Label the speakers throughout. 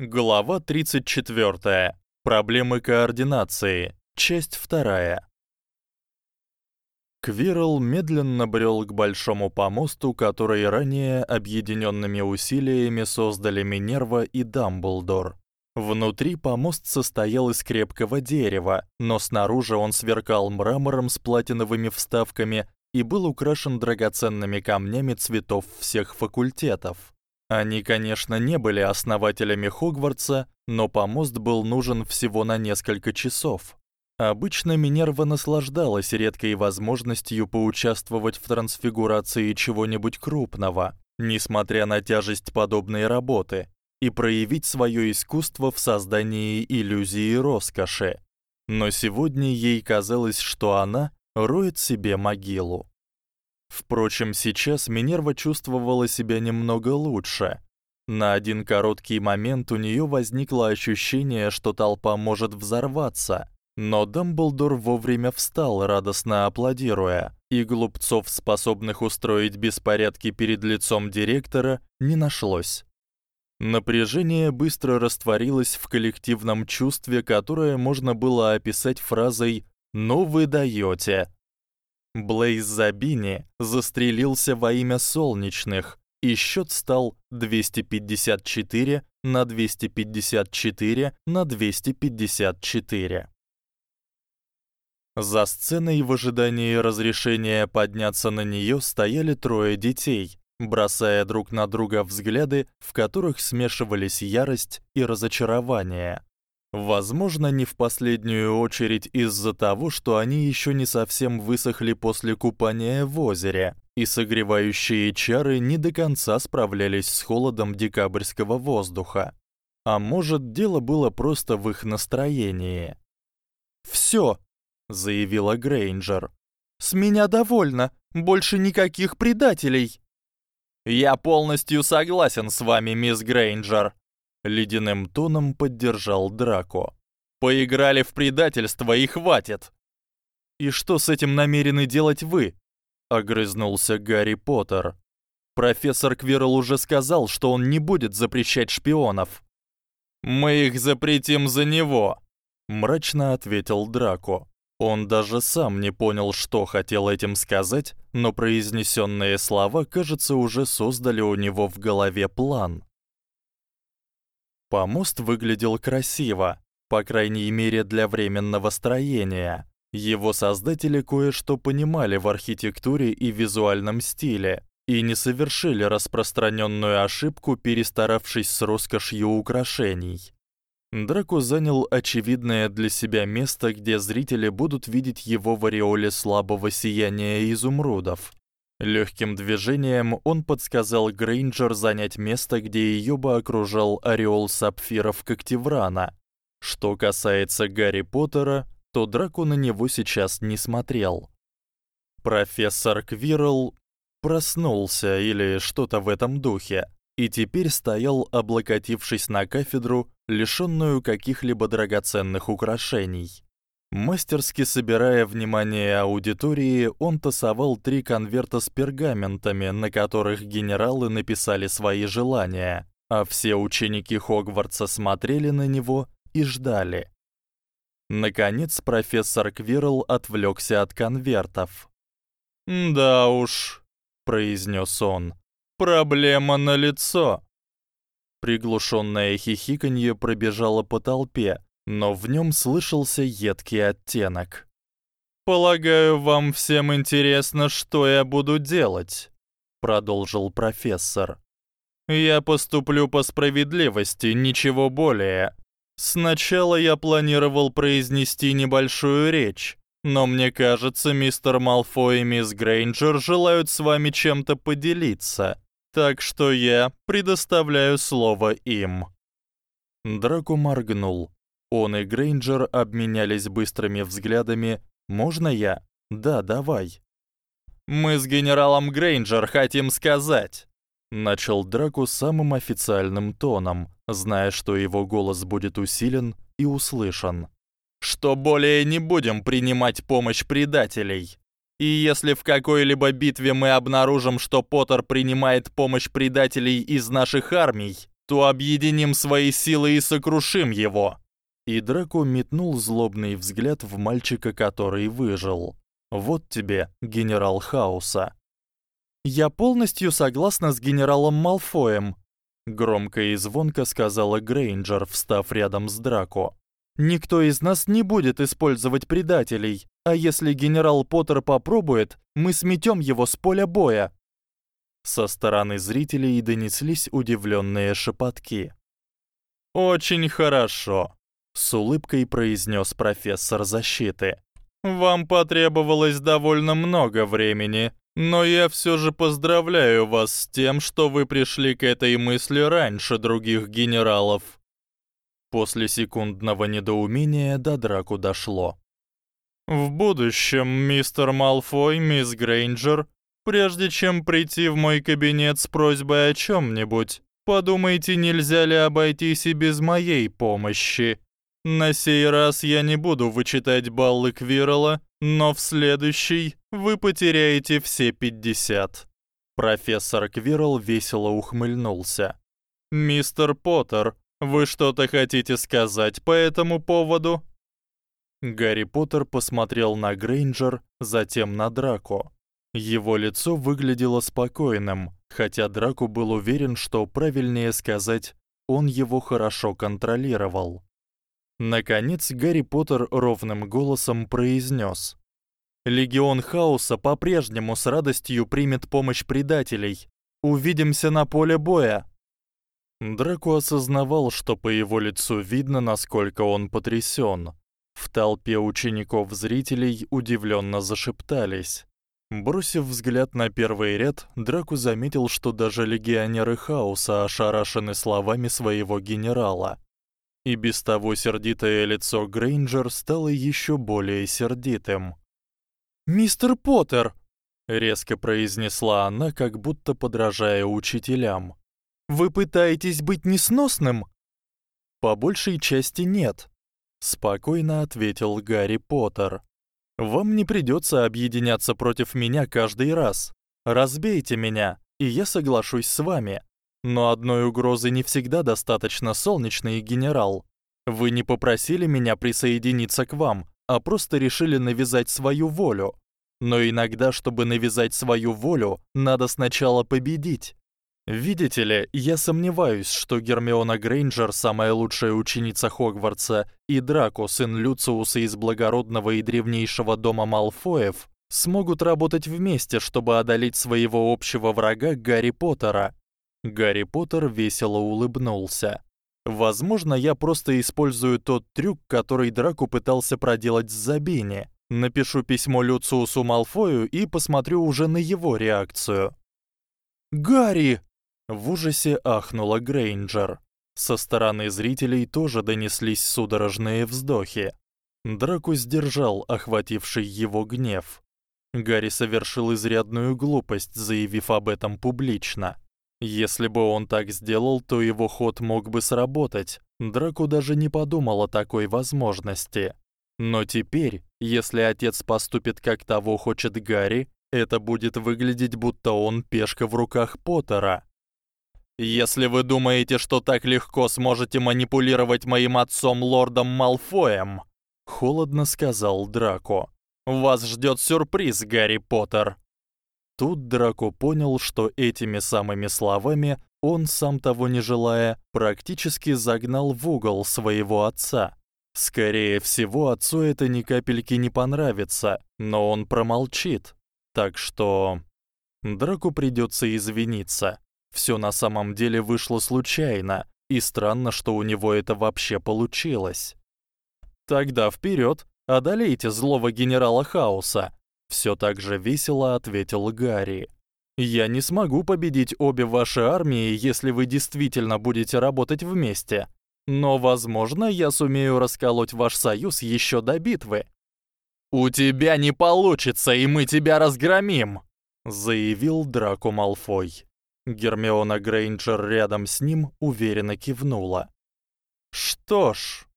Speaker 1: Глава 34. Проблемы координации. Часть 2. Квирл медленно брёл к большому помосту, который ранее объединёнными усилиями создали Минерва и Дамблдор. Внутри помост состоял из крепкого дерева, но снаружи он сверкал мрамором с платиновыми вставками и был украшен драгоценными камнями цветов всех факультетов. Они, конечно, не были основателями Хогвартса, но помост был нужен всего на несколько часов. Обычно Минерва наслаждалась редкой возможностью поучаствовать в трансфигурации чего-нибудь крупного, несмотря на тяжесть подобной работы, и проявить своё искусство в создании иллюзии роскоши. Но сегодня ей казалось, что она роет себе могилу. Впрочем, сейчас Минерва чувствовала себя немного лучше. На один короткий момент у неё возникло ощущение, что толпа может взорваться, но Дамблдор вовремя встал, радостно аплодируя, и глупцов, способных устроить беспорядки перед лицом директора, не нашлось. Напряжение быстро растворилось в коллективном чувстве, которое можно было описать фразой «ну вы даёте». Блейз Забини застрелился во имя солнечных, и счёт стал 254 на 254 на 254. За сценой в ожидании разрешения подняться на неё стояли трое детей, бросая друг на друга взгляды, в которых смешивались ярость и разочарование. Возможно, не в последнюю очередь из-за того, что они ещё не совсем высохли после купания в озере, и согревающие чары не до конца справлялись с холодом декабрьского воздуха. А может, дело было просто в их настроении. «Всё», — заявила Грейнджер. «С меня довольно, больше никаких предателей». «Я полностью согласен с вами, мисс Грейнджер», ледяным тоном поддержал Драко. Поиграли в предательство и хватит. И что с этим намерены делать вы? огрызнулся Гарри Поттер. Профессор Квирл уже сказал, что он не будет запрещать шпионов. Мы их запретим за него, мрачно ответил Драко. Он даже сам не понял, что хотел этим сказать, но произнесённые слова, кажется, уже создали у него в голове план. Помост выглядел красиво, по крайней мере, для временного строения. Его создатели кое-что понимали в архитектуре и визуальном стиле и не совершили распространённую ошибку, перестаравшись с роскошью украшений. Драко занял очевидное для себя место, где зрители будут видеть его в ореоле слабого сияния изумрудов. Лёгким движением он подсказал Грейнджер занять место, где её бы окружал ореол сапфиров Когтеврана. Что касается Гарри Поттера, то Драко на него сейчас не смотрел. Профессор Квирл проснулся или что-то в этом духе, и теперь стоял, облокотившись на кафедру, лишённую каких-либо драгоценных украшений. Мастерски собирая внимание аудитории, он тасовал три конверта с пергаментами, на которых генералы написали свои желания, а все ученики Хогвартса смотрели на него и ждали. Наконец профессор Квирл отвлёкся от конвертов. "Да уж", произнёс он. "Проблема налицо". Приглушённое хихиканье пробежало по толпе, но в нём слышался едкий оттенок. Полагаю, вам всем интересно, что я буду делать, продолжил профессор. Я поступлю по справедливости, ничего более. Сначала я планировал произнести небольшую речь, но мне кажется, мистер Малфой и мисс Грейнджер желают с вами чем-то поделиться. Так что я предоставляю слово им. Драко моргнул. Он и Грейнджер обменялись быстрыми взглядами. «Можно я?» «Да, давай». «Мы с генералом Грейнджер хотим сказать», — начал Драку самым официальным тоном, зная, что его голос будет усилен и услышан. «Что более не будем принимать помощь предателей. И если в какой-либо битве мы обнаружим, что Поттер принимает помощь предателей из наших армий, то объединим свои силы и сокрушим его. И Драко метнул злобный взгляд в мальчика, который выжил. Вот тебе, генерал Хауса. Я полностью согласна с генералом Малфоем, громко и звонко сказала Грейнджер, встав рядом с Драко. Никто из нас не будет использовать предателей, а если генерал Поттер попробует, мы сметём его с поля боя. Со стороны зрителей донеслись удивлённые шепотки. Очень хорошо, с улыбкой произнёс профессор защиты. Вам потребовалось довольно много времени, но я всё же поздравляю вас с тем, что вы пришли к этой мысли раньше других генералов. После секундного недоумения до Драку дошло. В будущем, мистер Малфой, мисс Грейнджер, прежде чем прийти в мой кабинет с просьбой о чём-нибудь, подумайте, нельзя ли обойтись и без моей помощи. На сей раз я не буду вычитать баллы Квирла, но в следующий вы потеряете все 50. Профессор Квирл весело ухмыльнулся. Мистер Поттер, вы что-то хотите сказать по этому поводу? Гарри Поттер посмотрел на Грейнджер, затем на Драко. Его лицо выглядело спокойным, хотя Драко был уверен, что правильнее сказать, он его хорошо контролировал. Наконец Гарри Поттер ровным голосом произнёс: Легион Хаоса по-прежнему с радостью примет помощь предателей. Увидимся на поле боя. Драко осознавал, что по его лицу видно, насколько он потрясён. В толпе учеников-зрителей удивлённо зашептались. Бросив взгляд на первый ряд, Драко заметил, что даже легионеры Хаоса ошарашены словами своего генерала. И без того сердитое лицо Грейнджер стало ещё более сердитым. "Мистер Поттер", резко произнесла она, как будто подражая учителям. "Вы пытаетесь быть несносным?" "По большей части нет", спокойно ответил Гарри Поттер. "Вам не придётся объединяться против меня каждый раз. Разбейте меня, и я соглашусь с вами. Но одной угрозы не всегда достаточно, солнечный генерал. Вы не попросили меня присоединиться к вам, а просто решили навязать свою волю. Но иногда, чтобы навязать свою волю, надо сначала победить. Видите ли, я сомневаюсь, что Гермиона Грейнджер самая лучшая ученица Хогвартса и Драко, сын Люциуса из благородного и древнейшего дома Малфоев, смогут работать вместе, чтобы одолеть своего общего врага Гарри Поттера. Гарри Поттер весело улыбнулся. Возможно, я просто использую тот трюк, который Драко пытался проделать с Забини. Напишу письмо Люциусу Малфою и посмотрю уже на его реакцию. Гарри! В ужасе ахнула Грейнджер. Со стороны зрителей тоже донеслись судорожные вздохи. Драко сдержал охвативший его гнев. Гарри совершил изрядную глупость, заявив об этом публично. Если бы он так сделал, то его ход мог бы сработать. Драко даже не подумал о такой возможности. Но теперь, если отец поступит как того хочет Гарри, это будет выглядеть будто он пешка в руках Поттера. Если вы думаете, что так легко сможете манипулировать моим отцом лордом Малфоем, холодно сказал Драко. Вас ждёт сюрприз, Гарри Поттер. Тут Драко понял, что этими самыми словами он, сам того не желая, практически загнал в угол своего отца. Скорее всего, отцу это ни капельки не понравится, но он промолчит. Так что Драку придётся извиниться. Всё на самом деле вышло случайно, и странно, что у него это вообще получилось. Тогда вперёд, одолейте злого генерала Хаоса, Всё так же весело ответил Гарри. Я не смогу победить обе ваши армии, если вы действительно будете работать вместе. Но, возможно, я сумею расколоть ваш союз ещё до битвы. У тебя не получится, и мы тебя разгромим, заявил Драко Малфой. Гермиона Грейнджер рядом с ним уверенно кивнула. Что ж,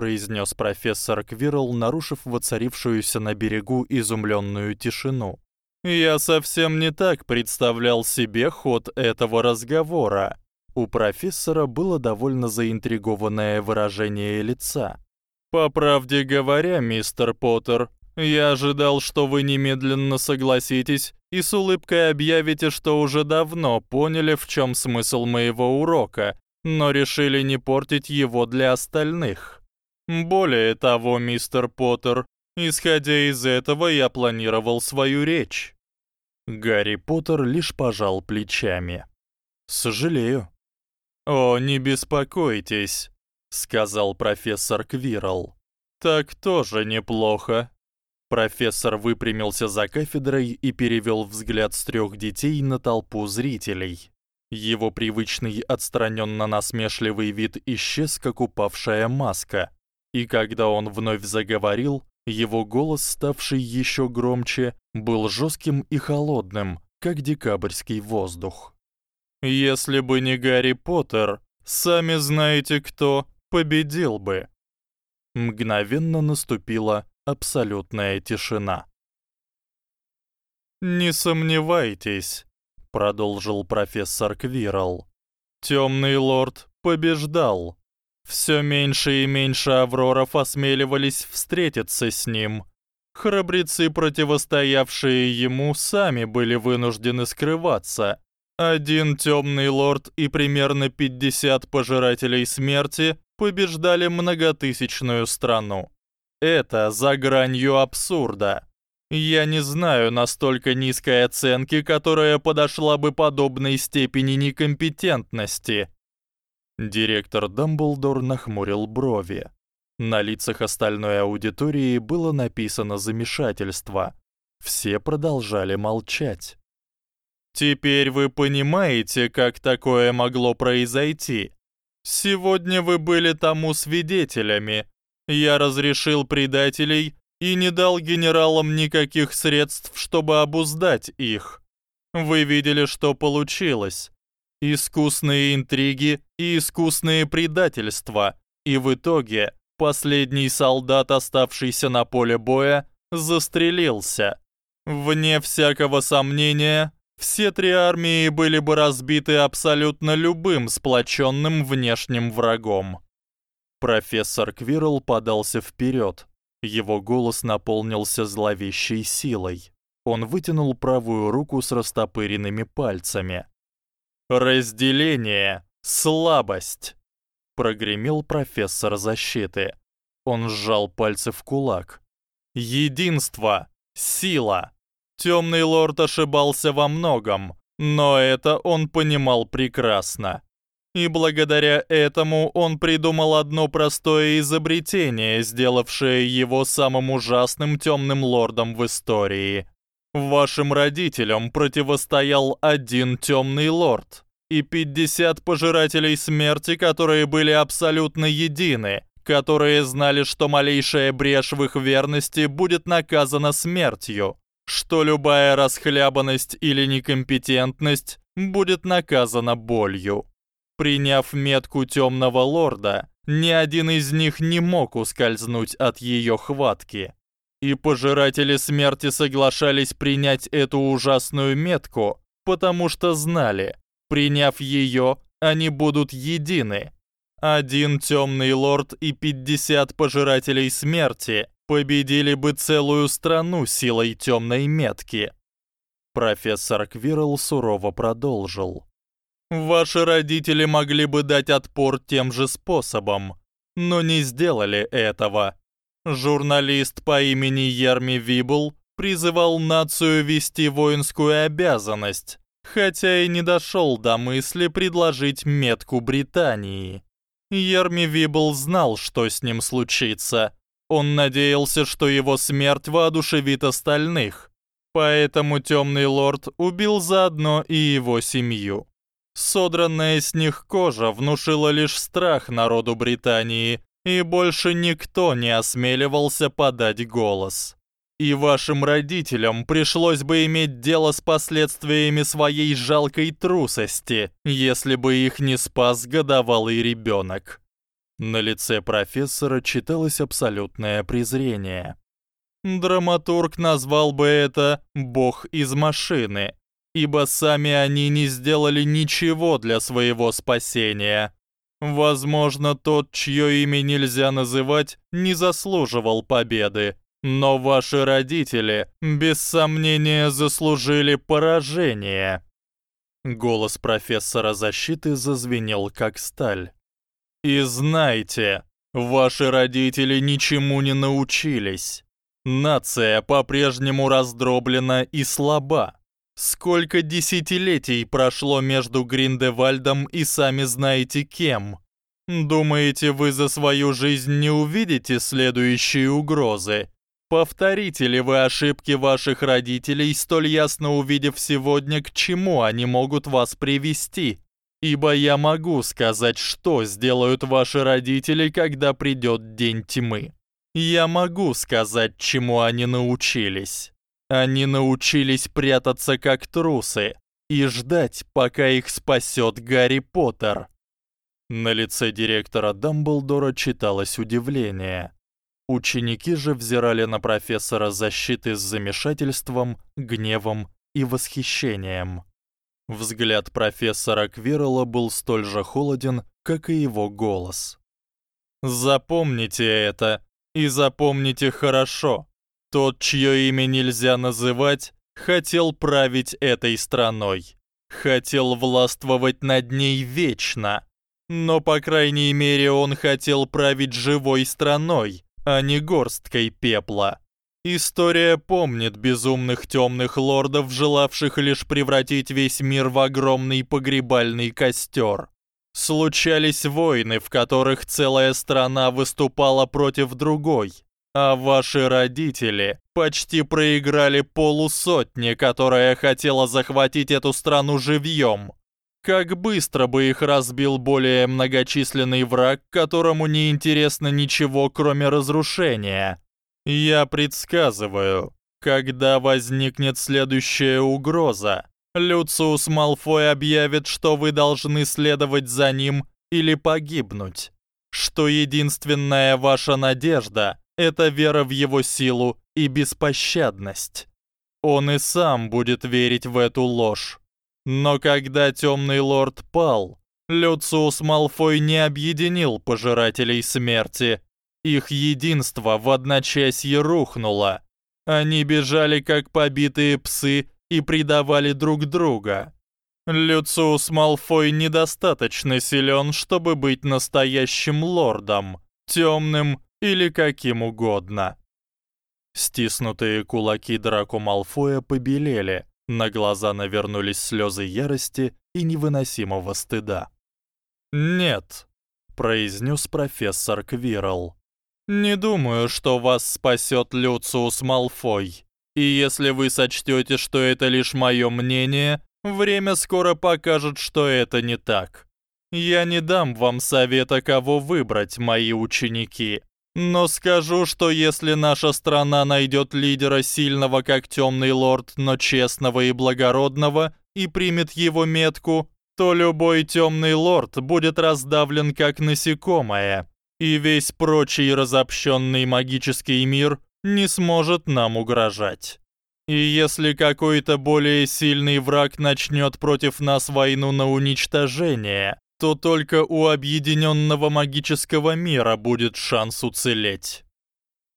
Speaker 1: произнес профессор Квирл, нарушив воцарившуюся на берегу изумленную тишину. Я совсем не так представлял себе ход этого разговора. У профессора было довольно заинтригованное выражение лица. По правде говоря, мистер Поттер, я ожидал, что вы немедленно согласитесь и с улыбкой объявите, что уже давно поняли, в чём смысл моего урока, но решили не портить его для остальных. Более того, мистер Поттер, исходя из этого, я планировал свою речь. Гарри Поттер лишь пожал плечами. Сожалею. О, не беспокойтесь, сказал профессор Квирл. Так тоже неплохо. Профессор выпрямился за кафедрой и перевёл взгляд с трёх детей на толпу зрителей. Его привычный отстранённо-насмешливый вид исчез, как упавшая маска, и когда он вновь заговорил, его голос, ставший ещё громче, был жёстким и холодным, как декабрьский воздух. Если бы не Гарри Поттер, сами знаете кто, победил бы. Мгновенно наступила абсолютная тишина. Не сомневайтесь, продолжил профессор Квирл. Тёмный лорд побеждал. Всё меньше и меньше авроров осмеливались встретиться с ним. Храбрецы, противостоявшие ему, сами были вынуждены скрываться. Один тёмный лорд и примерно 50 пожирателей смерти побеждали многотысячную страну. Это за гранью абсурда. Я не знаю настолько низкой оценки, которая подошла бы подобной степени некомпетентности. Директор Дамблдор нахмурил брови. На лицах остальной аудитории было написано замешательство. Все продолжали молчать. Теперь вы понимаете, как такое могло произойти. Сегодня вы были тому свидетелями, я разрешил предателей и не дал генералам никаких средств, чтобы обуздать их. Вы видели, что получилось. Искусные интриги и искусные предательства, и в итоге последний солдат, оставшийся на поле боя, застрелился. Вне всякого сомнения, все три армии были бы разбиты абсолютно любым сплоченным внешним врагом. Профессор Квирл подался вперёд. Его голос наполнился зловещей силой. Он вытянул правую руку с растопыренными пальцами. Разделение слабость, прогремел профессор защиты. Он сжал пальцы в кулак. Единство сила. Тёмный лорд ошибался во многом, но это он понимал прекрасно. И благодаря этому он придумал одно простое изобретение, сделавшее его самым ужасным тёмным лордом в истории. Вашим родителям противостоял один тёмный лорд и 50 пожирателей смерти, которые были абсолютно едины, которые знали, что малейшая брешь в их верности будет наказана смертью, что любая расхлябанность или некомпетентность будет наказана болью. Приняв метку Тёмного лорда, ни один из них не мог ускользнуть от её хватки. И пожиратели смерти соглашались принять эту ужасную метку, потому что знали, приняв её, они будут едины. Один Тёмный лорд и 50 пожирателей смерти победили бы целую страну силой тёмной метки. Профессор Квирл сурово продолжил: Ваши родители могли бы дать отпор тем же способом, но не сделали этого. Журналист по имени Ерми Вибл призывал нацию вести воинскую обязанность, хотя и не дошёл до мысли предложить метку Британии. Ерми Вибл знал, что с ним случится. Он надеялся, что его смерть воодушевит остальных. Поэтому Тёмный лорд убил заодно и его семью. Содранная с них кожа внушила лишь страх народу Британии, и больше никто не осмеливался подать голос. И вашим родителям пришлось бы иметь дело с последствиями своей жалкой трусости, если бы их не спас годовалый ребёнок. На лице профессора читалось абсолютное презрение. Драматург назвал бы это бог из машины, ибо сами они не сделали ничего для своего спасения. Возможно, тот, чье имя нельзя называть, не заслуживал победы, но ваши родители без сомнения заслужили поражение. Голос профессора защиты зазвенел как сталь. И знайте, ваши родители ничему не научились. Нация по-прежнему раздроблена и слаба. Сколько десятилетий прошло между Гриндевальдом и сами знаете кем. Думаете, вы за свою жизнь не увидите следующие угрозы? Повторите ли вы ошибки ваших родителей, столь ясно увидев сегодня, к чему они могут вас привести? Ибо я могу сказать, что сделают ваши родители, когда придёт день тьмы. Я могу сказать, чему они научились. Они научились прятаться как трусы и ждать, пока их спасёт Гарри Поттер. На лице директора Дамблдора читалось удивление. Ученики же взирали на профессора защиты с замешательством, гневом и восхищением. Взгляд профессора Квирла был столь же холоден, как и его голос. Запомните это и запомните хорошо. Тот, чье имя нельзя называть, хотел править этой страной, хотел властвовать над ней вечно. Но по крайней мере он хотел править живой страной, а не горсткой пепла. История помнит безумных тёмных лордов, желавших лишь превратить весь мир в огромный погребальный костёр. Случались войны, в которых целая страна выступала против другой, а ваши родители почти проиграли полусотни, которая хотела захватить эту страну живьём. Как быстро бы их разбил более многочисленный враг, которому не интересно ничего, кроме разрушения. Я предсказываю, когда возникнет следующая угроза, Люциус Малфой объявит, что вы должны следовать за ним или погибнуть. Что единственная ваша надежда это вера в его силу и беспощадность. Он и сам будет верить в эту ложь. Но когда Тёмный лорд пал, Люциус Малфой не объединил пожирателей смерти. Их единство в одночасье рухнуло. Они бежали как побитые псы и предавали друг друга. Люциус Малфой недостаточно силен, чтобы быть настоящим лордом, тёмным или каким угодно. Стиснутые кулаки Драко Малфоя побелели, на глаза навернулись слёзы ярости и невыносимого стыда. "Нет", произнёс профессор Квирл. "Не думаю, что вас спасёт Люциус Малфой. И если вы сочтёте, что это лишь моё мнение, время скоро покажет, что это не так. Я не дам вам совета, кого выбрать, мои ученики. Но скажу, что если наша страна найдёт лидера сильного, как Тёмный лорд, но честного и благородного, и примет его метку, то любой Тёмный лорд будет раздавлен как насекомое, и весь прочий разобщённый магический мир не сможет нам угрожать. И если какой-то более сильный враг начнёт против нас войну на уничтожение, то только у объединённого магического мира будет шанс уцелеть.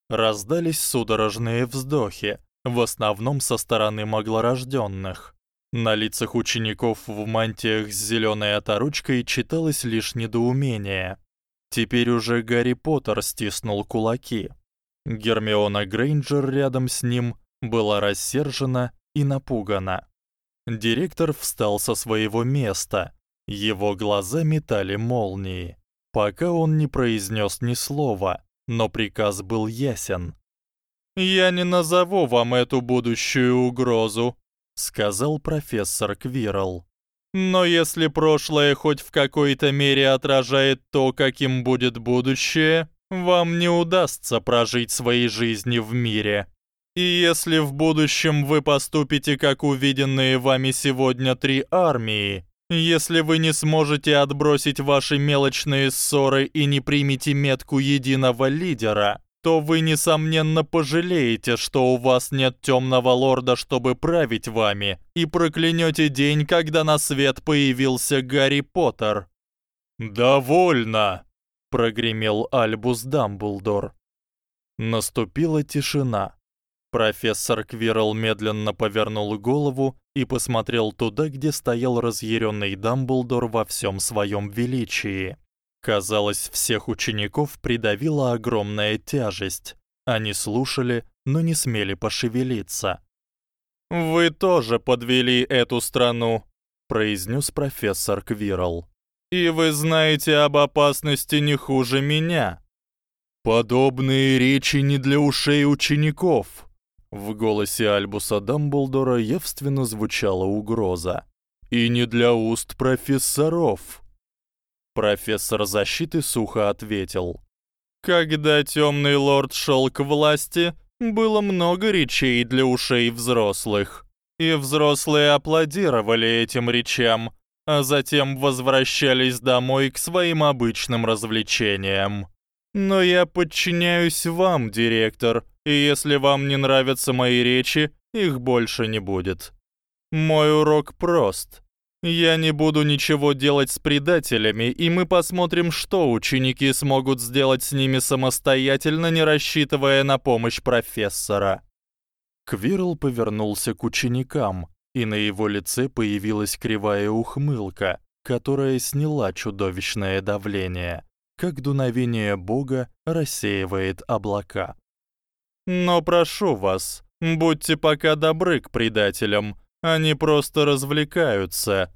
Speaker 1: Раздались судорожные вздохи, в основном со стороны маглорождённых. На лицах учеников в мантиях с зелёной оторучкой читалось лишь недоумение. Теперь уже Гарри Поттер стиснул кулаки. Гермиона Грейнджер рядом с ним была рассержена и напугана. Директор встал со своего места, его глаза метали молнии, пока он не произнёс ни слова, но приказ был ясен. Я не назову вам эту будущую угрозу, сказал профессор Квирл. Но если прошлое хоть в какой-то мере отражает то, каким будет будущее, вам не удастся прожить свои жизни в мире. И если в будущем вы поступите как увиденные вами сегодня три армии, если вы не сможете отбросить ваши мелочные ссоры и не примете метку единого лидера, то вы несомненно пожалеете, что у вас нет тёмного лорда, чтобы править вами, и проклянёте день, когда на свет появился Гарри Поттер. Довольно, прогремел Альбус Дамблдор. Наступила тишина. Профессор Квирл медленно повернул голову и посмотрел туда, где стоял разъярённый Дамблдор во всём своём величии. Казалось, всех учеников придавила огромная тяжесть. Они слушали, но не смели пошевелиться. Вы тоже подвели эту страну, произнёс профессор Квирл. И вы знаете об опасности не хуже меня. Подобные речи не для ушей учеников. В голосе Альбуса Дамблдора явственно звучала угроза. И не для уст профессоров. Профессор защиты сухо ответил: Когда тёмный лорд шёл к власти, было много речей для ушей взрослых, и взрослые аплодировали этим речам, а затем возвращались домой к своим обычным развлечениям. Но я подчиняюсь вам, директор, и если вам не нравятся мои речи, их больше не будет. Мой урок прост. Я не буду ничего делать с предателями, и мы посмотрим, что ученики смогут сделать с ними самостоятельно, не рассчитывая на помощь профессора. Квирл повернулся к ученикам, и на его лице появилась кривая ухмылка, которая сняла чудовищное давление как дуновение Бога рассеивает облака. Но прошу вас, будьте пока добры к предателям, они просто развлекаются.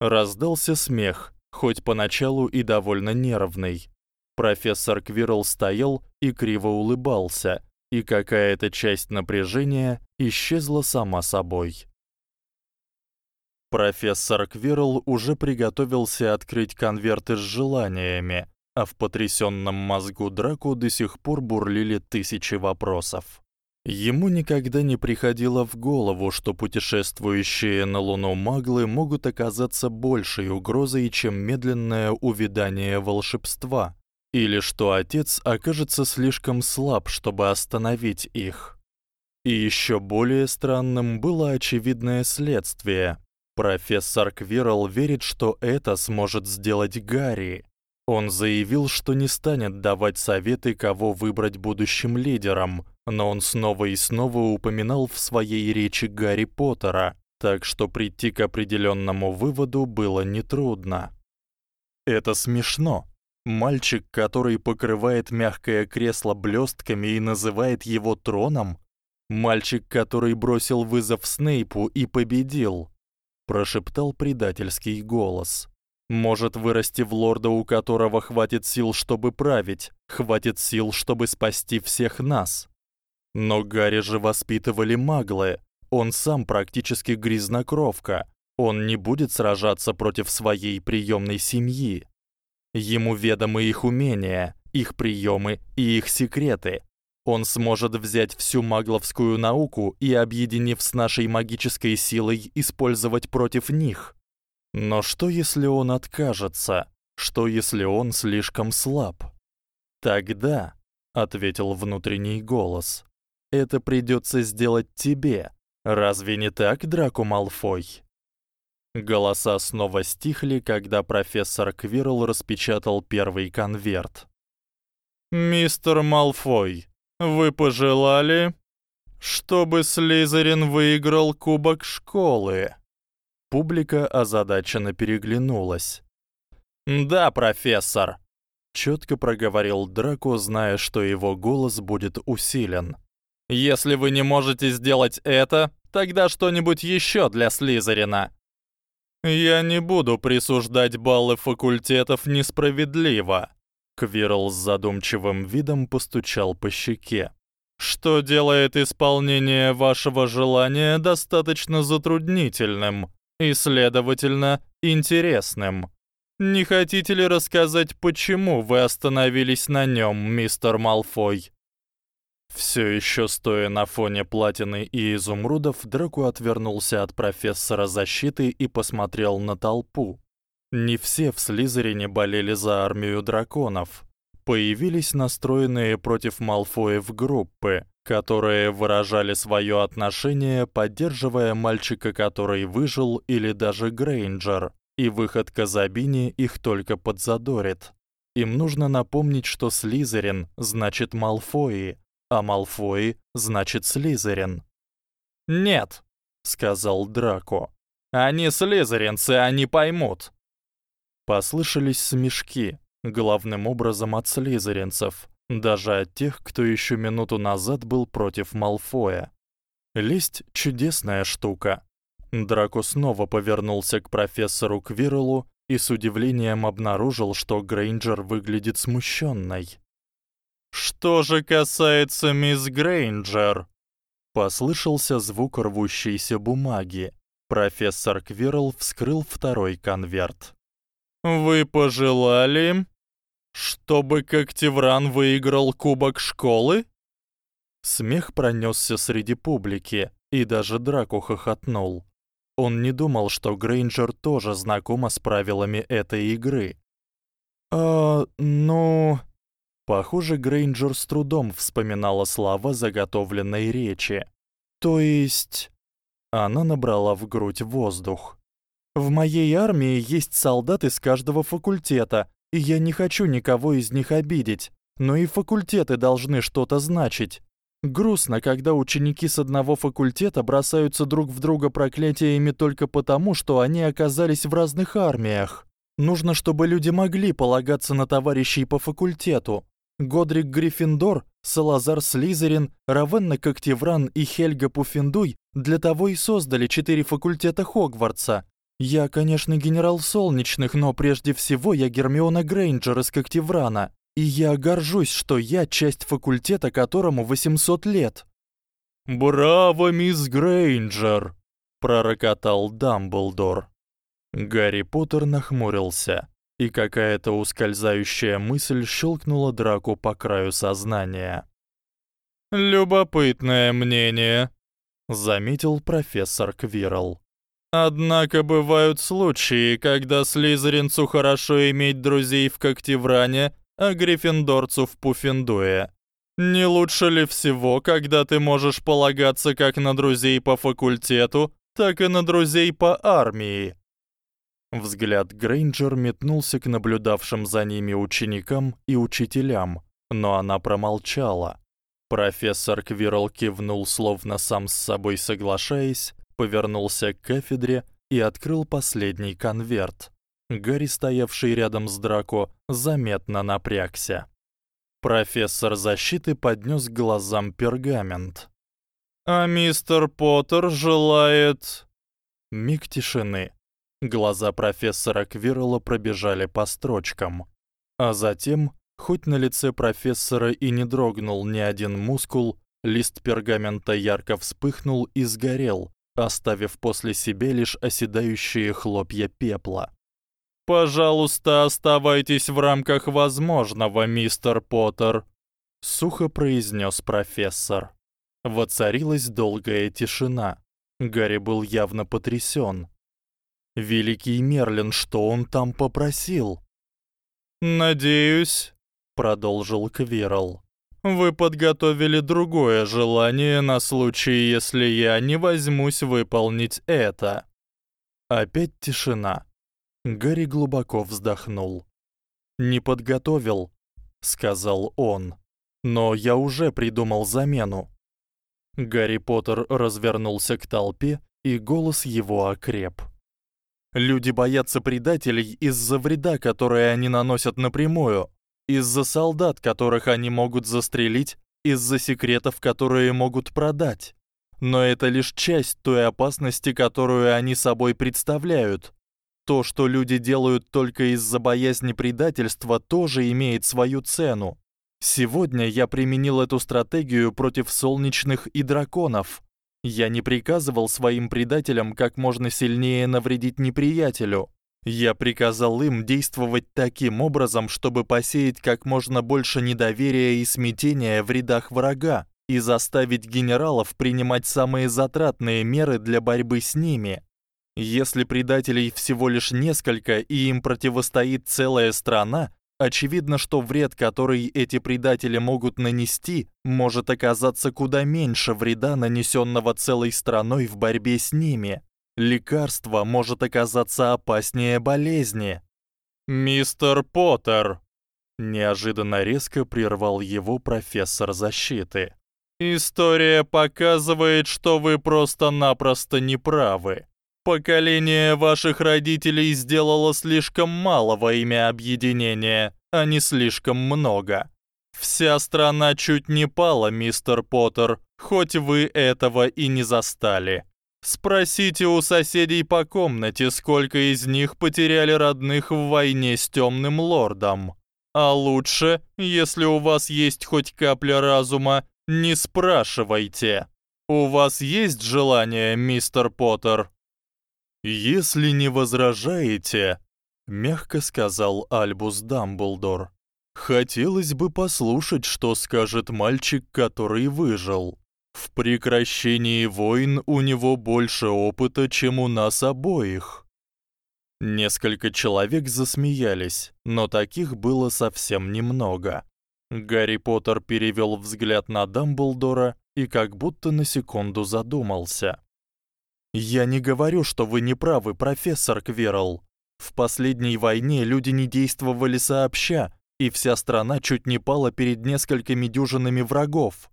Speaker 1: Раздался смех, хоть поначалу и довольно нервный. Профессор Квирл стоял и криво улыбался, и какая-то часть напряжения исчезла сама собой. Профессор Квирл уже приготовился открыть конверты с желаниями, а в потрясённом мозгу Драку до сих пор бурлили тысячи вопросов. Ему никогда не приходило в голову, что путешествующие на Луну маглы могут оказаться большей угрозой, чем медленное увядание волшебства, или что отец окажется слишком слаб, чтобы остановить их. И ещё более странным было очевидное следствие. Профессор Квирл верит, что это сможет сделать Гарри. Он заявил, что не станет давать советы, кого выбрать будущим лидером, но он снова и снова упоминал в своей речи Гарри Поттера, так что прийти к определённому выводу было нетрудно. Это смешно. Мальчик, который покрывает мягкое кресло блёстками и называет его троном, мальчик, который бросил вызов Снейпу и победил, прошептал предательский голос. Может вырасти в лорда, у которого хватит сил, чтобы править, хватит сил, чтобы спасти всех нас. Но Гарри же воспитывали маглы. Он сам практически грязнокровка. Он не будет сражаться против своей приёмной семьи. Ему ведомы их умения, их приёмы и их секреты. Он сможет взять всю магловскую науку и объединив с нашей магической силой использовать против них. Но что если он откажется? Что если он слишком слаб? Тогда, ответил внутренний голос. Это придётся сделать тебе. Разве не так, Драко Малфой? Голоса снова стихли, когда профессор Квирл распечатал первый конверт. Мистер Малфой, вы пожелали, чтобы Слизерин выиграл кубок школы? Публика озадаченно переглянулась. "Да, профессор", чётко проговорил Драко, зная, что его голос будет усилен. "Если вы не можете сделать это, тогда что-нибудь ещё для Слизерина". Я не буду присуждать баллы факультетов несправедливо, Квирл с задумчивым видом постучал по щеке. Что делает исполнение вашего желания достаточно затруднительным и, следовательно, интересным. Не хотите ли рассказать, почему вы остановились на нём, мистер Малфой? Всё ещё стоя на фоне платины и изумрудов, Драко отвернулся от профессора защиты и посмотрел на толпу. Не все в Слизерине болели за армию драконов. Появились настроенные против Малфоев группы, которые выражали своё отношение, поддерживая мальчика, который выжил, или даже Грейнджер, и выход к Казабине их только подзадорит. Им нужно напомнить, что Слизерин значит Малфои, а Малфои значит Слизерин. "Нет", сказал Драко. "Они слизеринцы, они поймут". Послышались смешки, главным образом от слизеринцев, даже от тех, кто ещё минуту назад был против Малфоя. Лесть чудесная штука. Драко снова повернулся к профессору Квирлу и с удивлением обнаружил, что Грейнджер выглядит смущённой. Что же касается мисс Грейнджер, послышался звук рвущейся бумаги. Профессор Квирл вскрыл второй конверт. Вы пожелали, чтобы Коктевран выиграл кубок школы? Смех пронёсся среди публики, и даже Драко хохотнул. Он не думал, что Грейнджер тоже знакома с правилами этой игры. А, ну, похоже, Грейнджер с трудом вспоминала слова заготовленной речи. То есть она набрала в грудь воздух. В моей армии есть солдаты с каждого факультета, и я не хочу никого из них обидеть, но и факультеты должны что-то значить. Грустно, когда ученики с одного факультета бросаются друг в друга проклятиями только потому, что они оказались в разных армиях. Нужно, чтобы люди могли полагаться на товарищей по факультету. Годрик Гриффиндор, Салазар Слизерин, Равенна Коктевран и Хельга Пуффендуй для того и создали четыре факультета Хогвартса. Я, конечно, генерал Солнечных, но прежде всего я Гермиона Грейнджер из Коктеврана. И я горжусь, что я часть факультета, которому 800 лет. Браво, мисс Грейнджер, пророкотал Дамблдор. Гарри Поттер нахмурился, и какая-то ускользающая мысль щелкнула Драку по краю сознания. Любопытное мнение, заметил профессор Квирл. Однако бывают случаи, когда слизеринцу хорошо иметь друзей в Коктевране, а гриффиндорцу в Пуффендуе. Не лучше ли всего, когда ты можешь полагаться как на друзей по факультету, так и на друзей по армии? Взгляд Грейнджер метнулся к наблюдавшим за ними ученикам и учителям, но она промолчала. Профессор Квирл кивнул, словно сам с собой соглашаясь, повернулся к кафедре и открыл последний конверт. Гарри, стоявший рядом с Драко, заметно напрягся. Профессор защиты поднёс к глазам пергамент. А мистер Поттер желает Миг тишины. Глаза профессора Квирла пробежали по строчкам, а затем, хоть на лице профессора и не дрогнул ни один мускул, лист пергамента ярко вспыхнул и сгорел, оставив после себя лишь оседающие хлопья пепла. Пожалуйста, оставайтесь в рамках возможного, мистер Поттер, сухо произнёс профессор. Воцарилась долгая тишина. Гарри был явно потрясён. Великий Мерлин, что он там попросил? Надеюсь, продолжил Квирл. Вы подготовили другое желание на случай, если я не возьмусь выполнить это. Опять тишина. Гарри глубоко вздохнул. Не подготовил, сказал он. Но я уже придумал замену. Гарри Поттер развернулся к толпе, и голос его окреп. Люди боятся предателей из-за вреда, который они наносят напрямую, из-за солдат, которых они могут застрелить, из-за секретов, которые могут продать. Но это лишь часть той опасности, которую они собой представляют. То, что люди делают только из-за боязни предательства, тоже имеет свою цену. Сегодня я применил эту стратегию против солнечных и драконов. Я не приказывал своим предателям как можно сильнее навредить неприятелю. Я приказал им действовать таким образом, чтобы посеять как можно больше недоверия и смятения в рядах врага и заставить генералов принимать самые затратные меры для борьбы с ними. Если предателей всего лишь несколько и им противостоит целая страна, Очевидно, что вред, который эти предатели могут нанести, может оказаться куда меньше вреда, нанесённого целой страной в борьбе с ними. Лекарство может оказаться опаснее болезни. Мистер Поттер неожиданно резко прервал его профессор защиты. История показывает, что вы просто-напросто не правы. Поколение ваших родителей сделало слишком мало во имя объединения, а не слишком много. Вся страна чуть не пала, мистер Поттер, хоть вы этого и не застали. Спросите у соседей по комнате, сколько из них потеряли родных в войне с Тёмным лордом. А лучше, если у вас есть хоть капля разума, не спрашивайте. У вас есть желание, мистер Поттер? Если не возражаете, мягко сказал Альбус Дамблдор. Хотелось бы послушать, что скажет мальчик, который выжил. В прекращении войн у него больше опыта, чем у нас обоих. Несколько человек засмеялись, но таких было совсем немного. Гарри Поттер перевёл взгляд на Дамблдора и как будто на секунду задумался. Я не говорю, что вы не правы, профессор Квирл. В последней войне люди не действовали сообща, и вся страна чуть не пала перед несколькими дюжинами врагов.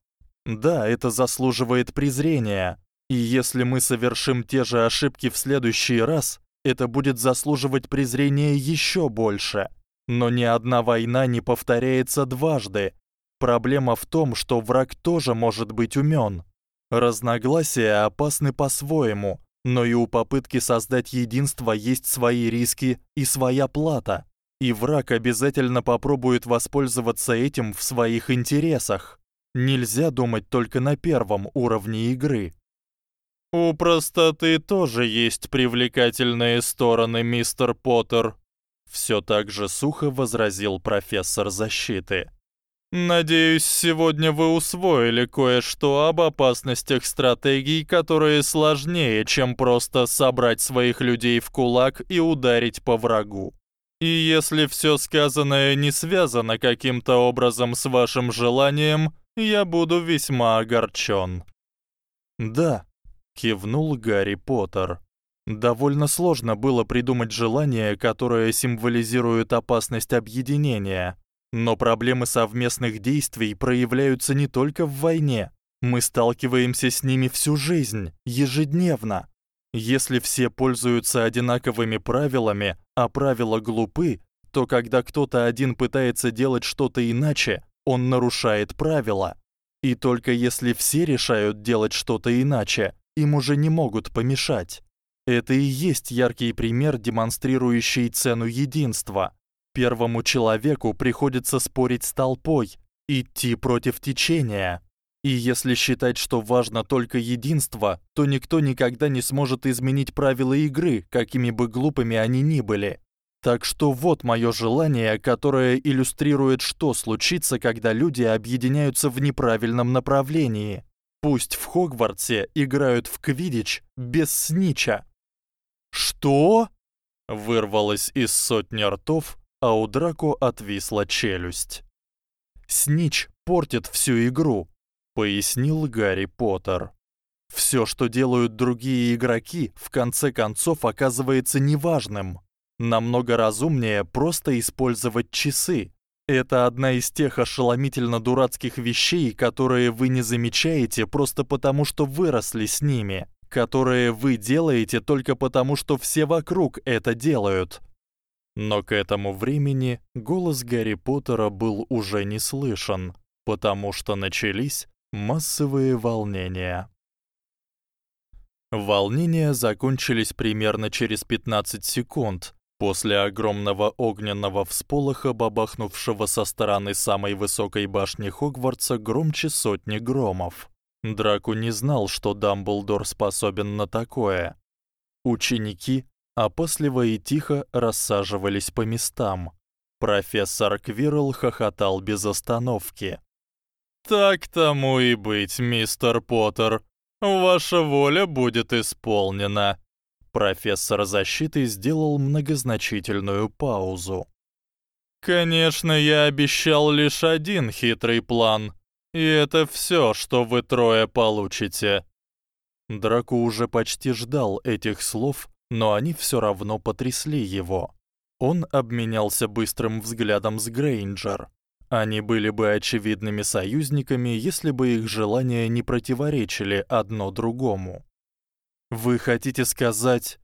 Speaker 1: Да, это заслуживает презрения. И если мы совершим те же ошибки в следующий раз, это будет заслуживать презрения ещё больше. Но ни одна война не повторяется дважды. Проблема в том, что враг тоже может быть умён. Разногласия опасны по-своему, но и у попытки создать единство есть свои риски и своя плата. И враг обязательно попробует воспользоваться этим в своих интересах. Нельзя думать только на первом уровне игры. У простоты тоже есть привлекательные стороны, мистер Поттер, всё так же сухо возразил профессор защиты. Надеюсь, сегодня вы усвоили кое-что об опасностях стратегий, которые сложнее, чем просто собрать своих людей в кулак и ударить по врагу. И если всё сказанное не связано каким-то образом с вашим желанием, я буду весьма огорчён. Да, кивнул Гарри Поттер. Довольно сложно было придумать желание, которое символизирует опасность объединения. Но проблемы совместных действий проявляются не только в войне. Мы сталкиваемся с ними всю жизнь, ежедневно. Если все пользуются одинаковыми правилами, а правила глупы, то когда кто-то один пытается делать что-то иначе, он нарушает правила. И только если все решают делать что-то иначе, им уже не могут помешать. Это и есть яркий пример, демонстрирующий цену единства. Первому человеку приходится спорить с толпой, идти против течения. И если считать, что важно только единство, то никто никогда не сможет изменить правила игры, какими бы глупыми они ни были. Так что вот моё желание, которое иллюстрирует, что случится, когда люди объединяются в неправильном направлении. Пусть в Хогвартсе играют в квиддич без снича. Что? вырвалось из сотни ртов, а у Драко отвисла челюсть. Снич портит всю игру, пояснил Гарри Поттер. Всё, что делают другие игроки, в конце концов оказывается неважным. Намного разумнее просто использовать часы. Это одна из тех ошеломительно дурацких вещей, которые вы не замечаете просто потому, что выросли с ними, которые вы делаете только потому, что все вокруг это делают. Но к этому времени голос Гарри Поттера был уже не слышен, потому что начались массовые волнения. Волнения закончились примерно через 15 секунд после огромного огненного всполоха, бабахнувшего со стороны самой высокой башни Хогвартса громче сотни громов. Драко не знал, что Дамблдор способен на такое. Ученики опасливо и тихо рассаживались по местам. Профессор Квирл хохотал без остановки. Так тому и быть, мистер Поттер. Ваша воля будет исполнена. Профессор защиты сделал многозначительную паузу. Конечно, я обещал лишь один хитрый план, и это всё, что вы трое получите. Драко уже почти ждал этих слов, но они всё равно потрясли его. Он обменялся быстрым взглядом с Грейнджер. Они были бы очевидными союзниками, если бы их желания не противоречили одно другому. Вы хотите сказать,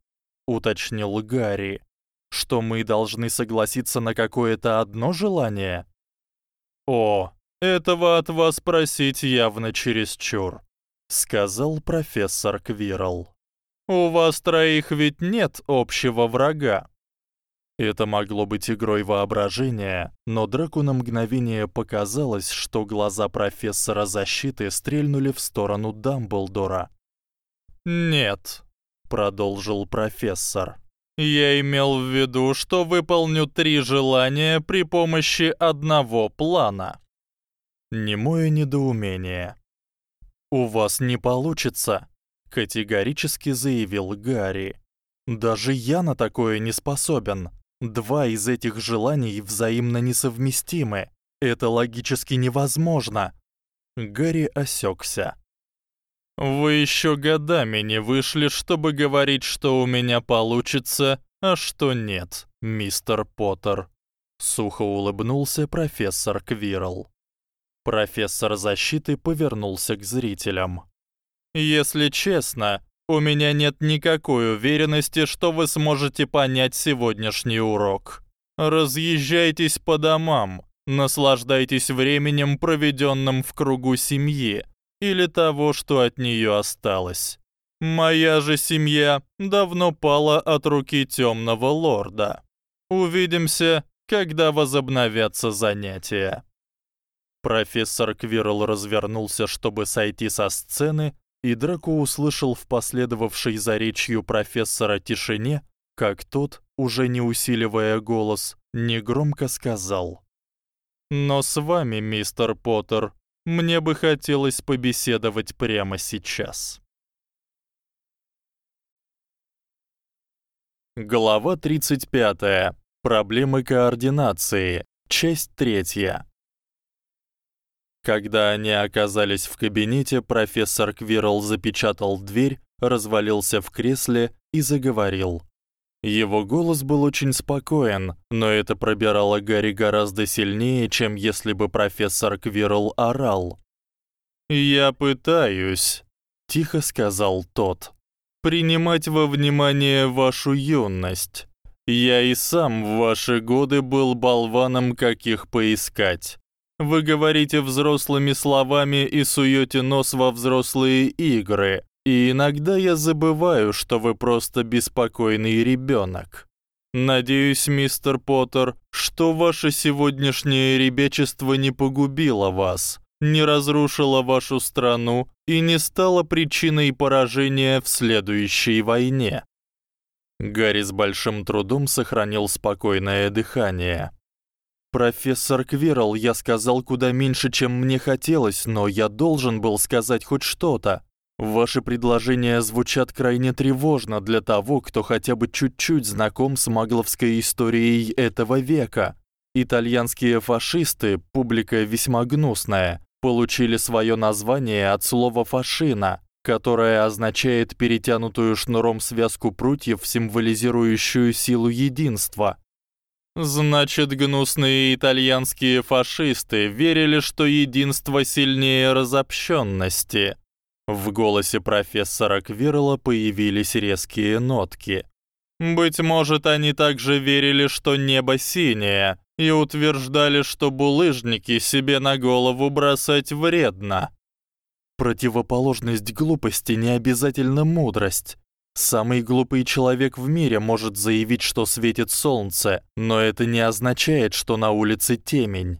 Speaker 1: уточнил Гарри, что мы должны согласиться на какое-то одно желание? О, этого от вас просить явно чересчур, сказал профессор Квирл. У вас троих ведь нет общего врага. Это могло быть игрой воображения, но Драку на мгновение показалось, что глаза профессора защиты стрельнули в сторону Дамблдора. Нет, продолжил профессор. Я имел в виду, что выполню три желания при помощи одного плана. Немое недоумение. У вас не получится, категорически заявил Гарри. Даже я на такое не способен. Два из этих желаний взаимно несовместимы. Это логически невозможно. Гарри осёкся. Вы ещё годами не вышли, чтобы говорить, что у меня получится, а что нет, мистер Поттер. Сухо улыбнулся профессор Квирл. Профессор защиты повернулся к зрителям. Если честно, у меня нет никакой уверенности, что вы сможете понять сегодняшний урок. Разъезжайтесь по домам, наслаждайтесь временем, проведённым в кругу семьи или того, что от неё осталось. Моя же семья давно пала от руки тёмного лорда. Увидимся, когда возобновятся занятия. Профессор Квирл развернулся, чтобы сойти со сцены, и Драко услышал в последовавшей за речью профессора тишине, как тот, уже не усиливая голос, негромко сказал: "Но с вами, мистер Поттер, мне бы хотелось побеседовать прямо сейчас". Глава 35. Проблемы координации. Часть 3. Когда они оказались в кабинете, профессор Квирл запечатал дверь, развалился в кресле и заговорил. Его голос был очень спокоен, но это пробирало Гарри гораздо сильнее, чем если бы профессор Квирл орал. "Я пытаюсь", тихо сказал тот. "Принимать во внимание вашу юность. Я и сам в ваши годы был болваном, каких поискать. Вы говорите взрослыми словами и суёте нос во взрослые игры, и иногда я забываю, что вы просто беспокойный ребёнок. Надеюсь, мистер Поттер, что ваше сегодняшнее ребячество не погубило вас, не разрушило вашу страну и не стало причиной поражения в следующей войне. Гарри с большим трудом сохранил спокойное дыхание. Профессор Квирл, я сказал куда меньше, чем мне хотелось, но я должен был сказать хоть что-то. Ваши предложения звучат крайне тревожно для того, кто хотя бы чуть-чуть знаком с магловской историей этого века. Итальянские фашисты, публика весьма гнусная, получили своё название от слова фашина, которое означает перетянутую шнуром связку прутьев, символизирующую силу единства. Значит, гнусные итальянские фашисты верили, что единство сильнее разобщённости. В голосе профессора Квирла появились резкие нотки. Быть может, они также верили, что небо синее, и утверждали, что булыжники себе на голову бросать вредно. Противоположность глупости не обязательно мудрость. Самый глупый человек в мире может заявить, что светит солнце, но это не означает, что на улице темень.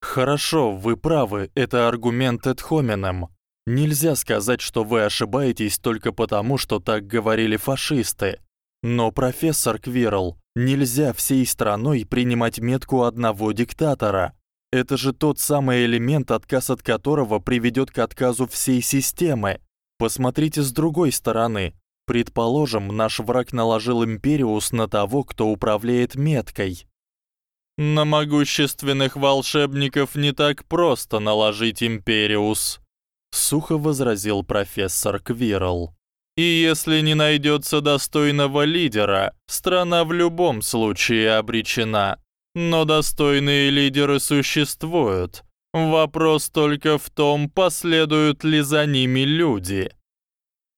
Speaker 1: Хорошо, вы правы, это аргумент ad hominem. Нельзя сказать, что вы ошибаетесь только потому, что так говорили фашисты. Но профессор Квирл, нельзя всей страной принимать метку одного диктатора. Это же тот самый элемент, отказ от которого приведёт к отказу всей системы. Посмотрите с другой стороны. Предположим, наш враг наложил империус на того, кто управляет меткой. На могущественных волшебников не так просто наложить империус, сухо возразил профессор Квирл. И если не найдётся достойного лидера, страна в любом случае обречена. Но достойные лидеры существуют. Вопрос только в том, последуют ли за ними люди.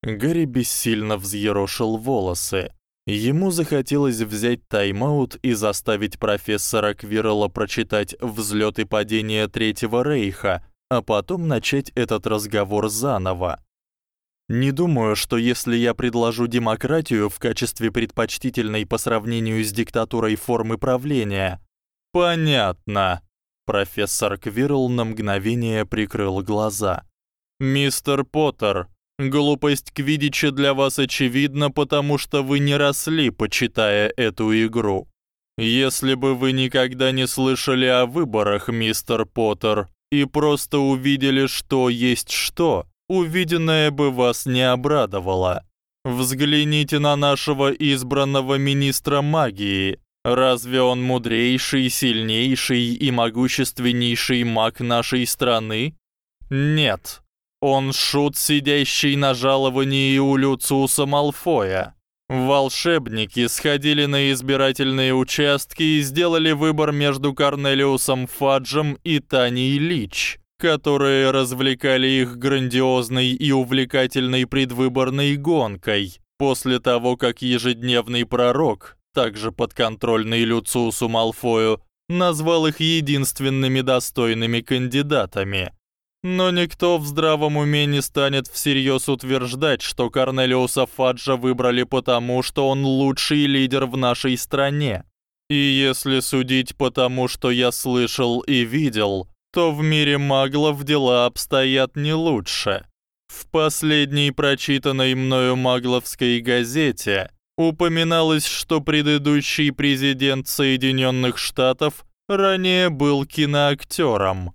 Speaker 1: Гарри бессильно взъерошил волосы. Ему захотелось взять тайм-аут и заставить профессора Квирла прочитать «Взлёт и падение Третьего Рейха», а потом начать этот разговор заново. Не думаю, что если я предложу демократию в качестве предпочтительной по сравнению с диктатурой формы правления. Понятно. Профессор Квирл на мгновение прикрыл глаза. Мистер Поттер, глупость Квиддича для вас очевидна, потому что вы не росли, почитая эту игру. Если бы вы никогда не слышали о выборах, мистер Поттер, и просто увидели, что есть что, увиденное бы вас не обрадовало. Взгляните на нашего избранного министра магии. Разве он мудрейший, сильнейший и могущественнейший маг нашей страны? Нет. Он шут, сидящий на жаловании у Люциуса Малфоя. Волшебники сходили на избирательные участки и сделали выбор между Корнелиусом Фаджем и Таней Лич которые развлекали их грандиозной и увлекательной предвыборной гонкой, после того, как ежедневный пророк, также подконтрольный Люциусу Малфою, назвал их единственными достойными кандидатами. Но никто в здравом уме не станет всерьёз утверждать, что Корнелиуса Фаджа выбрали потому, что он лучший лидер в нашей стране. И если судить по тому, что я слышал и видел, то в мире маглов дела обстоят не лучше. В последней прочитанной мною магловской газете упоминалось, что предыдущий президент Соединённых Штатов ранее был киноактёром.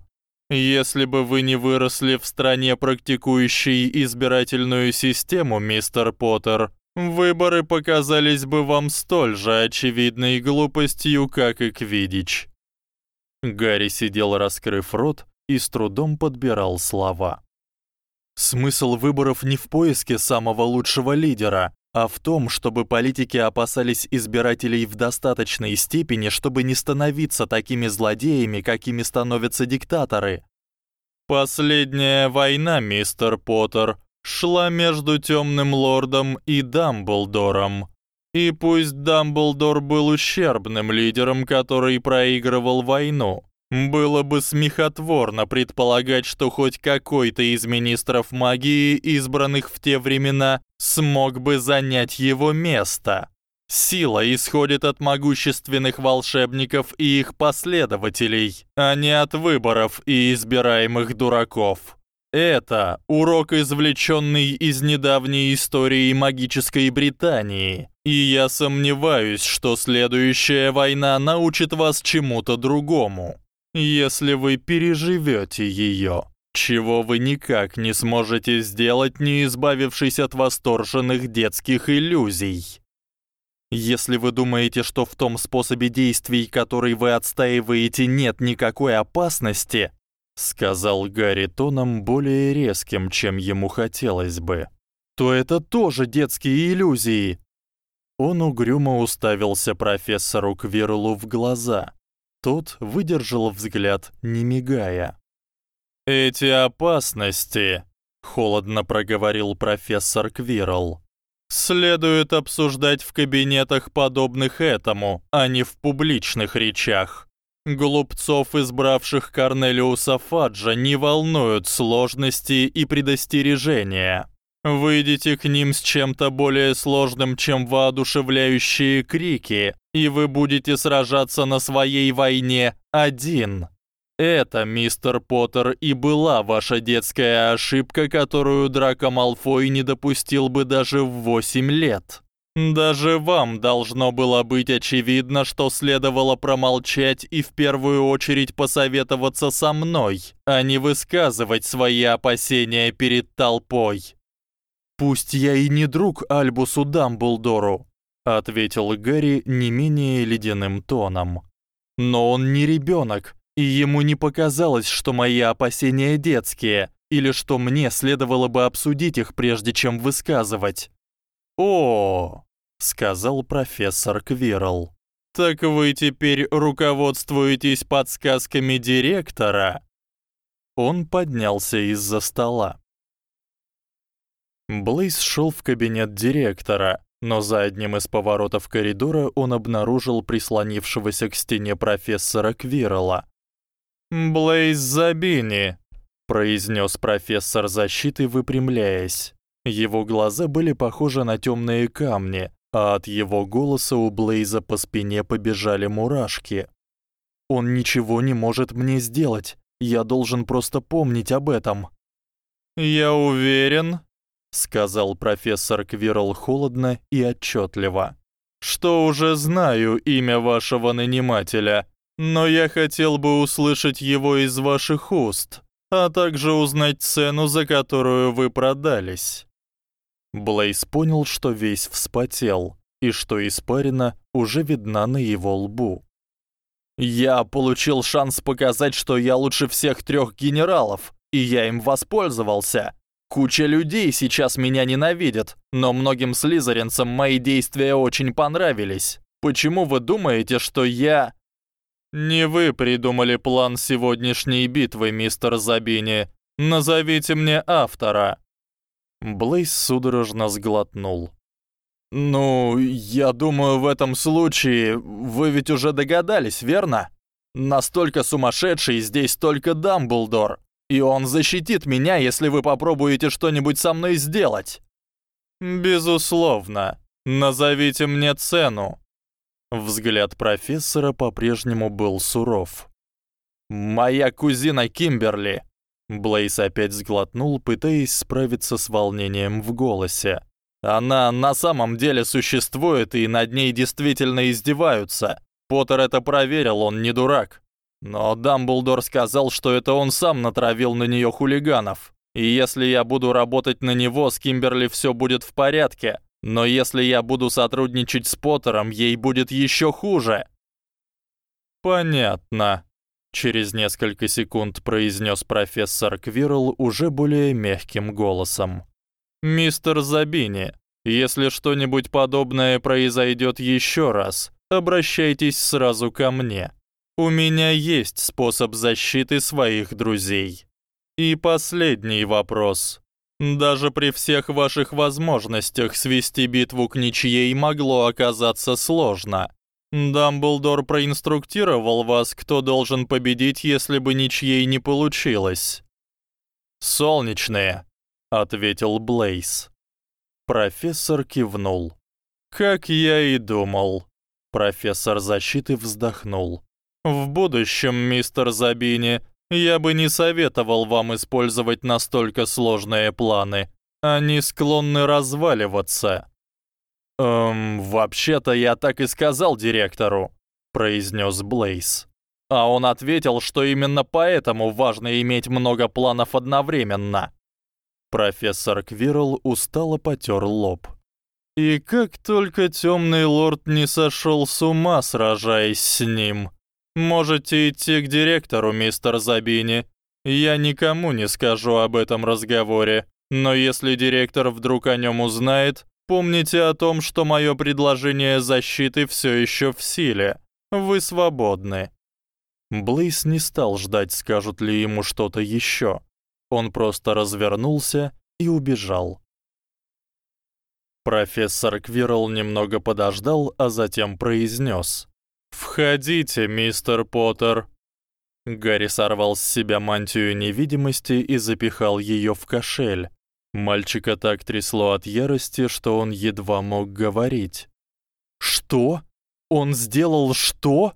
Speaker 1: Если бы вы не выросли в стране, практикующей избирательную систему, мистер Поттер, выборы показались бы вам столь же очевидной глупостью, как и Квиддич. Гарри сидел, раскрыв рот, и с трудом подбирал слова. Смысл выборов не в поиске самого лучшего лидера, а в том, чтобы политики опасались избирателей в достаточной степени, чтобы не становиться такими злодеями, какими становятся диктаторы. Последняя война, мистер Поттер, шла между Тёмным лордом и Дамблдором. И пусть Дамблдор был ущербным лидером, который проигрывал войну, было бы смехотворно предполагать, что хоть какой-то из министров магии, избранных в те времена, смог бы занять его место. Сила исходит от могущественных волшебников и их последователей, а не от выборов и избираемых дураков. Это урок, извлечённый из недавней истории магической Британии, и я сомневаюсь, что следующая война научит вас чему-то другому, если вы переживёте её, чего вы никак не сможете сделать, не избавившись от восторженных детских иллюзий. Если вы думаете, что в том способе действий, который вы отстаиваете, нет никакой опасности, сказал Гарри тоном более резким, чем ему хотелось бы. То это тоже детские иллюзии. Он угрюмо уставился профессору Квирлу в глаза. Тот выдержал взгляд, не мигая. Эти опасности, холодно проговорил профессор Квирл. Следует обсуждать в кабинетах подобных этому, а не в публичных речах. Глупцов, избравших Корнелиуса Фаджа, не волнуют сложности и предостережения. Выйдите к ним с чем-то более сложным, чем воодушевляющие крики, и вы будете сражаться на своей войне один. Это, мистер Поттер, и была ваша детская ошибка, которую Драко Малфой не допустил бы даже в 8 лет. Даже вам должно было быть очевидно, что следовало промолчать и в первую очередь посоветоваться со мной, а не высказывать свои опасения перед толпой. Пусть я и не друг Альбусу Дамблдору, ответил Гарри не менее ледяным тоном. но он не ребёнок, и ему не показалось, что мои опасения детские или что мне следовало бы обсудить их прежде чем высказывать. О, сказал профессор Квирл. Так вы теперь руководствуетесь подсказками директора? Он поднялся из-за стола. Блейз шёл в кабинет директора, но за одним из поворотов коридора он обнаружил прислонившегося к стене профессора Квирла. «Блейз Забини», — произнёс профессор защиты, выпрямляясь. Его глаза были похожи на тёмные камни, а от его голоса у Блейза по спине побежали мурашки. «Он ничего не может мне сделать. Я должен просто помнить об этом». «Я уверен», сказал профессор Квирл холодно и отчётливо. Что уже знаю имя вашего нанимателя, но я хотел бы услышать его из ваших уст, а также узнать цену, за которую вы продались. Блейз понял, что весь вспотел и что испарина уже видна на его лбу. Я получил шанс показать, что я лучше всех трёх генералов, и я им воспользовался. Куча людей сейчас меня ненавидят, но многим слизеринцам мои действия очень понравились. Почему вы думаете, что я Не вы придумали план сегодняшней битвы, мистер Забини. Назовите мне автора. Блейз судорожно сглотнул. Ну, я думаю, в этом случае вы ведь уже догадались, верно? Настолько сумасшедший здесь только Дамблдор. И он защитит меня, если вы попробуете что-нибудь со мной сделать. Безусловно. Назовите мне цену. Взгляд профессора по-прежнему был суров. Моя кузина Кимберли. Блейз опять сглотнул, пытаясь справиться с волнением в голосе. Она на самом деле существует, и над ней действительно издеваются. Поттер это проверил, он не дурак. Но Дамблдор сказал, что это он сам натравил на неё хулиганов. И если я буду работать на него, с Кимберли всё будет в порядке. Но если я буду сотрудничать с Поттером, ей будет ещё хуже. Понятно, через несколько секунд произнёс профессор Квирл уже более мягким голосом. Мистер Забини, если что-нибудь подобное произойдёт ещё раз, обращайтесь сразу ко мне. У меня есть способ защиты своих друзей. И последний вопрос. Даже при всех ваших возможностях свести битву к ничьей могло оказаться сложно. Дамблдор проинструктировал вас, кто должен победить, если бы ничьей не получилось. Солнечные, ответил Блейз. Профессор кивнул. Как я и думал. Профессор защиты вздохнул. В будущем, мистер Забини, я бы не советовал вам использовать настолько сложные планы. Они склонны разваливаться. Эм, вообще-то я так и сказал директору, произнёс Блейз. А он ответил, что именно поэтому важно иметь много планов одновременно. Профессор Квирл устало потёр лоб. И как только тёмный лорд не сошёл с ума, сражаясь с ним, Можете идти к директору, мистер Забини. Я никому не скажу об этом разговоре, но если директор вдруг о нём узнает, помните о том, что моё предложение защиты всё ещё в силе. Вы свободны. Блейз не стал ждать, скажут ли ему что-то ещё. Он просто развернулся и убежал. Профессор Квирл немного подождал, а затем произнёс: «Входите, мистер Поттер». Гарри сорвал с себя мантию невидимости и запихал её в кошель. Мальчика так трясло от ярости, что он едва мог говорить. «Что? Он сделал что?»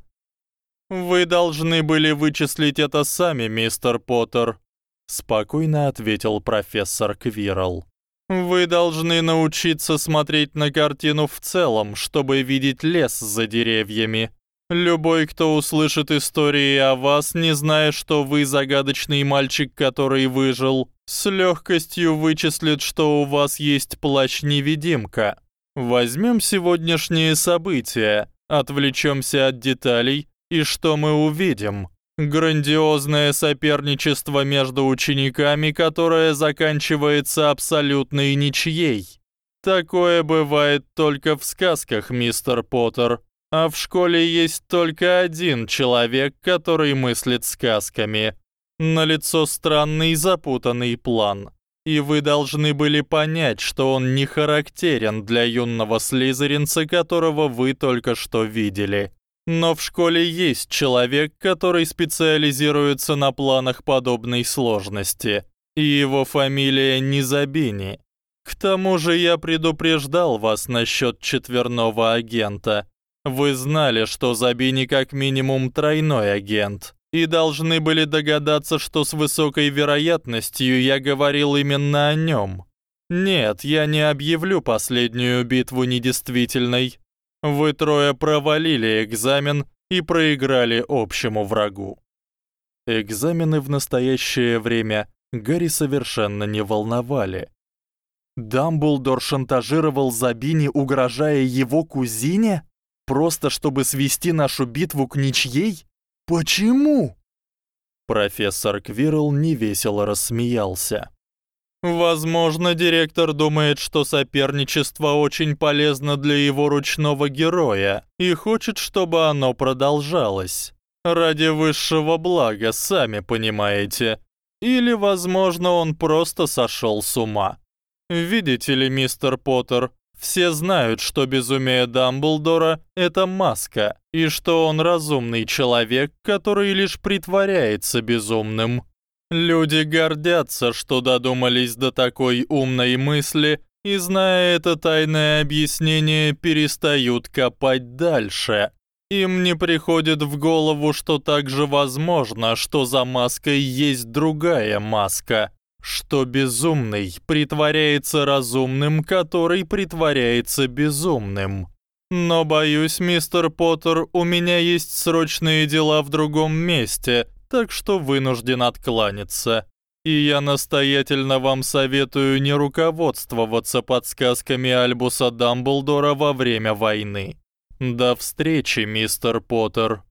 Speaker 1: «Вы должны были вычислить это сами, мистер Поттер», — спокойно ответил профессор Квирл. «Вы должны научиться смотреть на картину в целом, чтобы видеть лес за деревьями. Любой, кто услышит истории о вас, не зная, что вы загадочный мальчик, который выжил, с лёгкостью вычислит, что у вас есть плащ-невидимка. Возьмём сегодняшние события, отвлечёмся от деталей И что мы увидим? Грандиозное соперничество между учениками, которое заканчивается абсолютной ничьей. Такое бывает только в сказках, мистер Поттер. А в школе есть только один человек, который мыслит сказками. На лицо странный запутанный план. И вы должны были понять, что он не характерен для юного слизеринца, которого вы только что видели. Но в школе есть человек, который специализируется на планах подобной сложности, и его фамилия Низабини. К тому же я предупреждал вас насчёт четверного агента. Вы знали, что Забини как минимум тройной агент, и должны были догадаться, что с высокой вероятностью я говорил именно о нём. Нет, я не объявлю последнюю битву недействительной. Вы трое провалили экзамен и проиграли общему врагу. Экзамены в настоящее время Гарри совершенно не волновали. Дамблдор шантажировал Забини, угрожая его кузине, просто чтобы свести нашу битву к ничьей? Почему? Профессор Квирл невесело рассмеялся. Возможно, директор думает, что соперничество очень полезно для его ручного героя и хочет, чтобы оно продолжалось. Ради высшего блага, сами понимаете. Или, возможно, он просто сошёл с ума. Видите ли, мистер Поттер, все знают, что безумие Дамблдора это маска, и что он разумный человек, который лишь притворяется безумным. Люди гордятся, что додумались до такой умной мысли, и зная это тайное объяснение, перестают копать дальше. Им не приходит в голову, что также возможно, что за маской есть другая маска, что безумный притворяется разумным, который притворяется безумным. Но боюсь, мистер Поттер, у меня есть срочные дела в другом месте, так что вынужден откланяться. И я настоятельно вам советую не руководствоваться подсказками Альбуса Дамблдора во время войны. До встречи, мистер Поттер.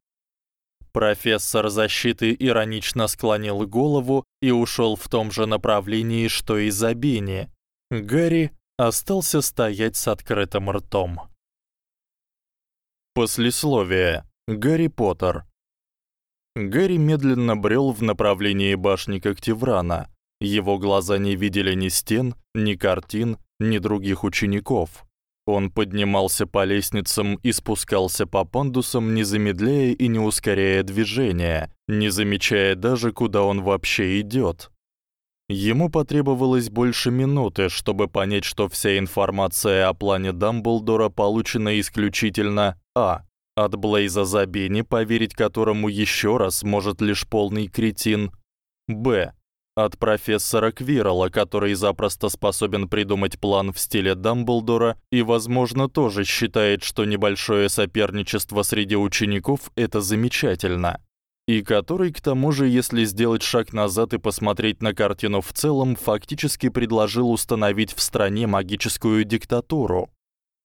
Speaker 1: Профессор защиты иронично склонил голову и ушёл в том же направлении, что и Забини. Гарри остался стоять с открытым ртом. Послесловие. Гарри Поттер. Гарри медленно брёл в направлении башни Когтеврана. Его глаза не видели ни стен, ни картин, ни других учеников. Он поднимался по лестницам и спускался по пандусам, не замедляя и не ускоряя движения, не замечая даже, куда он вообще идёт. Ему потребовалось больше минуты, чтобы понять, что вся информация о плане Дамблдора получена исключительно а от Блейза Забини, поверить которому ещё раз может лишь полный кретин. Б. От профессора Квирла, который запросто способен придумать план в стиле Дамблдора и, возможно, тоже считает, что небольшое соперничество среди учеников это замечательно. И который, к тому же, если сделать шаг назад и посмотреть на картину в целом, фактически предложил установить в стране магическую диктатуру.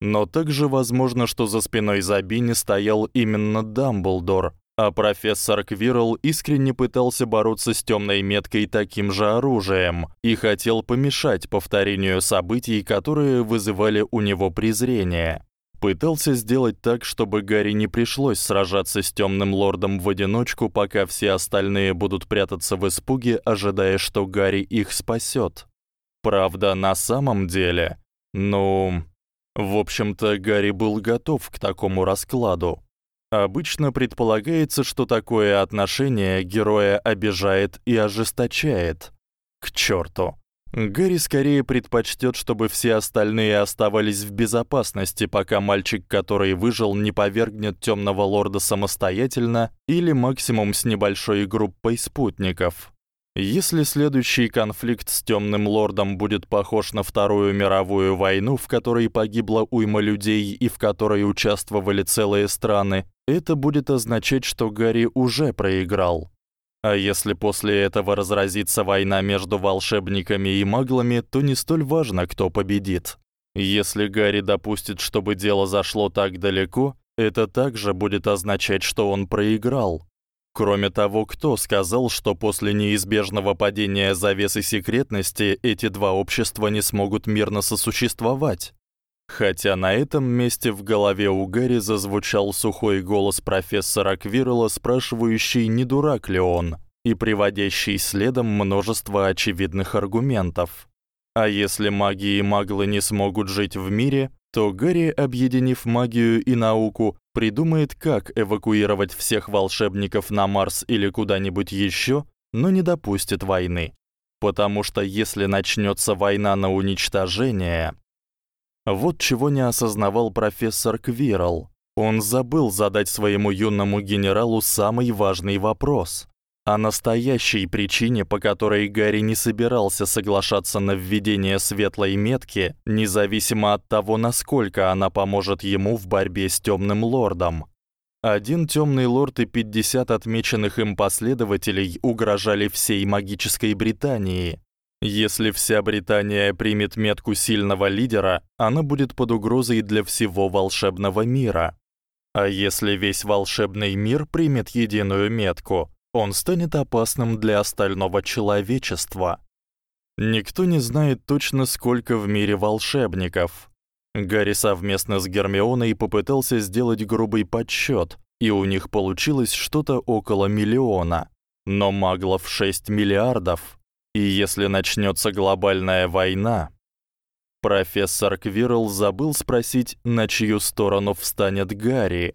Speaker 1: Но также возможно, что за спиной Забини стоял именно Дамблдор, а профессор Квирл искренне пытался бороться с тёмной меткой таким же оружием и хотел помешать повторению событий, которые вызывали у него презрение. Пытался сделать так, чтобы Гарри не пришлось сражаться с тёмным лордом в одиночку, пока все остальные будут прятаться в испуге, ожидая, что Гарри их спасёт. Правда, на самом деле, ну, в общем-то, Гарри был готов к такому раскладу. Обычно предполагается, что такое отношение героя обижает и ожесточает. К чёрту. Гарри скорее предпочтёт, чтобы все остальные оставались в безопасности, пока мальчик, который выжил, не повергнет тёмного лорда самостоятельно или максимум с небольшой группой спутников. Если следующий конфликт с Тёмным лордом будет похож на Вторую мировую войну, в которой погибло уйма людей и в которой участвовали целые страны, это будет означать, что Гарри уже проиграл. А если после этого разразится война между волшебниками и маглами, то не столь важно, кто победит. Если Гарри допустит, чтобы дело зашло так далеко, это также будет означать, что он проиграл. Кроме того, кто сказал, что после неизбежного падения завесы секретности эти два общества не смогут мирно сосуществовать? Хотя на этом месте в голове у Гэри зазвучал сухой голос профессора Квирла, спрашивающий, не дурак ли он, и приводящий следом множество очевидных аргументов. А если маги и маглы не смогут жить в мире, то Гарри, объединив магию и науку, придумает, как эвакуировать всех волшебников на Марс или куда-нибудь ещё, но не допустит войны. Потому что если начнётся война на уничтожение, вот чего не осознавал профессор Квирл. Он забыл задать своему юному генералу самый важный вопрос о настоящей причине, по которой Гарри не собирался соглашаться на введение светлой метки, независимо от того, насколько она поможет ему в борьбе с Тёмным лордом. Один Тёмный лорд и 50 отмеченных им последователей угрожали всей магической Британии. Если вся Британия примет метку сильного лидера, она будет под угрозой для всего волшебного мира. А если весь волшебный мир примет единую метку, он станет опасным для остального человечества. Никто не знает точно, сколько в мире волшебников. Гарри совместно с Гермионой попытался сделать грубый подсчёт, и у них получилось что-то около миллиона. Но маглов 6 миллиардов. И если начнётся глобальная война, профессор Квирл забыл спросить, на чью сторону встанет Гарри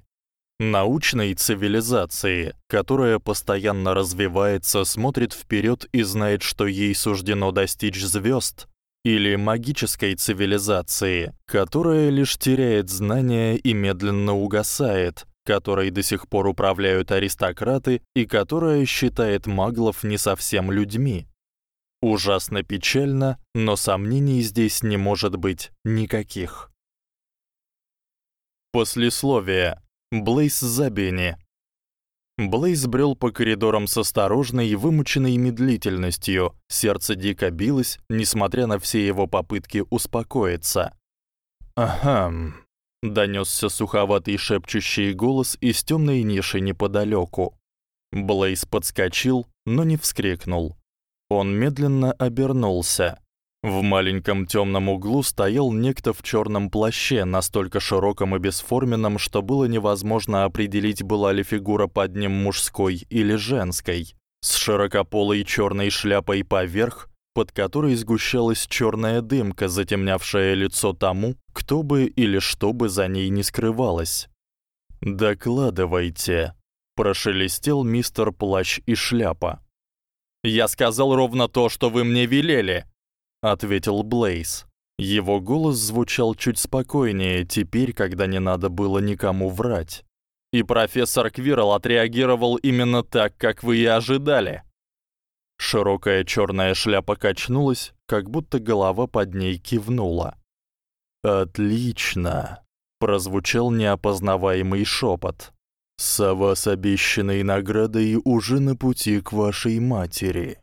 Speaker 1: научной цивилизации, которая постоянно развивается, смотрит вперёд и знает, что ей суждено достичь звёзд, или магической цивилизации, которая лишь теряет знания и медленно угасает, которой до сих пор управляют аристократы и которая считает маглов не совсем людьми. Ужасно печально, но сомнений здесь не может быть никаких. Послесловие. Блейз Забени. Блейз брёл по коридорам с осторожной и вымученной медлительностью. Сердце дико билось, несмотря на все его попытки успокоиться. «Ахам», — донёсся суховатый шепчущий голос из тёмной ниши неподалёку. Блейз подскочил, но не вскрикнул. Он медленно обернулся. В маленьком тёмном углу стоял некто в чёрном плаще, настолько широком и бесформенном, что было невозможно определить, была ли фигура под ним мужской или женской, с широкополой чёрной шляпой поверх, под которой сгущалась чёрная дымка, затемнявшая лицо тому, кто бы или что бы за ней не скрывалось. "Докладывайте", прошелестел мистер Плащ и шляпа. "Я сказал ровно то, что вы мне велели", ответил Блейз. Его голос звучал чуть спокойнее теперь, когда не надо было никому врать. И профессор Квирл отреагировал именно так, как вы и ожидали. Широкая чёрная шляпа качнулась, как будто голова под ней кивнула. Отлично, прозвучал неопознаваемый шёпот. Сова с обещанной наградой уже на пути к вашей матери.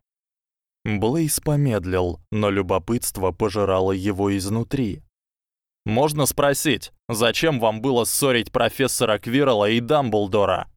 Speaker 1: Блейз помедлил, но любопытство пожирало его изнутри. Можно спросить, зачем вам было ссорить профессора Квирла и Дамблдора?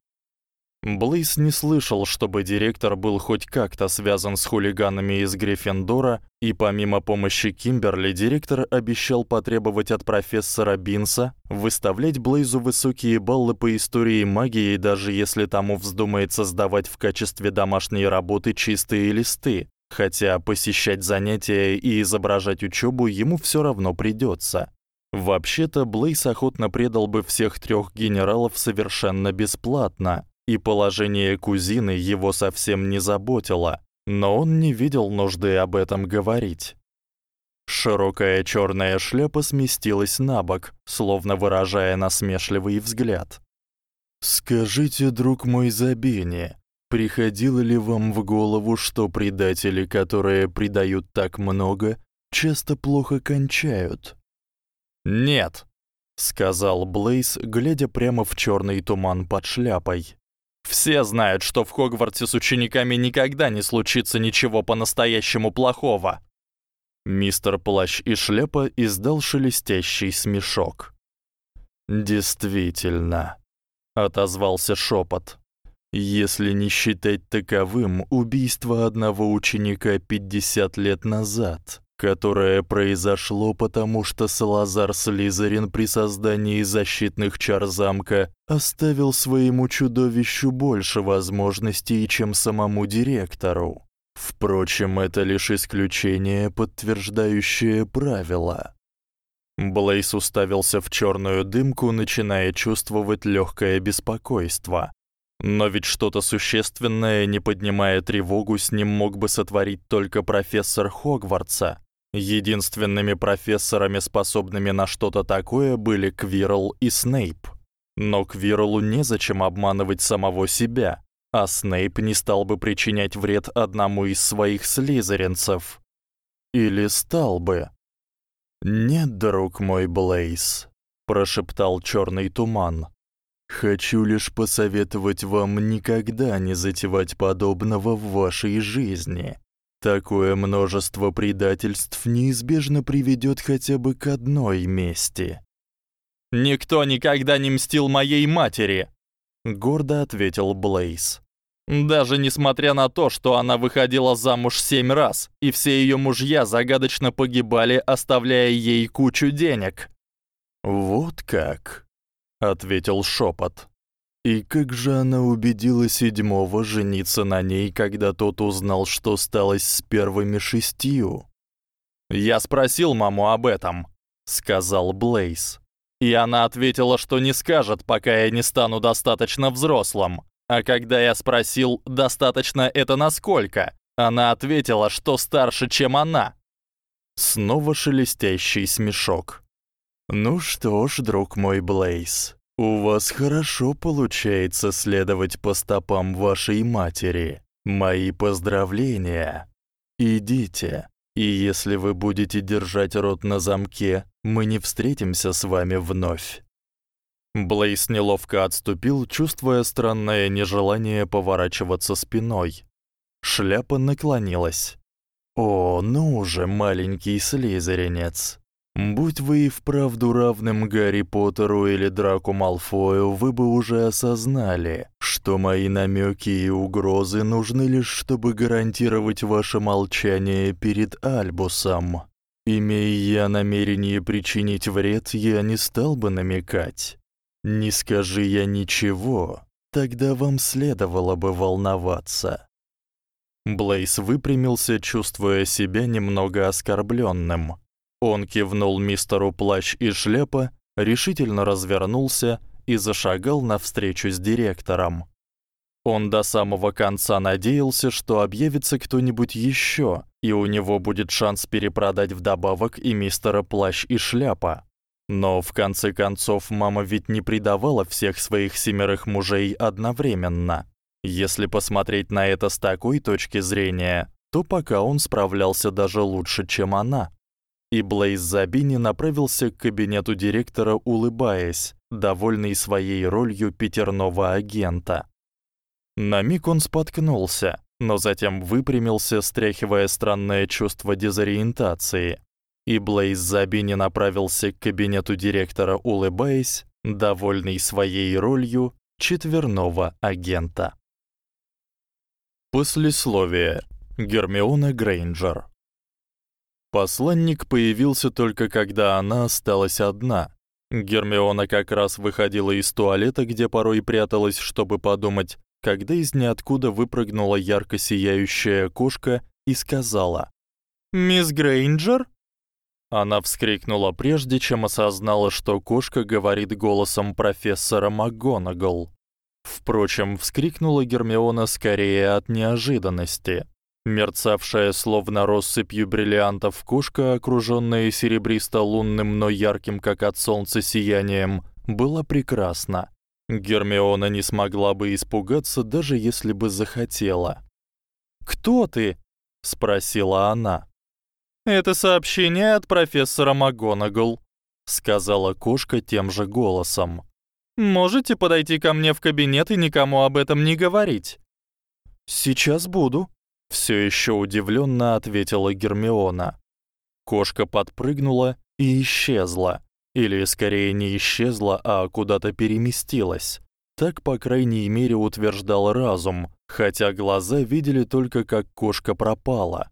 Speaker 1: Блейз не слышал, чтобы директор был хоть как-то связан с хулиганами из Гриффиндора, и помимо помощи Кимберли, директор обещал потребовать от профессора Бинса выставлять Блейзу высокие баллы по истории магии, даже если тому вздумается сдавать в качестве домашней работы чистые листы, хотя посещать занятия и изображать учёбу ему всё равно придётся. Вообще-то Блейс охотно предал бы всех трёх генералов совершенно бесплатно, и положение кузины его совсем не заботило, но он не видел нужды об этом говорить. Широкая чёрная шляпа сместилась набок, словно выражая насмешливый взгляд. Скажите, друг мой Забини, Приходило ли вам в голову, что предатели, которые предают так много, часто плохо кончают? Нет, сказал Блейз, глядя прямо в чёрный туман под шляпой. Все знают, что в Хогвартсе с учениками никогда не случится ничего по-настоящему плохого. Мистер Плащ и шляпа издал шелестящий смешок. Действительно, отозвался шёпот. Если не считать таковым убийство одного ученика 50 лет назад, которое произошло потому, что Салазар Слизерин при создании защитных чар замка оставил своему чудовищу больше возможностей, чем самому директору. Впрочем, это лишь исключение, подтверждающее правило. Блейс уставился в чёрную дымку, начиная чувствовать лёгкое беспокойство. Но ведь что-то существенное, не поднимая тревогу, с ним мог бы сотворить только профессор Хогвартса. Единственными профессорами, способными на что-то такое, были Квирл и Снейп. Но Квирлу незачем обманывать самого себя, а Снейп не стал бы причинять вред одному из своих слизеринцев. Или стал бы? "Нет, друг мой Блейз", прошептал чёрный туман. Хочу лишь посоветовать вам никогда не затевать подобного в вашей жизни. Такое множество предательств неизбежно приведёт хотя бы к одной мести.
Speaker 2: Никто никогда не мстил моей матери,
Speaker 1: гордо ответил Блейз.
Speaker 2: Даже несмотря на то, что она выходила замуж семь раз, и все её мужья загадочно погибали, оставляя ей кучу денег.
Speaker 1: Вот как ответил шёпот. И как же она убедила седьмого жениться на ней, когда тот узнал, что сталось с первыми шестью?
Speaker 2: Я спросил маму об этом, сказал Блейз. И она ответила, что не скажет, пока я не стану достаточно взрослым. А когда я спросил, достаточно это насколько, она ответила, что старше, чем она.
Speaker 1: Снова шелестящий смешок. Ну что ж, друг мой Блейз, у вас хорошо получается следовать по стопам вашей матери. Мои поздравления. Идите. И если вы будете держать рот на замке, мы не встретимся с вами вновь.
Speaker 2: Блейс неловко отступил, чувствуя странное нежелание поворачиваться спиной.
Speaker 1: Шляпа наклонилась. О, ну же, маленький слизеринец. Будь вы и вправду равным Гарри Поттеру или Драку Малфою, вы бы уже осознали, что мои намёки и угрозы нужны лишь, чтобы гарантировать ваше молчание перед Альбусом. Имея я намерение причинить вред, я не стал бы намекать. Не скажи я ничего, тогда вам следовало бы волноваться.
Speaker 2: Блейз выпрямился, чувствуя себя немного оскорблённым. Он кивнул мистеру Плащ и Шляпа, решительно развернулся и зашагал навстречу с директором. Он до самого конца надеялся, что объявится кто-нибудь ещё, и у него будет шанс перепродать вдобавок и мистера Плащ и Шляпа. Но в конце концов мама ведь не предавала всех своих семерых мужей одновременно. Если посмотреть на это с такой точки зрения, то пока он справлялся даже лучше, чем она и Блейз Забини направился к кабинету директора, улыбаясь, довольный своей ролью пятерного агента. На миг он споткнулся, но затем выпрямился, стряхивая странное чувство дезориентации. И Блейз Забини направился к кабинету директора, улыбаясь, довольный своей ролью четверного агента. Послесловие. Гермиона Грейнджер. Посланник появился только когда она осталась одна. Гермиона как раз выходила из туалета, где порой пряталась, чтобы подумать, когда из ниоткуда выпрыгнула ярко сияющая кошка и сказала: "Мисс Грейнджер?"
Speaker 1: Она вскрикнула прежде, чем осознала, что кошка говорит голосом профессора МакГонагал. Впрочем, вскрикнула Гермиона скорее от неожиданности. Мерцавшая словно россыпью бриллиантов кошка, окружённая серебристо-лунным, но ярким, как от солнца, сиянием, была прекрасна. Гермиона не смогла бы испугаться, даже если бы захотела.
Speaker 2: "Кто ты?"
Speaker 1: спросила она.
Speaker 2: "Это сообщение от профессора МакГонагал",
Speaker 1: сказала кошка тем же голосом.
Speaker 2: "Можете подойти ко мне в кабинет и никому об этом не говорить?"
Speaker 1: "Сейчас буду", всё ещё удивлённо ответила Гермиона. Кошка подпрыгнула и исчезла. или скорее не исчезла, а куда-то переместилась. Так, по крайней мере, утверждал разум, хотя глаза видели только как кошка пропала.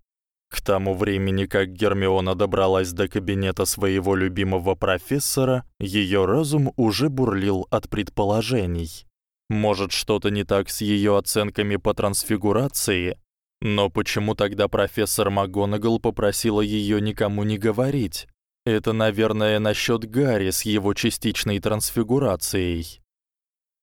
Speaker 1: К тому времени, как Гермиона добралась до кабинета своего любимого профессора, её разум уже бурлил от предположений. Может, что-то не так с её оценками по трансфигурации? Но почему тогда профессор МакГонагал попросила её никому не говорить? Это, наверное, насчёт Гарри с его частичной трансфигурацией.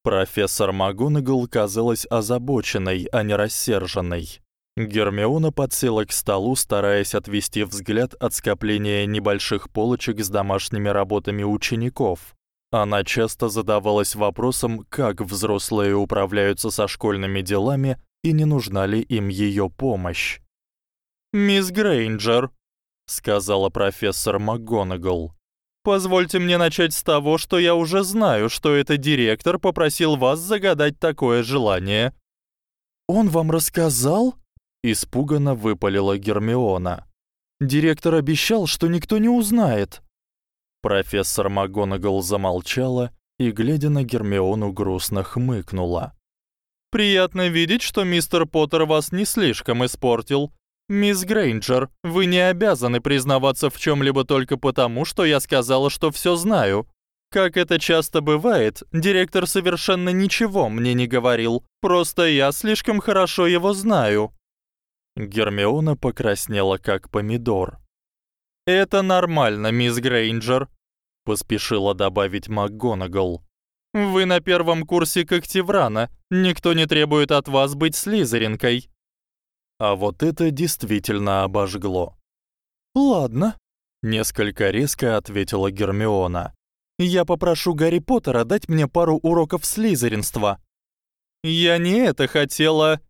Speaker 1: Профессор МакГонагал казалась озабоченной, а не рассерженной. Гермиона подсела к столу, стараясь отвести взгляд от скопления небольших полочек с домашними работами учеников. Она часто задавалась вопросом, как взрослые управляются со школьными делами и не нужна ли им её помощь. "Мисс Грейнджер", сказала профессор МакГонагал. "Позвольте мне начать с того, что я уже знаю, что это директор попросил вас загадать такое желание". "Он вам рассказал?" испуганно выпалила Гермиона. Директор обещал, что никто не узнает. Профессор МакГонагал замолчала и, глядя на Гермиону, грустно хмыкнула. Приятно видеть, что мистер Поттер вас не слишком испортил. Мисс Грейнджер, вы не обязаны признаваться в чём-либо только потому, что я сказала, что всё знаю. Как это часто бывает, директор совершенно ничего мне не говорил. Просто я слишком хорошо его знаю. Гермиона покраснела как помидор. Это нормально, мисс Грейнджер, поспешила добавить МакГонагал. Вы на первом курсе Когтеврана. Никто не требует от вас быть слизеринкой. А вот это действительно обожгло. Ладно, несколько резко ответила Гермиона. Я попрошу Гарри Поттера дать мне пару уроков слизеринства. Я не это хотела,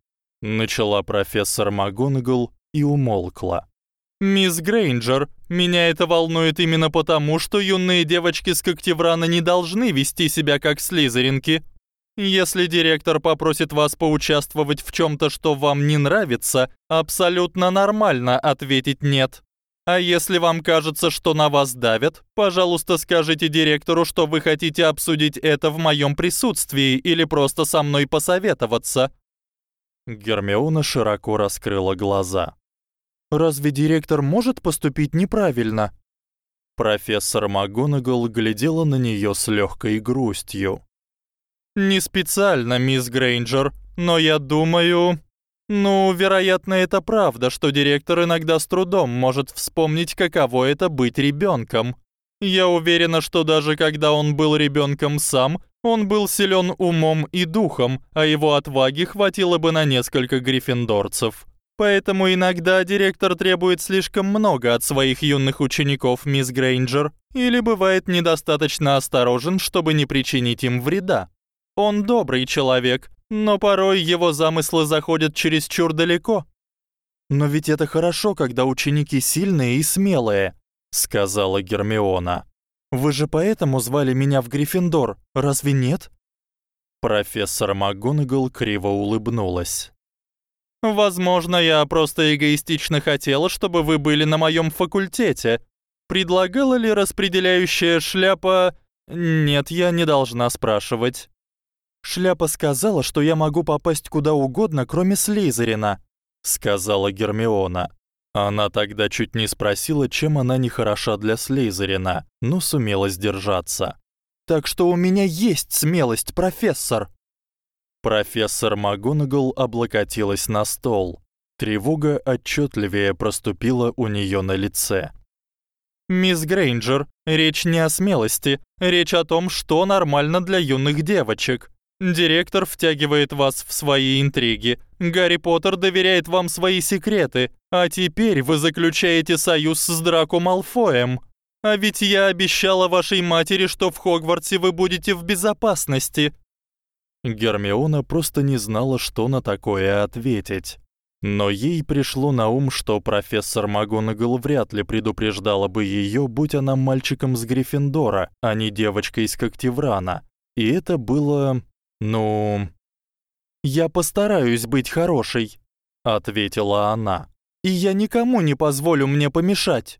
Speaker 1: начала профессор МакГонагал и умолкла. Мисс Грейнджер, меня это волнует именно потому, что юные девочки с Когтеврана не должны вести себя как слизеринки. Если директор попросит вас поучаствовать в чём-то, что вам не нравится, абсолютно нормально ответить нет. А если вам кажется, что на вас давят, пожалуйста, скажите директору, что вы хотите обсудить это в моём присутствии или просто со мной посоветоваться. Гермиона широко раскрыла глаза. Разве директор может поступить неправильно? Профессор МакГонагал глядела на неё с лёгкой грустью. Не специально, мисс Грейнджер, но я думаю, ну, вероятно, это правда, что директор иногда с трудом может вспомнить, каково это быть ребёнком. Я уверена, что даже когда он был ребёнком сам, он был силен умом и духом, а его отваги хватило бы на несколько гриффиндорцев. Поэтому иногда директор требует слишком много от своих юных учеников, мисс Грейнджер, или бывает недостаточно осторожен, чтобы не причинить им вреда. Он добрый человек, но порой его замыслы заходят чересчур далеко. Но ведь это хорошо, когда ученики сильные и смелые, сказала Гермиона. Вы же поэтому звали меня в Гриффиндор, разве нет? Профессор МакГонагал криво улыбнулась. Возможно, я просто эгоистично хотела, чтобы вы были на моём факультете. Предлагала ли распределяющая шляпа? Нет, я не должна спрашивать. Шляпа сказала, что я могу попасть куда угодно, кроме Слизерина, сказала Гермиона. Она тогда чуть не спросила, чем она не хороша для Слизерина, но сумела сдержаться. Так что у меня есть смелость, профессор. Профессор МакГонагал облокотилась на стол. Тревога отчётливее проступила у неё на лице. Мисс Грейнджер, речь не о смелости, речь о том, что нормально для юных девочек. Директор втягивает вас в свои интриги. Гарри Поттер доверяет вам свои секреты, а теперь вы заключаете союз с Драко Малфоем. А ведь я обещала вашей матери, что в Хогвартсе вы будете в безопасности. Гермиона просто не знала, что на такое ответить. Но ей пришло на ум, что профессор МакГонагал вряд ли предупреждала бы её, будь она мальчиком с Гриффиндора, а не девочкой из Когтеврана. И это было ну, я постараюсь быть хорошей, ответила она. И я никому не позволю мне помешать.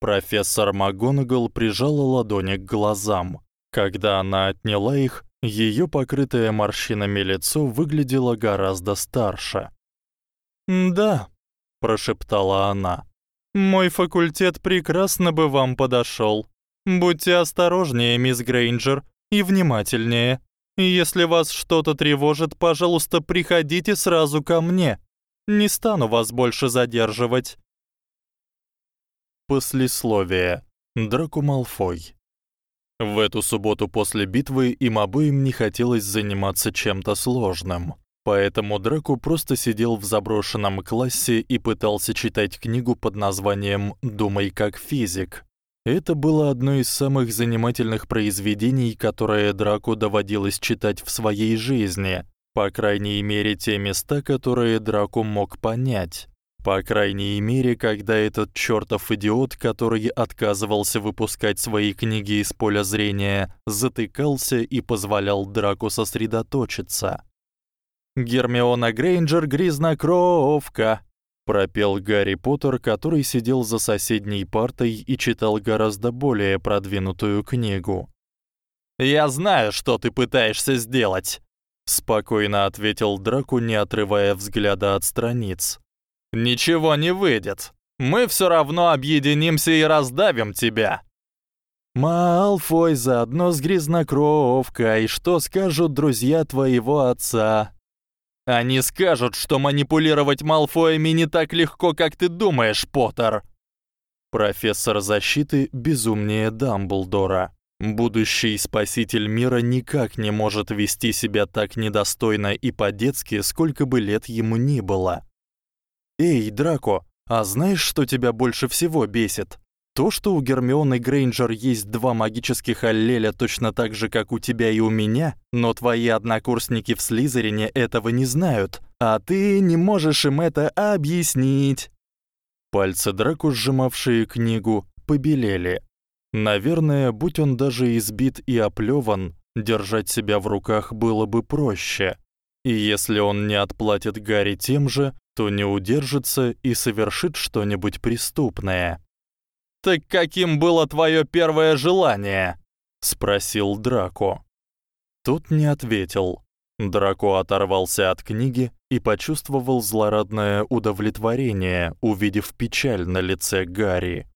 Speaker 2: Профессор МакГонагал прижала ладони к глазам. Когда она отняла их, её покрытое морщинами лицо выглядело гораздо старше.
Speaker 1: "Да", прошептала она. "Мой факультет прекрасно бы вам подошёл. Будьте осторожнее, мисс Грейнджер, и внимательнее. Если вас что-то тревожит, пожалуйста, приходите сразу ко мне. Не стану вас больше задерживать.
Speaker 2: Послесловие. Драко Малфой. В эту субботу после битвы им обоим не хотелось заниматься чем-то сложным. Поэтому Драко просто сидел в заброшенном классе и пытался читать книгу под названием Думай как физик. Это было одно из самых занимательных произведений, которое Драко доводилось читать в своей жизни, по крайней мере, те места, которые Драко мог понять. По крайней мере, когда этот чёртов идиот, который отказывался выпускать свои книги из поля зрения, затыкался и позволял Драку сосредоточиться. Гермиона Грейнджер грязнокровка, пропел Гарри Поттер, который сидел за соседней партой и читал гораздо более продвинутую книгу.
Speaker 1: Я знаю, что ты пытаешься сделать, спокойно ответил Драку, не отрывая взгляда от страниц. Ничего не выйдет. Мы всё равно объединимся и раздавим тебя.
Speaker 2: Малфой заодно с грязнокровкой. Что скажут друзья твоего отца?
Speaker 1: Они скажут, что манипулировать Малфоями не так легко, как ты думаешь, Поттер.
Speaker 2: Профессор защиты безумнее Дамблдора. Будущий спаситель мира никак не может вести себя так недостойно и по-детски, сколько бы лет ему ни было. Эй, Драко, а знаешь, что тебя больше всего бесит? То, что у Гермионы Грейнджер есть два магических аллеля точно так же, как у тебя и у меня, но твои однокурсники в Слизерине этого не знают, а ты не можешь им это объяснить. Пальцы Драко, сжимавшие книгу, побелели. Наверное, будь он даже избит и оплёван, держать себя в руках было бы проще. И если он не отплатит Гарри тем же, то не удержится и совершит что-нибудь преступное.
Speaker 1: Так каким было твоё первое желание?
Speaker 2: спросил Драко. Тот не ответил. Драко оторвался от книги и почувствовал злорадное удовлетворение, увидев печаль на лице Гарри.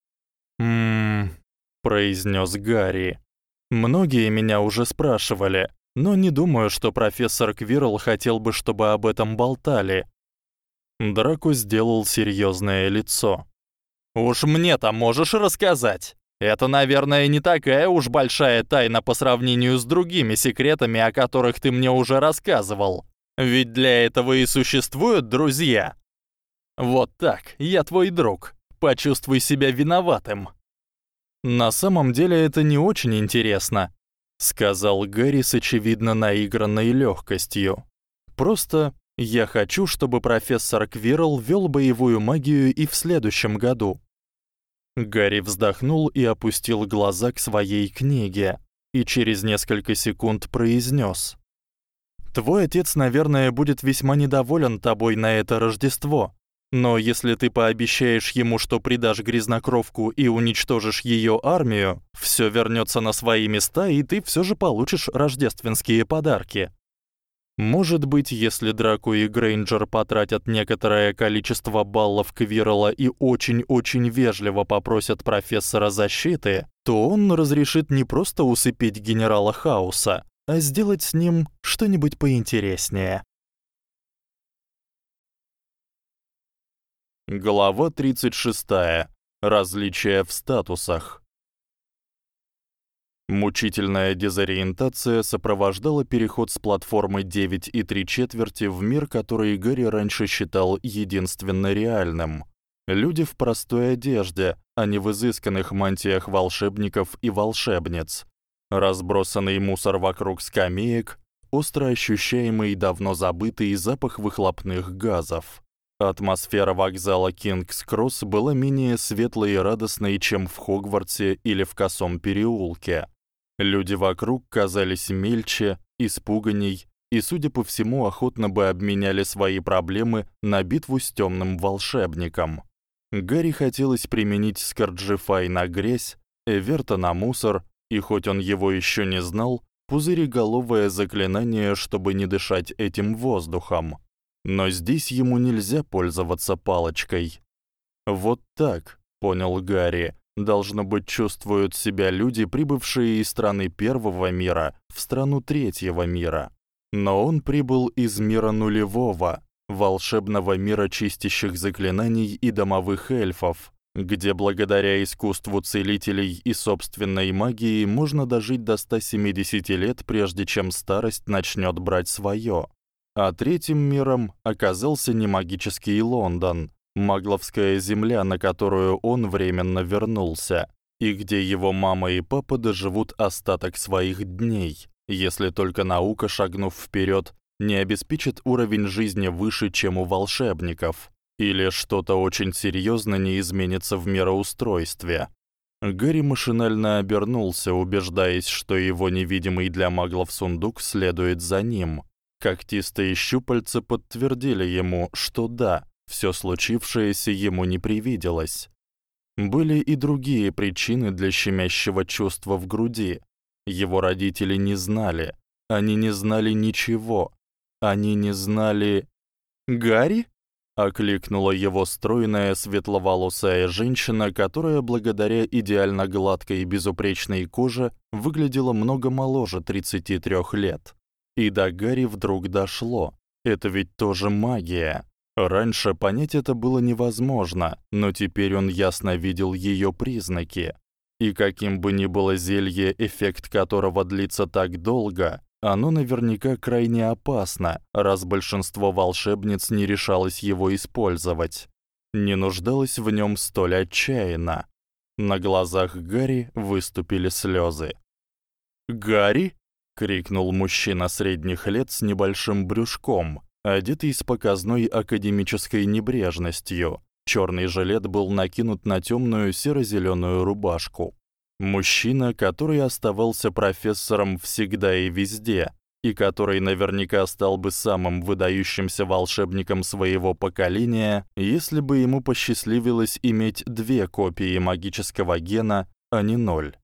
Speaker 2: «Ммм», — произнёс Гарри. «Многие меня уже спрашивали, но не думаю, что профессор Квирл хотел бы, чтобы об этом болтали. Драко сделал серьёзное лицо.
Speaker 1: Уж мне-то можешь рассказать. Это, наверное, не такая уж большая тайна по сравнению с другими секретами, о которых ты мне уже рассказывал. Ведь для этого и существуют друзья. Вот так, я твой друг. Почувствуй себя виноватым.
Speaker 2: На самом деле это не очень интересно, сказал Гарри с очевидно наигранной лёгкостью. Просто я хочу, чтобы профессор Квирл вёл боевую магию и в следующем году. Гарри вздохнул и опустил глаза к своей книге, и через несколько секунд произнёс: Твой отец, наверное, будет весьма недоволен тобой на это Рождество. Но если ты пообещаешь ему, что предашь грязнокровку и уничтожишь её армию, всё вернётся на свои места, и ты всё же получишь рождественские подарки. Может быть, если Драко и Грейнджер потратят некоторое количество баллов Квирла и очень-очень вежливо попросят профессора защиты, то он разрешит не просто усыпить генерала Хауса, а сделать с ним что-нибудь поинтереснее. Глава 36. Различия в статусах. Мучительная дезориентация сопровождала переход с платформы 9 и 3 четверти в мир, который Гэри раньше считал единственно реальным. Люди в простой одежде, а не в изысканных мантиях волшебников и волшебниц. Разбросанный мусор вокруг скамеек, остро ощущаемый давно забытый запах выхлопных газов. Атмосфера вокзала Кингс-Кросс была менее светлой и радостной, чем в Хогвартсе или в Косом переулке. Люди вокруг казались мельче, испуганней и, судя по всему, охотно бы обменяли свои проблемы на битву с тёмным волшебником. Гарри хотелось применить Скорджифай на грязь, Эверта на мусор, и хоть он его ещё не знал, пузыреголовое заклинание, чтобы не дышать этим воздухом. Но здесь ему нельзя пользоваться палочкой. Вот так, понял Гарри. Должно быть, чувствуют себя люди, прибывшие из страны первого мира в страну третьего мира. Но он прибыл из мира нулевого, волшебного мира чистящих заклинаний и домовых эльфов, где благодаря искусству целителей и собственной магии можно дожить до 170 лет, прежде чем старость начнёт брать своё. А третьим миром оказался не магический Лондон, магловская земля, на которую он временно вернулся, и где его мама и папа доживут остаток своих дней, если только наука, шагнув вперёд, не обеспечит уровень жизни выше, чем у волшебников, или что-то очень серьёзно не изменится в мироустройстве. Гарри машинально обернулся, убеждаясь, что его невидимый для маглов сундук следует за ним. Когтистые щупальца подтвердили ему, что да, всё случившееся ему не привиделось. Были и другие причины для щемящего чувства в груди. Его родители не знали, они не знали ничего. Они не знали Гарри окликнула его стройная светловолосая женщина, которая благодаря идеально гладкой и безупречной коже выглядела много моложе 33 лет. И до Гарри вдруг дошло. Это ведь тоже магия. Раньше понять это было невозможно, но теперь он ясно видел её признаки. И каким бы ни было зелье, эффект которого длится так долго, оно наверняка крайне опасно, раз большинство волшебниц не решалось его использовать. Не нуждалось в нём столь отчаянно. На глазах Гарри выступили слёзы. "Гарри!" крикнул мужчина средних лет с небольшим брюшком, одетый с показной академической небрежностью. Чёрный жилет был накинут на тёмную серо-зелёную рубашку. Мужчина, который оставался профессором всегда и везде, и который наверняка стал бы самым выдающимся волшебником своего поколения, если бы ему посчастливилось иметь две копии магического гена, а не ноль.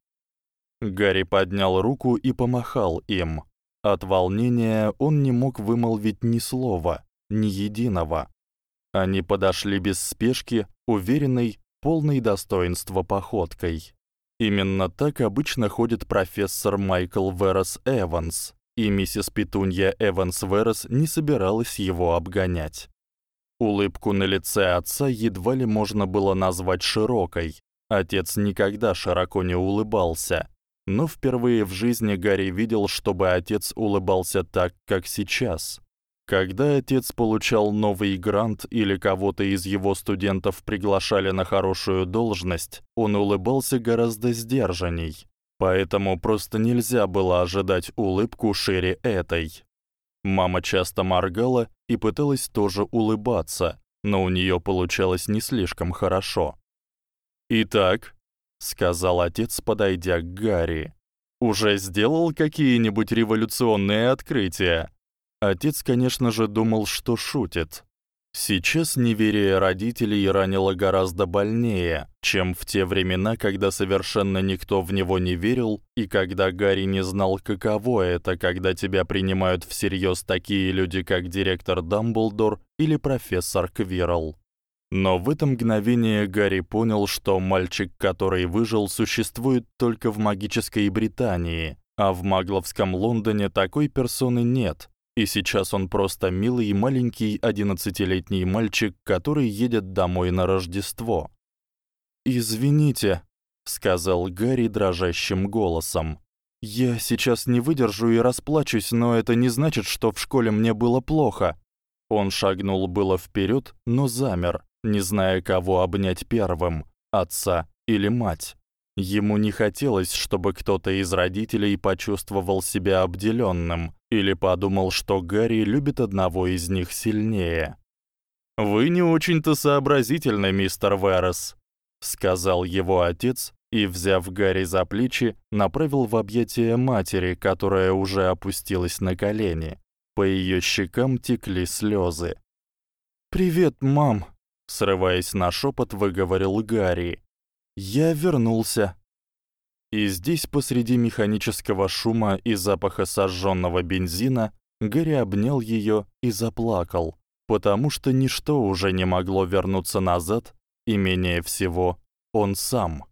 Speaker 2: Гарри поднял руку и помахал им. От волнения он не мог вымолвить ни слова, ни единого. Они подошли без спешки, уверенной, полной достоинства походкой. Именно так обычно ходит профессор Майкл Верос Эванс, и миссис Петунья Эванс Верос не собиралась его обгонять. Улыбку на лице отца едва ли можно было назвать широкой. Отец никогда широко не улыбался, но впервые в жизни Гарри видел, чтобы отец улыбался так, как сейчас. Когда отец получал новый грант или кого-то из его студентов приглашали на хорошую должность, он улыбался гораздо сдержанней. Поэтому просто нельзя было ожидать улыбку шире этой. Мама часто моргала и пыталась тоже улыбаться, но у неё получалось не слишком хорошо. "Итак", сказал отец, подойдя к Гарри. "Уже сделал какие-нибудь революционные открытия?" Отец, конечно же, думал, что шутит. Сейчас неверие родителей ранило гораздо больнее, чем в те времена, когда совершенно никто в него не верил и когда Гарри не знал, каково это, когда тебя принимают всерьёз такие люди, как директор Дамблдор или профессор Квирл. Но в это мгновение Гарри понял, что мальчик, который выжил, существует только в магической Британии, а в магловском Лондоне такой персоны нет. И сейчас он просто милый маленький одиннадцатилетний мальчик, который едет домой на Рождество. "Извините", сказал Гарри дрожащим голосом. "Я сейчас не выдержу и расплачусь, но это не значит, что в школе мне было плохо". Он шагнул было вперёд, но замер, не зная, кого обнять первым: отца или мать. Ему не хотелось, чтобы кто-то из родителей почувствовал себя обделённым, или подумал, что Гарри любит одного из них сильнее. Вы не очень-то сообразительны, мистер Верес, сказал его отец и, взяв Гарри за плечи, направил в объятия матери, которая уже опустилась на колени. По её щекам текли слёзы. "Привет, мам", срываясь на шёпот, выговорил Гарри. Я вернулся. И здесь посреди механического шума и запаха сожжённого бензина Гарри обнял её и заплакал, потому что ничто уже не могло вернуться назад, и менее всего он сам.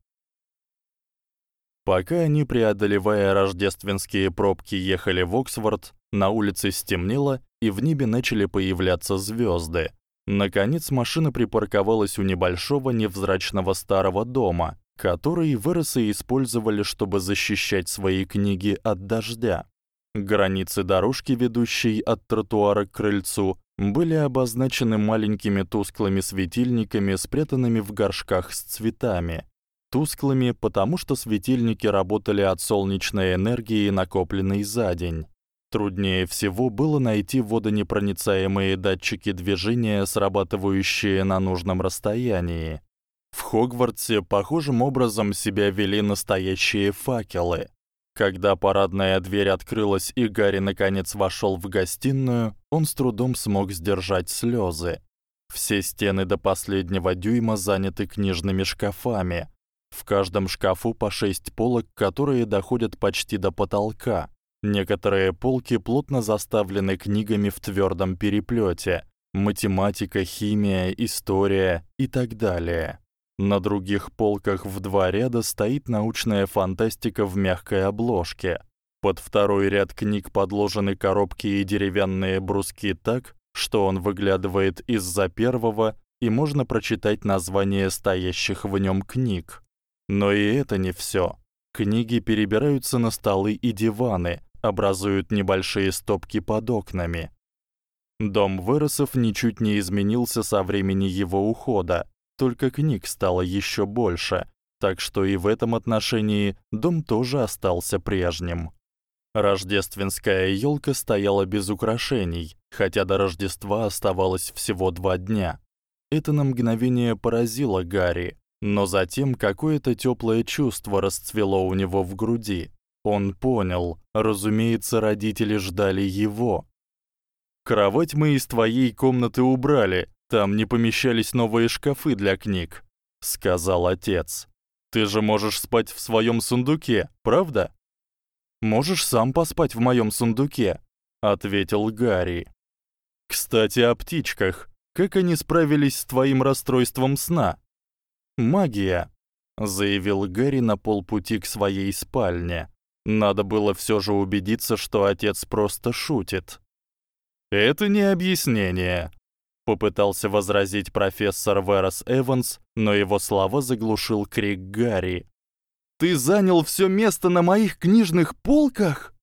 Speaker 2: Пока они, преодолевая рождественские пробки, ехали в Оксфорд, на улице стемнело, и в небе начали появляться звёзды. Наконец машина припарковалась у небольшого невзрачного старого дома, который выросы использовали, чтобы защищать свои книги от дождя. Границы дорожки, ведущей от тротуара к крыльцу, были обозначены маленькими тусклыми светильниками, спрятанными в горшках с цветами. Тусклыми, потому что светильники работали от солнечной энергии, накопленной за день. Труднее всего было найти водонепроницаемые датчики движения, срабатывающие на нужном расстоянии. В Хогвартсе похожим образом себя вели настоящие факелы. Когда парадная дверь открылась и Гарри наконец вошёл в гостиную, он с трудом смог сдержать слёзы. Все стены до последнего дюйма заняты книжными шкафами, в каждом шкафу по шесть полок, которые доходят почти до потолка. Некоторые полки плотно заставлены книгами в твёрдом переплёте: математика, химия, история и так далее. На других полках в два ряда стоит научная фантастика в мягкой обложке. Под второй ряд книг подложены коробки и деревянные бруски так, что он выглядывает из-за первого, и можно прочитать названия стоящих в нём книг. Но и это не всё. Книги перебираются на столы и диваны, образуют небольшие стопки под окнами. Дом выросов ничуть не изменился со времени его ухода, только книг стало ещё больше, так что и в этом отношении дом тоже остался прежним. Рождественская ёлка стояла без украшений, хотя до Рождества оставалось всего два дня. Это на мгновение поразило Гарри, но затем какое-то тёплое чувство расцвело у него в груди. Он понял, разумеется, родители ждали его. Кровать мы из твоей комнаты убрали, там не помещались новые шкафы для книг, сказал отец. Ты же можешь спать в своём сундуке, правда? Можешь сам поспать в моём сундуке, ответил Гарри. Кстати, о птичках. Как они справились с твоим расстройством сна? Магия, заявил Гарри на полпути к своей спальне. Надо было всё же убедиться, что отец просто шутит. Это не объяснение, попытался возразить профессор Верас Эванс, но его слова заглушил крик Гарри. Ты занял всё место на моих книжных полках?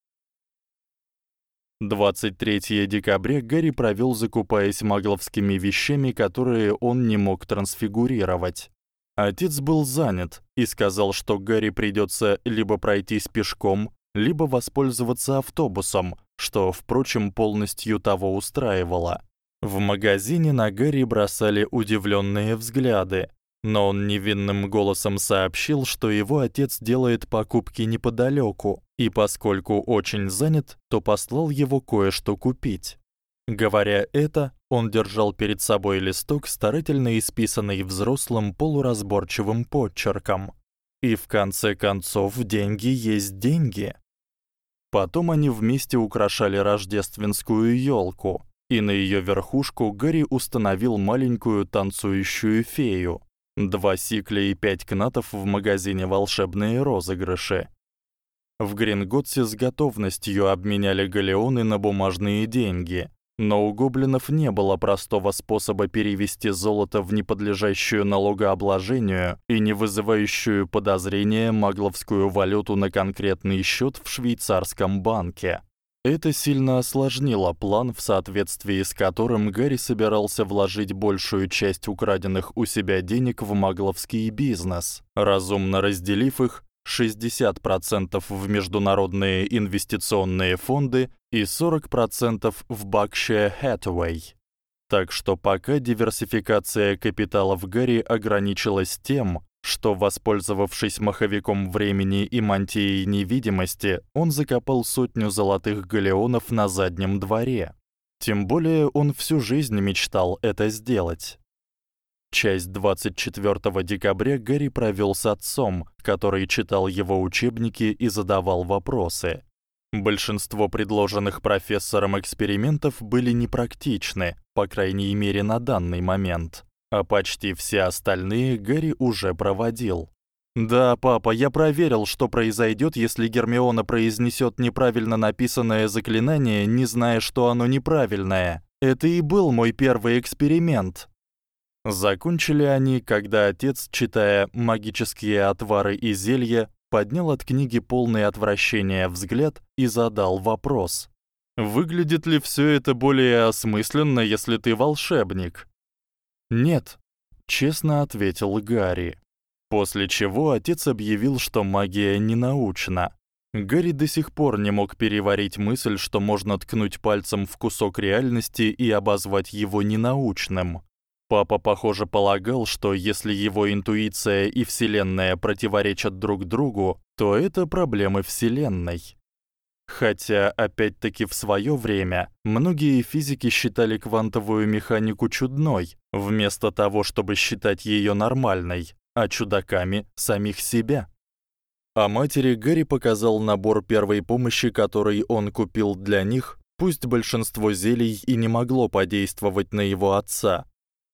Speaker 2: 23 декабря Гарри провёл закупаясь магловскими вещами, которые он не мог трансфигурировать. Отец был занят и сказал, что Гарри придётся либо пройтись пешком, либо воспользоваться автобусом, что, впрочем, полностью того устраивало. В магазине на Гарри бросали удивлённые взгляды, но он невинным голосом сообщил, что его отец делает покупки неподалёку, и поскольку очень занят, то послал его кое-что купить. Говоря это, он держал перед собой листок, старательно исписанный взрослым полуразборчивым подчерком. И в конце концов, деньги есть деньги. Потом они вместе украшали рождественскую ёлку, и на её верхушку Гарри установил маленькую танцующую фею. Два сикля и пять кнатов в магазине волшебные розыгрыши. В Гринготсе с готовностью обменяли галеоны на бумажные деньги, но у гоблинов не было простого способа перевести золото в неподлежащую налогообложению и не вызывающую подозрения магловскую валюту на конкретный счёт в швейцарском банке. Это сильно осложнило план, в соответствии с которым Гарри собирался вложить большую часть украденных у себя денег в магловский бизнес, разумно разделив их 60% в международные инвестиционные фонды и 40% в Berkshire Hathaway. Так что пока диверсификация капитала в Гарри ограничилась тем, что, воспользовавшись маховиком времени и мантией невидимости, он закопал сотню золотых галеонов на заднем дворе. Тем более он всю жизнь мечтал это сделать. Часть 24 декабря Гарри провёл с отцом, который читал его учебники и задавал вопросы. Большинство предложенных профессором экспериментов были непрактичны, по крайней мере, на данный момент, а почти все остальные Гарри уже проводил. Да, папа, я проверил, что произойдёт, если Гермиона произнесёт неправильно написанное заклинание, не зная, что оно неправильное. Это и был мой первый эксперимент. Закончили они, когда отец, читая магические отвары и зелья, поднял от книги полный отвращения взгляд и задал вопрос: "Выглядит ли всё это более осмысленно, если ты волшебник?" "Нет", честно ответил Гарри. После чего отец объявил, что магия не научна. Гарри до сих пор не мог переварить мысль, что можно ткнуть пальцем в кусок реальности и обозвать его ненаучным. Папа, похоже, полагал, что если его интуиция и вселенная противоречат друг другу, то это проблемы вселенной. Хотя опять-таки в своё время многие физики считали квантовую механику чудной, вместо того, чтобы считать её нормальной, а чудаками самих себя. А матери Гарри показал набор первой помощи, который он купил для них, пусть большинство зелий и не могло подействовать на его отца,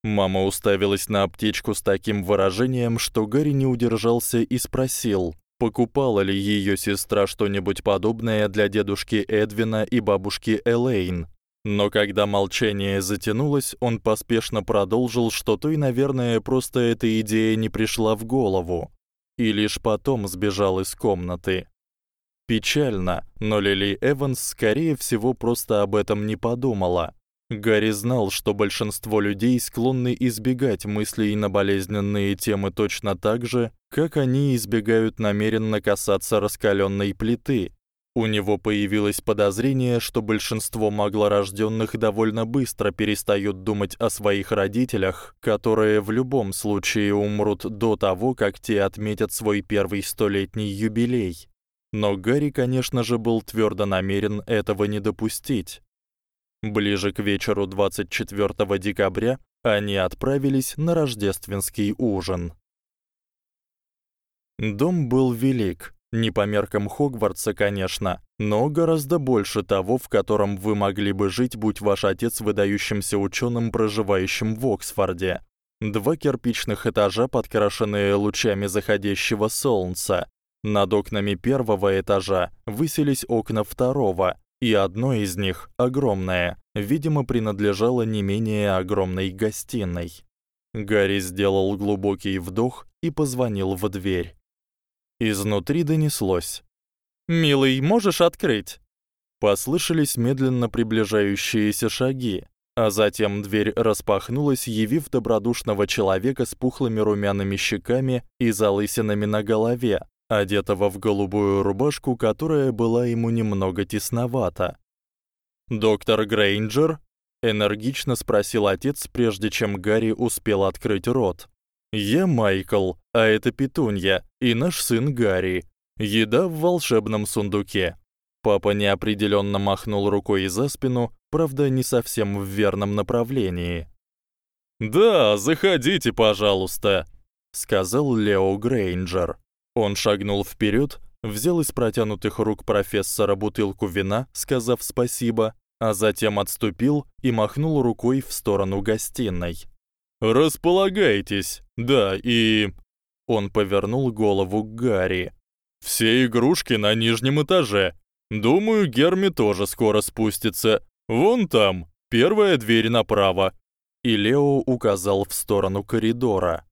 Speaker 2: Мама уставилась на аптечку с таким выражением, что Гарри не удержался и спросил, покупала ли её сестра что-нибудь подобное для дедушки Эдвина и бабушки Элейн. Но когда молчание затянулось, он поспешно продолжил, что той, наверное, просто эта идея не пришла в голову, и лишь потом сбежал из комнаты. Печально, но Лили Эванс скорее всего просто об этом не подумала. Гарри знал, что большинство людей склонны избегать мыслей на болезненные темы точно так же, как они избегают намеренно касаться раскалённой плиты. У него появилось подозрение, что большинство маглорождённых довольно быстро перестаёт думать о своих родителях, которые в любом случае умрут до того, как те отметят свой первый столетний юбилей. Но Гарри, конечно же, был твёрдо намерен этого не допустить. Ближе к вечеру 24 декабря они отправились на рождественский ужин. Дом был велик, не по меркам Хогвартса, конечно, но гораздо больше того, в котором вы могли бы жить, будь ваш отец выдающимся учёным, проживающим в Оксфорде. Два кирпичных этажа, подкрашенные лучами заходящего солнца. Над окнами первого этажа высились окна второго, и одно из них, огромное, видимо, принадлежало не менее огромной гостиной. Гарри сделал глубокий вдох и позвонил в дверь. Изнутри донеслось: "Милый, можешь открыть?" Послышались медленно приближающиеся шаги, а затем дверь распахнулась, явив добродушного человека с пухлыми румяными щеками и залысинами на голове, одетого в голубую рубашку, которая была ему немного тесновата. "Доктор Грейнджер?" энергично спросил отец, прежде чем Гарри успел открыть рот. "Я Майкл, а это Петунья и наш сын Гарри. Еда в волшебном сундуке". Папа неопределённо махнул рукой за спину, правда, не совсем в верном направлении. "Да, заходите, пожалуйста", сказал Лео Грейнджер. Он шагнул вперёд, взял из протянутых рук профессора бутылку вина, сказав спасибо, а затем отступил и махнул рукой в сторону гостиной. Располагайтесь. Да, и он повернул голову к Гарри. Все игрушки на нижнем этаже. Думаю, Герми тоже скоро спустится. Вон там, первая дверь направо. И Лео указал в сторону коридора.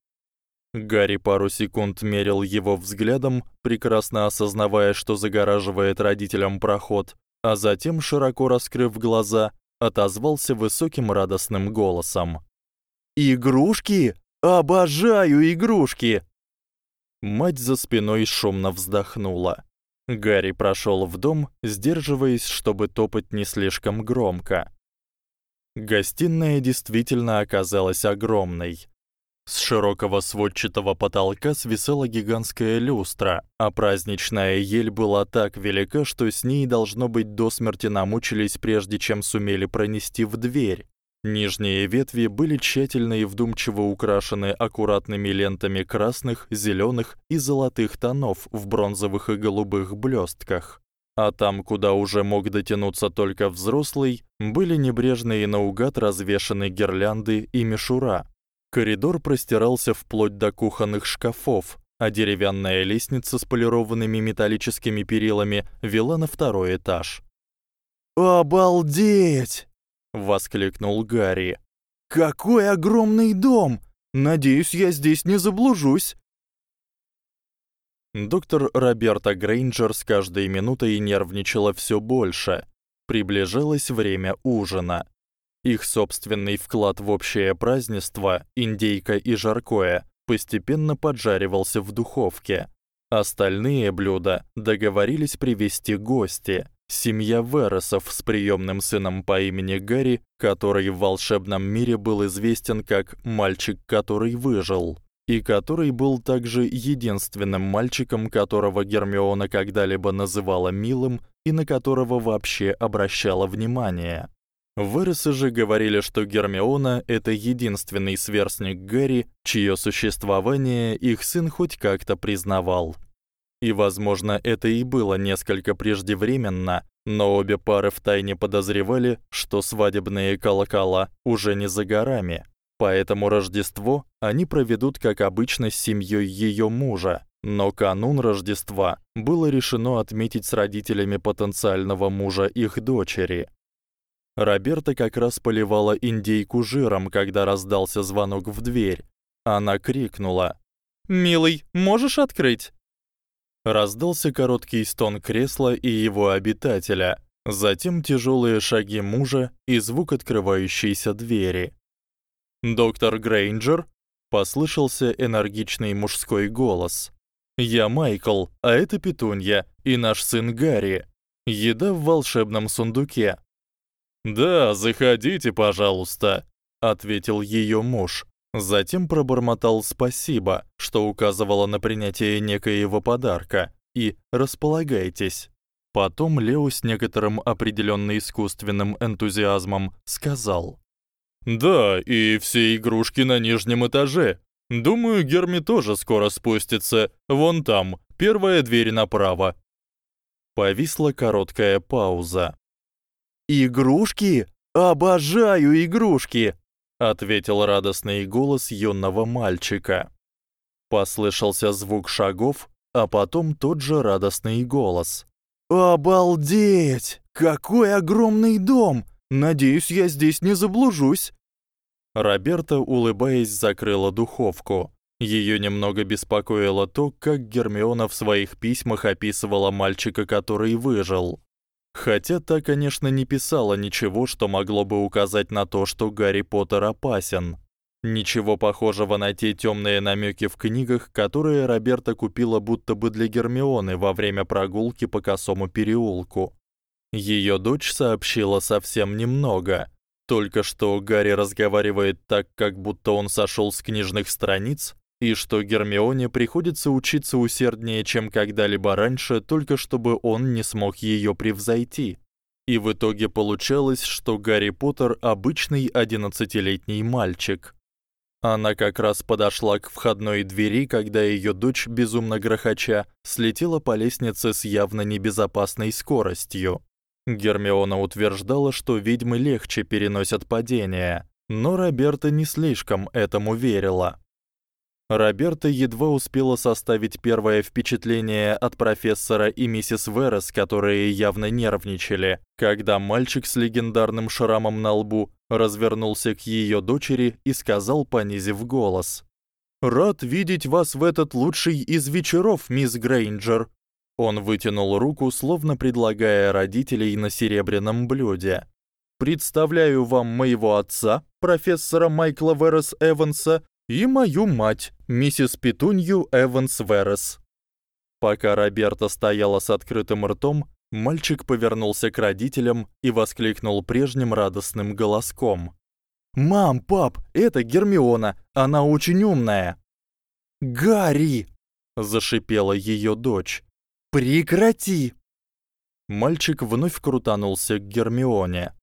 Speaker 2: Гарри пару секунд мерил его взглядом, прекрасно осознавая, что загораживает родителям проход, а затем, широко раскрыв глаза, отозвался высоким радостным голосом: "Игрушки? Обожаю игрушки!" Мать за спиной шумно вздохнула. Гарри прошёл в дом, сдерживаясь, чтобы топать не слишком громко. Гостиная действительно оказалась огромной. С широкого сводчатого потолка свисала гигантская люстра, а праздничная ель была так велика, что с ней должно быть до смерти намучились, прежде чем сумели пронести в дверь. Нижние ветви были тщательно и вдумчиво украшены аккуратными лентами красных, зелёных и золотых тонов в бронзовых и голубых блёстках. А там, куда уже мог дотянуться только взрослый, были небрежно и наугад развешаны гирлянды и мишура. Коридор простирался вплоть до кухонных шкафов, а деревянная лестница с полированными металлическими перилами вела на второй этаж.
Speaker 1: «Обалдеть!» — воскликнул Гарри. «Какой огромный дом! Надеюсь, я здесь не заблужусь!»
Speaker 2: Доктор Роберта Грейнджер с каждой минутой нервничала всё больше. Приближалось время ужина. Их собственный вклад в общее празднество, индейка и жаркое, постепенно поджаривался в духовке. Остальные блюда договорились привезти гости. Семья Вересов с приёмным сыном по имени Гарри, который в волшебном мире был известен как мальчик, который выжил и который был также единственным мальчиком, которого Гермиона когда-либо называла милым и на которого вообще обращала внимание. Вересы же говорили, что Гермиона это единственный сверстник Гарри, чье существование их сын хоть как-то признавал. И, возможно, это и было несколько преждевременно, но обе пары втайне подозревали, что свадебные колокола уже не за горами. Поэтому Рождество они проведут, как обычно, с семьёй её мужа. Но канун Рождества было решено отметить с родителями потенциального мужа их дочери. Роберта как раз поливала индейку жиром, когда раздался звонок в дверь. Она крикнула: "Милый, можешь открыть?" Раздался короткий стон кресла и его обитателя, затем тяжёлые шаги мужа и звук открывающейся двери. Доктор Грейнджер послышался энергичный мужской голос. Я Майкл, а это Петунья и наш сын Гарри. Еда в волшебном сундуке. Да, заходите, пожалуйста, ответил её муж. Затем пробормотал спасибо, что указывало на принятие некоего подарка, и располагайтесь. Потом Лео с некоторым определённо искусственным энтузиазмом сказал: да, и все игрушки на нижнем этаже. Думаю, Герми тоже скоро спустится. Вон там, первая дверь направо. Повисла короткая пауза.
Speaker 1: Игрушки? Обожаю игрушки,
Speaker 2: ответил радостный голос юного мальчика. Послышался звук шагов, а потом тот же радостный голос.
Speaker 1: Обалдеть! Какой огромный дом! Надеюсь, я здесь не заблужусь.
Speaker 2: Роберта, улыбаясь, закрыла духовку. Её немного беспокоило то, как Гермиона в своих письмах описывала мальчика, который выжил. Хотя та, конечно, не писала ничего, что могло бы указать на то, что Гарри Поттер опасен. Ничего похожего на те тёмные намёки в книгах, которые Роберта купила будто бы для Гермионы во время прогулки по косому переулку. Её дочь сообщила совсем немного. Только что Гарри разговаривает так, как будто он сошёл с книжных страниц, и что Гермионе приходится учиться усерднее, чем когда-либо раньше, только чтобы он не смог её превзойти. И в итоге получалось, что Гарри Поттер обычный одиннадцатилетний мальчик. Она как раз подошла к входной двери, когда её дочь, безумно грохоча, слетела по лестнице с явно небезопасной скоростью. Гермиона утверждала, что ведьмы легче переносят падения, но Роберта не слишком этому верила. Роберта едва успела составить первое впечатление от профессора и миссис Верес, которые явно нервничали, когда мальчик с легендарным шрамом на лбу развернулся к её дочери и сказал, понизив голос: "Рад видеть вас в этот лучший из вечеров, мисс Грейнджер. Он вытянул руку, словно предлагая родителей на серебряном блюде. Представляю вам моего отца, профессора Майкла Верес Эванса, и мою мать, миссис Петунью Эванс Верес. Пока Роберта стояла с открытым ртом, мальчик повернулся к родителям и воскликнул прежним радостным голоском: "Мам, пап, это Гермиона, она очень умная". "Гарри!" зашипела её дочь. Прекрати. Мальчик вновь крутанулся к Гермионе.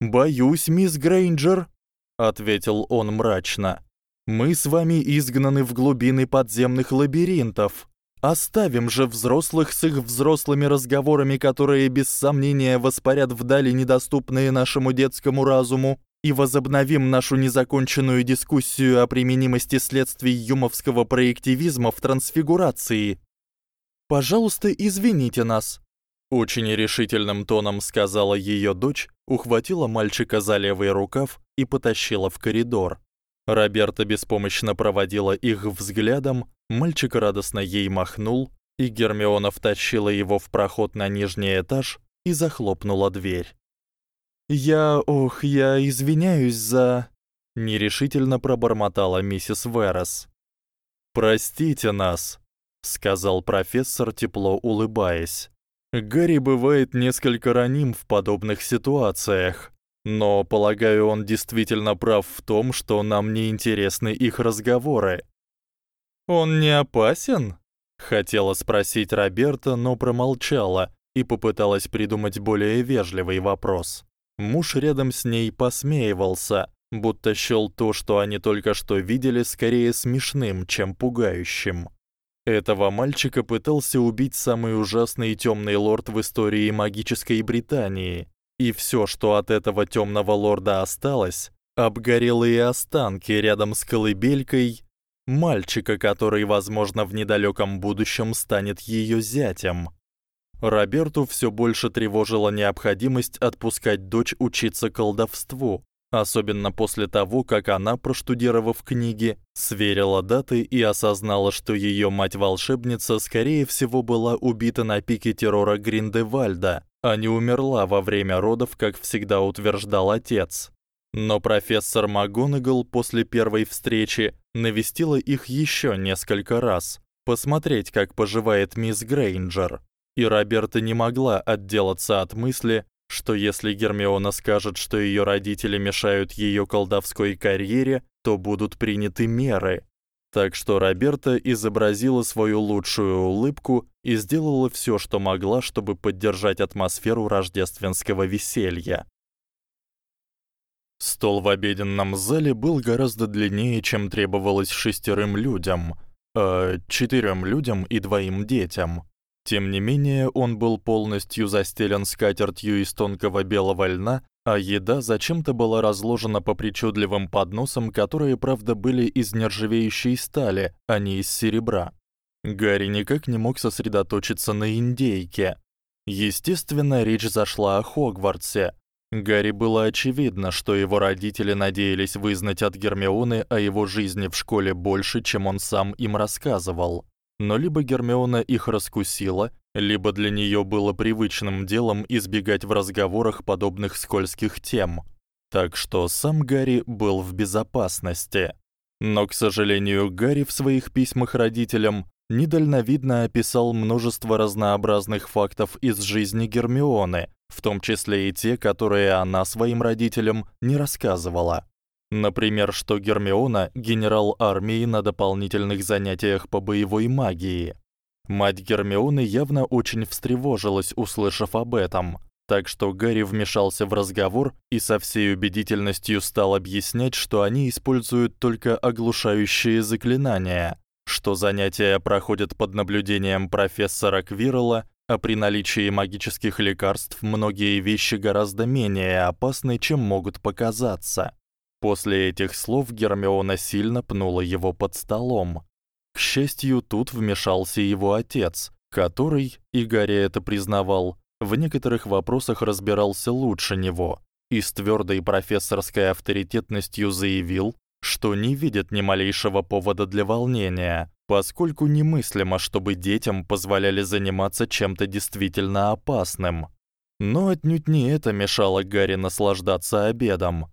Speaker 2: Боюсь, мисс Грейнджер,
Speaker 1: ответил он мрачно. Мы с вами изгнаны в глубины подземных лабиринтов. Оставим же взрослых с их взрослыми разговорами, которые без сомнения воспарят вдали недоступные нашему детскому разуму, и возобновим нашу незаконченную дискуссию о применимости следствий юмовского проективизма в трансфигурации. Пожалуйста, извините нас, очень решительным тоном сказала её дочь, ухватила мальчика за левый рукав и потащила в коридор. Роберта беспомощно проводила их взглядом, мальчик радостно ей махнул, и Гермиона втащила его в проход на нижний этаж и захлопнула дверь. Я, ох, я извиняюсь за нерешительно пробормотала миссис Верес. Простите нас, сказал профессор, тепло улыбаясь. Гарри бывает несколько раним в подобных ситуациях. Но, полагаю, он действительно прав в том, что нам не интересны их разговоры. Он не опасен? хотела спросить Роберта, но промолчала и попыталась придумать более вежливый вопрос. Муж рядом с ней посмеивался, будто счёл то, что они только что видели, скорее смешным, чем пугающим. Этого мальчика пытался убить самый ужасный тёмный лорд в истории магической Британии, и всё, что от этого тёмного лорда осталось, обгорелые останки рядом с колыбелькой мальчика, который, возможно, в недалёком будущем станет её зятем. Роберту всё больше тревожила необходимость отпускать дочь учиться колдовству, особенно после того, как она, проштудировав книги, сверила даты и осознала, что её мать-волшебница скорее всего была убита на пике террора Гриндевальда, а не умерла во время родов, как всегда утверждал отец. Но профессор МакГонагал после первой встречи навестила их ещё несколько раз, посмотреть, как поживает мисс Грейнджер. И Роберта не могла отделаться от мысли, что если Гермиона скажет, что её родители мешают её колдовской карьере, то будут приняты меры. Так что Роберта изобразила свою лучшую улыбку и сделала всё, что могла, чтобы поддержать атмосферу рождественского веселья. Стол в обеденном зале был гораздо длиннее, чем требовалось шестерым людям, э, четырем людям и двоим детям. Тем не менее, он был полностью застелен скатертью из тонкого белого льна, а еда зачем-то была разложена по причудливым подносам, которые, правда, были из нержавеющей стали, а не из серебра. Гарри никак не мог сосредоточиться на индейке. Естественно, речь зашла о Хогвартсе. Гарри было очевидно, что его родители надеялись вызнать от Гермионы о его жизни в школе больше, чем он сам им рассказывал но либо Гермиона их раскусила, либо для неё было привычным делом избегать в разговорах подобных скользких тем. Так что сам Гарри был в безопасности. Но, к сожалению, Гарри в своих письмах родителям недальновидно описал множество разнообразных фактов из жизни Гермионы, в том числе и те, которые она своим родителям не рассказывала. Например, что Гермиона генерал армии на дополнительных занятиях по боевой магии. Мать Гермионы явно очень встревожилась, услышав об этом. Так что Гарри вмешался в разговор и со всей убедительностью стал объяснять, что они используют только оглушающие заклинания, что занятия проходят под наблюдением профессора Квирла, а при наличии магических лекарств многие вещи гораздо менее опасны, чем могут показаться. После этих слов Гермиона сильно пнула его под столом. К счастью, тут вмешался его отец, который, и Гарри это признавал, в некоторых вопросах разбирался лучше него и с твёрдой профессорской авторитетностью заявил, что не видит ни малейшего повода для волнения, поскольку немыслимо, чтобы детям позволяли заниматься чем-то действительно опасным. Но отнюдь не это мешало Гарри наслаждаться обедом.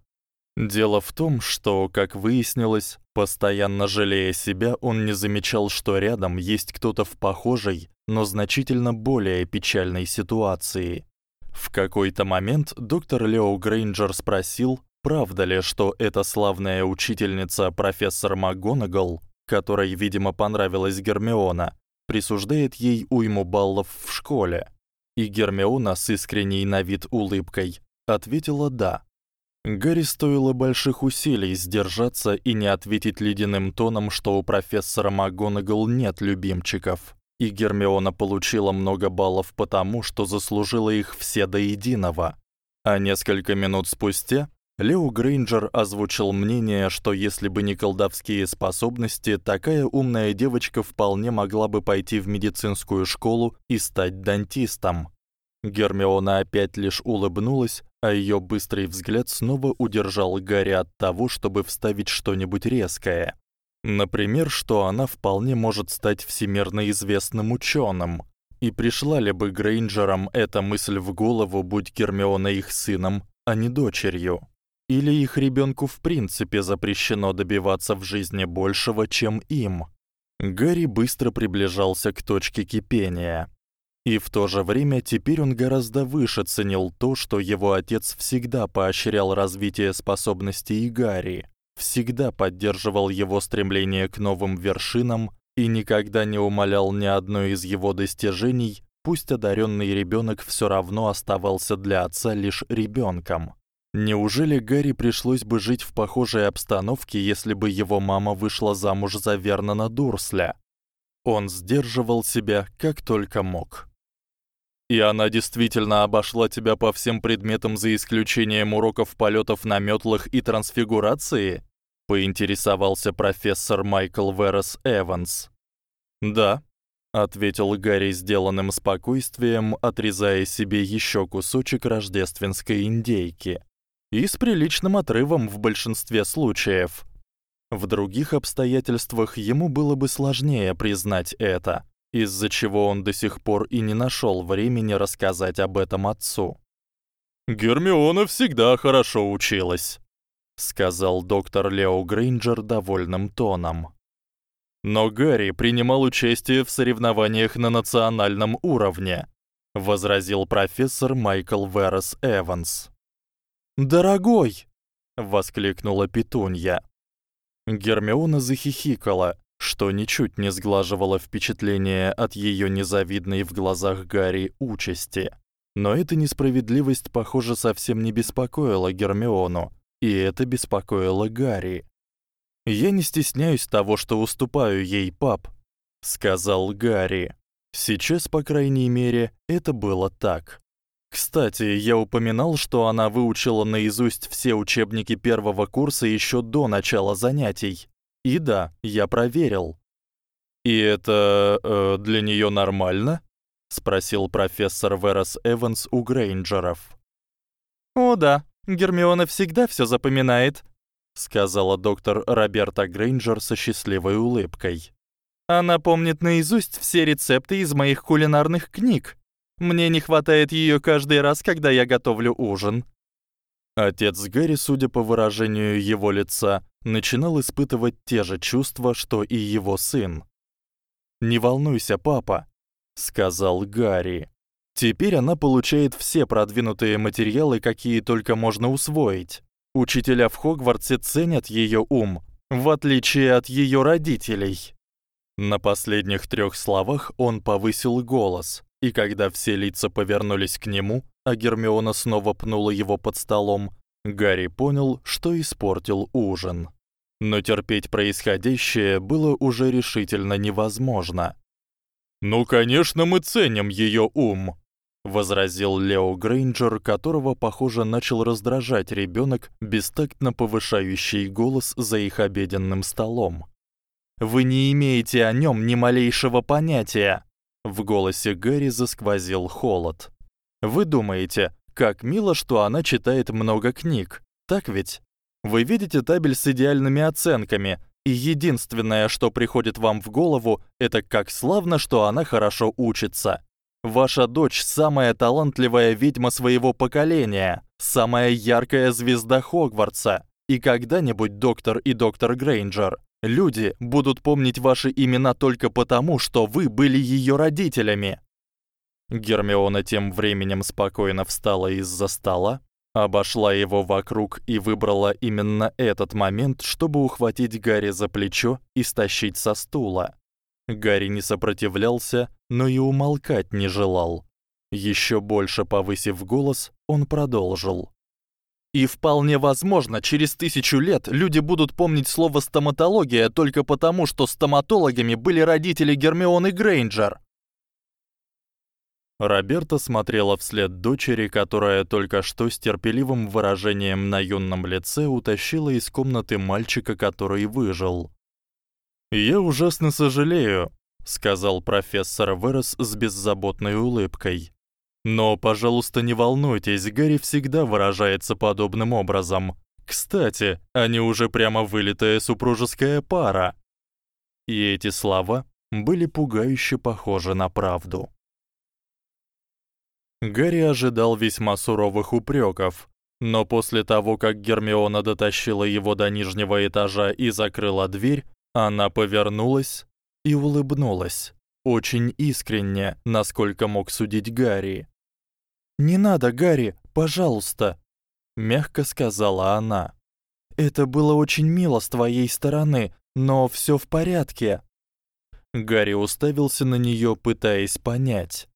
Speaker 1: Дело в том, что, как выяснилось, постоянно жалея себя, он не замечал, что рядом есть кто-то в похожей, но значительно более печальной ситуации. В какой-то момент доктор Лео Грейнджер спросил, правда ли, что эта славная учительница профессор МакГонагал, которой, видимо, понравилась Гермиона, присуждает ей уйму баллов в школе. И Гермиона с искренней на вид улыбкой ответила: "Да". Гарри стоило больших усилий сдержаться и не ответить ледяным тоном, что у профессора МакГонагал нет любимчиков. И Гермиона получила много баллов потому, что заслужила их все до единого. А несколько минут спустя Лео Грейнджер озвучил мнение, что если бы не колдовские способности, такая умная девочка вполне могла бы пойти в медицинскую школу и стать дантистом. Гермиона опять лишь улыбнулась, а её быстрый взгляд снова удержал Гарри от того, чтобы вставить что-нибудь резкое. Например, что она вполне может стать всемирно известным учёным. И пришла ли бы Грейнджерам эта мысль в голову, будь Гермиона их сыном, а не дочерью? Или их ребёнку в принципе запрещено добиваться в жизни большего, чем им? Гарри быстро приближался к точке кипения. И в то же время теперь он гораздо выше ценил то, что его отец всегда поощрял развитие способностей Гарри, всегда поддерживал его стремление к новым вершинам и никогда не умалял ни одно из его достижений, пусть одарённый ребёнок всё равно оставался для отца лишь ребёнком. Неужели Гарри пришлось бы жить в похожей обстановке, если бы его мама вышла замуж за Вернона Дурсля? Он сдерживал себя как только мог. И она действительно обошла тебя по всем предметам за исключением уроков полётов на мётлах и трансфигурации? поинтересовался профессор Майкл Верес Эванс. Да, ответил Гарри сделанным спокойствием, отрезая себе ещё кусочек рождественской индейки. И с приличным отрывом в большинстве случаев. В других обстоятельствах ему было бы сложнее признать это из-за чего он до сих пор и не нашёл времени рассказать об этом отцу. Гермиона всегда хорошо училась, сказал доктор Лео Грейнджер довольным тоном. Но Гарри принимал участие в соревнованиях на национальном уровне, возразил профессор Майкл Верес Эванс. Дорогой, воскликнула Петунья. Гермиона захихикала, что ничуть не сглаживало впечатление от её незавидной в глазах Гарри участи. Но эта несправедливость, похоже, совсем не беспокоила Гермиону, и это беспокоило Гарри. Я не стесняюсь того, что уступаю ей, пап, сказал Гарри. Сейчас, по крайней мере, это было так. Кстати, я упоминал, что она выучила наизусть все учебники первого курса ещё до начала занятий. И да, я проверил. И это э, для неё нормально? спросил профессор Верас Эванс у Грейнджеров. О да, Гермиона всегда всё запоминает, сказала доктор Роберта Грейнджер со счастливой улыбкой. Она помнит наизусть все рецепты из моих кулинарных книг. Мне не хватает её каждый раз, когда я готовлю ужин. Отец Гэри, судя по выражению его лица, начинал испытывать те же чувства, что и его сын. "Не волнуйся, папа", сказал Гарри. "Теперь она получает все продвинутые материалы, какие только можно усвоить. Учителя в Хогвартсе ценят её ум, в отличие от её родителей". На последних трёх словах он повысил голос, и когда все лица повернулись к нему, а Гермиона снова пнула его под столом, Гарри понял, что испортил ужин. Но терпеть происходящее было уже решительно невозможно. "Ну, конечно, мы ценим её ум", возразил Лео Грейнджер, которого, похоже, начал раздражать ребёнок, бестактно повышающий голос за их обеденным столом. Вы не имеете о нём ни малейшего понятия. В голосе Гэри засквозил холод. Вы думаете, как мило, что она читает много книг. Так ведь? Вы видите табель с идеальными оценками, и единственное, что приходит вам в голову, это как славно, что она хорошо учится. Ваша дочь самая талантливая ведьма своего поколения, самая яркая звезда Хогвартса. И когда-нибудь доктор и доктор Грейнджер люди будут помнить ваши имена только потому, что вы были её родителями. Гермиона тем временем спокойно встала из-за стола, обошла его вокруг и выбрала именно этот момент, чтобы ухватить Гарри за плечо и стащить со стула. Гарри не сопротивлялся, но и умолкать не желал. Ещё больше повысив голос, он продолжил: И вполне возможно, через тысячу лет люди будут помнить слово стоматология только потому, что стоматологами были родители Гермионы Грейнджер.
Speaker 2: Роберта смотрела вслед дочери, которая только что с терпеливым выражением на юном лице утащила из комнаты мальчика, который выжил. "Я ужасно сожалею", сказал профессор Верес с беззаботной улыбкой. "Но, пожалуйста, не волнуйтесь, Гарри всегда выражается подобным образом. Кстати, они уже прямо вылитая супружеская пара". И эти слова были пугающе похожи на правду. Гарри ожидал весьма суровых упрёков, но после того, как Гермиона дотащила его до нижнего этажа и закрыла дверь, она повернулась и улыбнулась, очень искренне, насколько мог судить Гарри. "Не надо, Гарри, пожалуйста", мягко сказала она. "Это было очень мило с твоей стороны, но всё в порядке". Гарри уставился на неё, пытаясь понять.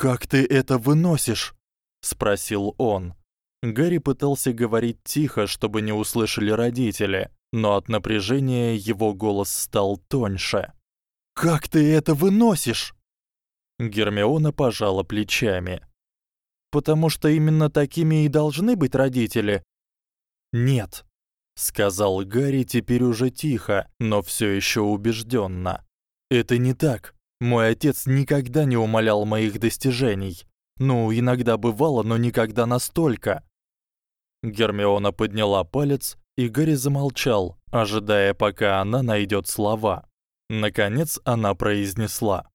Speaker 2: Как ты это выносишь? спросил он. Гарри пытался говорить тихо, чтобы не услышали родители, но от напряжения его голос стал тоньше. Как ты это выносишь? Гермиона пожала плечами. Потому что именно такими и должны быть родители. Нет, сказал Гарри теперь уже тихо, но всё ещё убеждённо. Это не так. Мой отец никогда не умалял моих достижений. Ну, иногда бывало, но никогда настолько. Гермиона подняла палец, и Гарри замолчал, ожидая, пока она найдёт слова. Наконец она произнесла: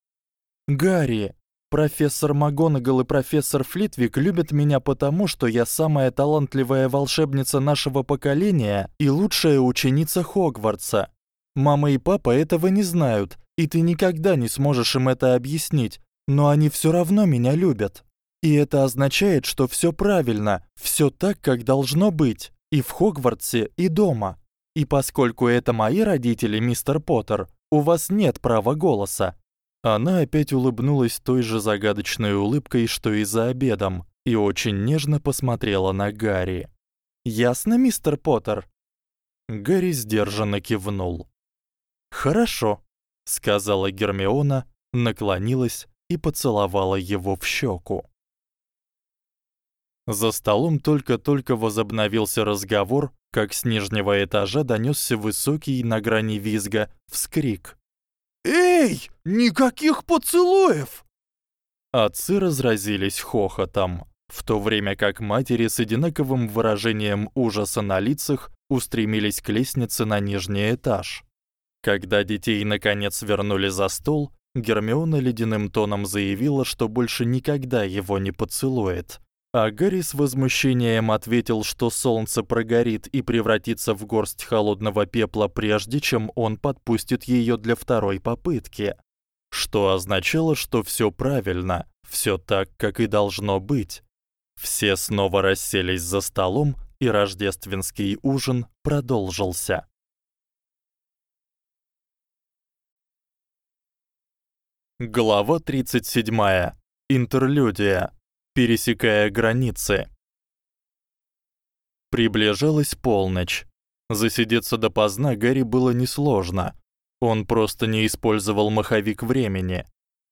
Speaker 2: "Гарри, профессор МакГонагал и профессор Флитвик любят меня потому, что я самая талантливая волшебница нашего поколения и лучшая ученица Хогвартса. Мама и папа этого не знают, и ты никогда не сможешь им это объяснить, но они всё равно меня любят. И это означает, что всё правильно, всё так, как должно быть, и в Хогвартсе, и дома. И поскольку это мои родители, мистер Поттер, у вас нет права голоса. Она опять улыбнулась той же загадочной улыбкой, что и за обедом, и очень нежно посмотрела на Гарри. Ясно, мистер Поттер. Гарри сдержанно кивнул. Хорошо, сказала Гермиона, наклонилась и поцеловала его в щеку. За столом только-только возобновился разговор, как с нижнего этажа донёсся высокий на грани визга вскрик. Эй, никаких поцелуев! Отцы разразились хохотом, в то время как матери с одинаковым выражением ужаса на лицах устремились к лестнице на нижний этаж. Когда детей наконец вернули за стол, Гермиона ледяным тоном заявила, что больше никогда его не поцелует. А Гарри с возмущением ответил, что солнце прогорит и превратится в горсть холодного пепла прежде, чем он подпустит её для второй попытки. Что означало, что всё правильно, всё так, как и должно быть. Все снова расселись за столом, и рождественский ужин продолжился. Глава 37. Интерлюдия. Пересекая границы. Приближалась полночь. Засидеться допоздна Гарри было несложно. Он просто не использовал маховик времени.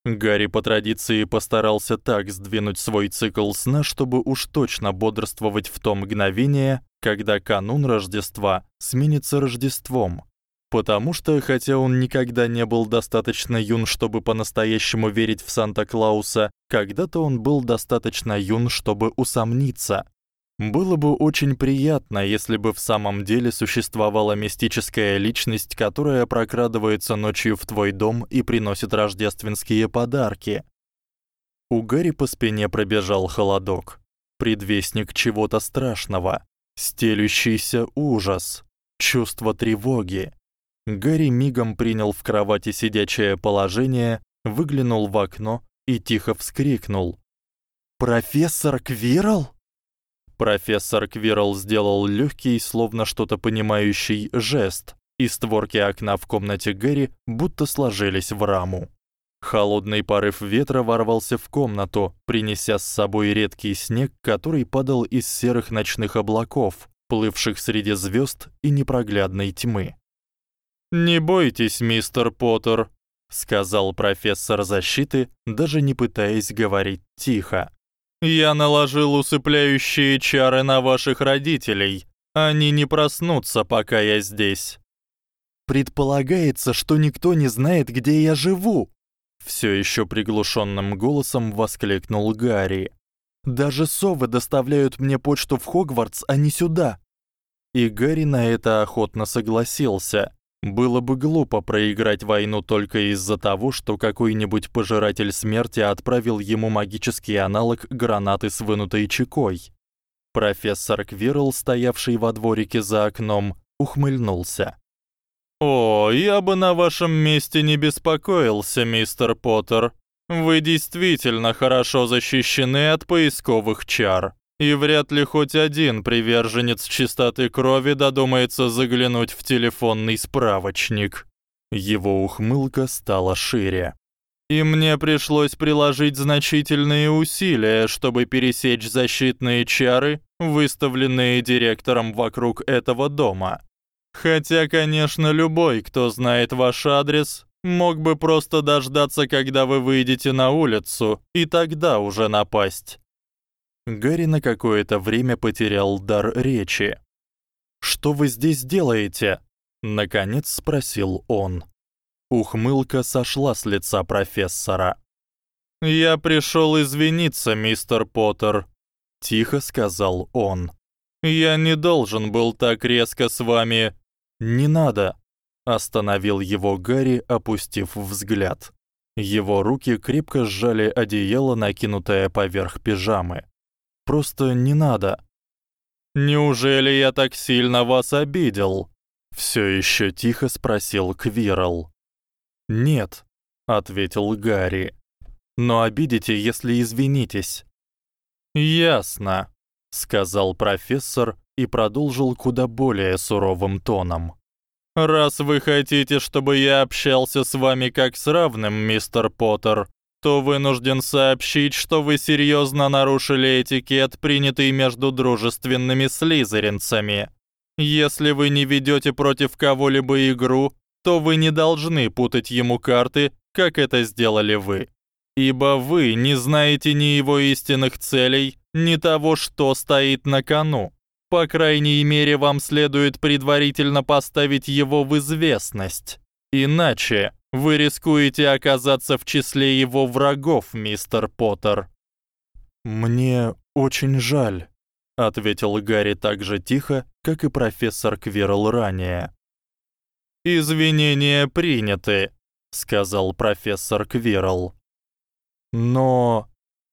Speaker 2: Гарри по традиции постарался так сдвинуть свой цикл сна, чтобы уж точно бодрствовать в то мгновение, когда канун Рождества сменится Рождеством потому что хотя он никогда не был достаточно юн, чтобы по-настоящему верить в Санта-Клауса, когда-то он был достаточно юн, чтобы усомниться. Было бы очень приятно, если бы в самом деле существовала мистическая личность, которая прокрадывается ночью в твой дом и приносит рождественские подарки. У Гарри по спине пробежал холодок, предвестник чего-то страшного, стелющийся ужас, чувство тревоги. Гарри мигом принял в кровати сидячее положение, выглянул в окно и тихо вскрикнул: "Профессор Квирл?" Профессор Квирл сделал лёгкий, словно что-то понимающий жест, и створки окна в комнате Гэри будто сложились в раму. Холодный порыв ветра ворвался в комнату, принеся с собой редкий снег, который падал из серых ночных облаков, плывших среди звёзд и непроглядной тьмы.
Speaker 1: "Не бойтесь, мистер Поттер", сказал профессор защиты, даже не пытаясь говорить тихо. "Я наложил усыпляющие чары на ваших родителей. Они не проснутся, пока я здесь".
Speaker 2: Предполагается, что никто не знает, где я живу, всё ещё приглушённым голосом воскликнул Гарри. Даже совы доставляют мне почту в Хогвартс, а не сюда. И Гарри на это охотно согласился. Было бы глупо проиграть войну только из-за того, что какой-нибудь пожиратель смерти отправил ему магический аналог гранаты с вынутой чекой. Профессор Квирл, стоявший во дворике за окном, ухмыльнулся.
Speaker 1: О, я бы на вашем месте не беспокоился, мистер Поттер. Вы действительно хорошо защищены от поисковых чар, и вряд ли хоть один приверженец чистоты крови додумается заглянуть в телефонный справочник.
Speaker 2: Его ухмылка стала шире.
Speaker 1: И мне пришлось приложить значительные усилия, чтобы пересечь защитные чары, выставленные директором вокруг этого дома. Хотя, конечно, любой, кто знает ваш адрес, мог бы просто дождаться, когда вы выйдете на улицу, и тогда уже напасть.
Speaker 2: Гарри на какое-то время потерял дар речи. Что вы здесь делаете? наконец спросил он. Ухмылка сошла с лица профессора.
Speaker 1: Я пришёл извиниться, мистер Поттер,
Speaker 2: тихо сказал он.
Speaker 1: Я не должен был так резко с вами
Speaker 2: «Не надо!» — остановил его Гарри, опустив взгляд. Его руки крепко сжали одеяло, накинутое поверх пижамы. «Просто не надо!»
Speaker 1: «Неужели я так сильно вас обидел?»
Speaker 2: — всё ещё тихо спросил Квирл. «Нет», — ответил Гарри. «Но обидите, если извинитесь».
Speaker 1: «Ясно», —
Speaker 2: сказал профессор, и продолжил куда более суровым тоном.
Speaker 1: Раз вы хотите, чтобы я общался с вами как с равным, мистер Поттер, то вынужден сообщить, что вы серьёзно нарушили этикет, принятый между дружественными слизеринцами. Если вы не ведёте против кого-либо игру, то вы не должны путать ему карты, как это сделали вы. Ибо вы не знаете ни его истинных целей, ни того, что стоит на кону. По крайней мере, вам следует предварительно поставить его в известность. Иначе вы рискуете оказаться в числе его врагов, мистер Поттер.
Speaker 2: Мне очень жаль, ответил Гарри так же тихо, как и профессор Квирл ранее.
Speaker 1: Извинения приняты, сказал профессор Квирл.
Speaker 2: Но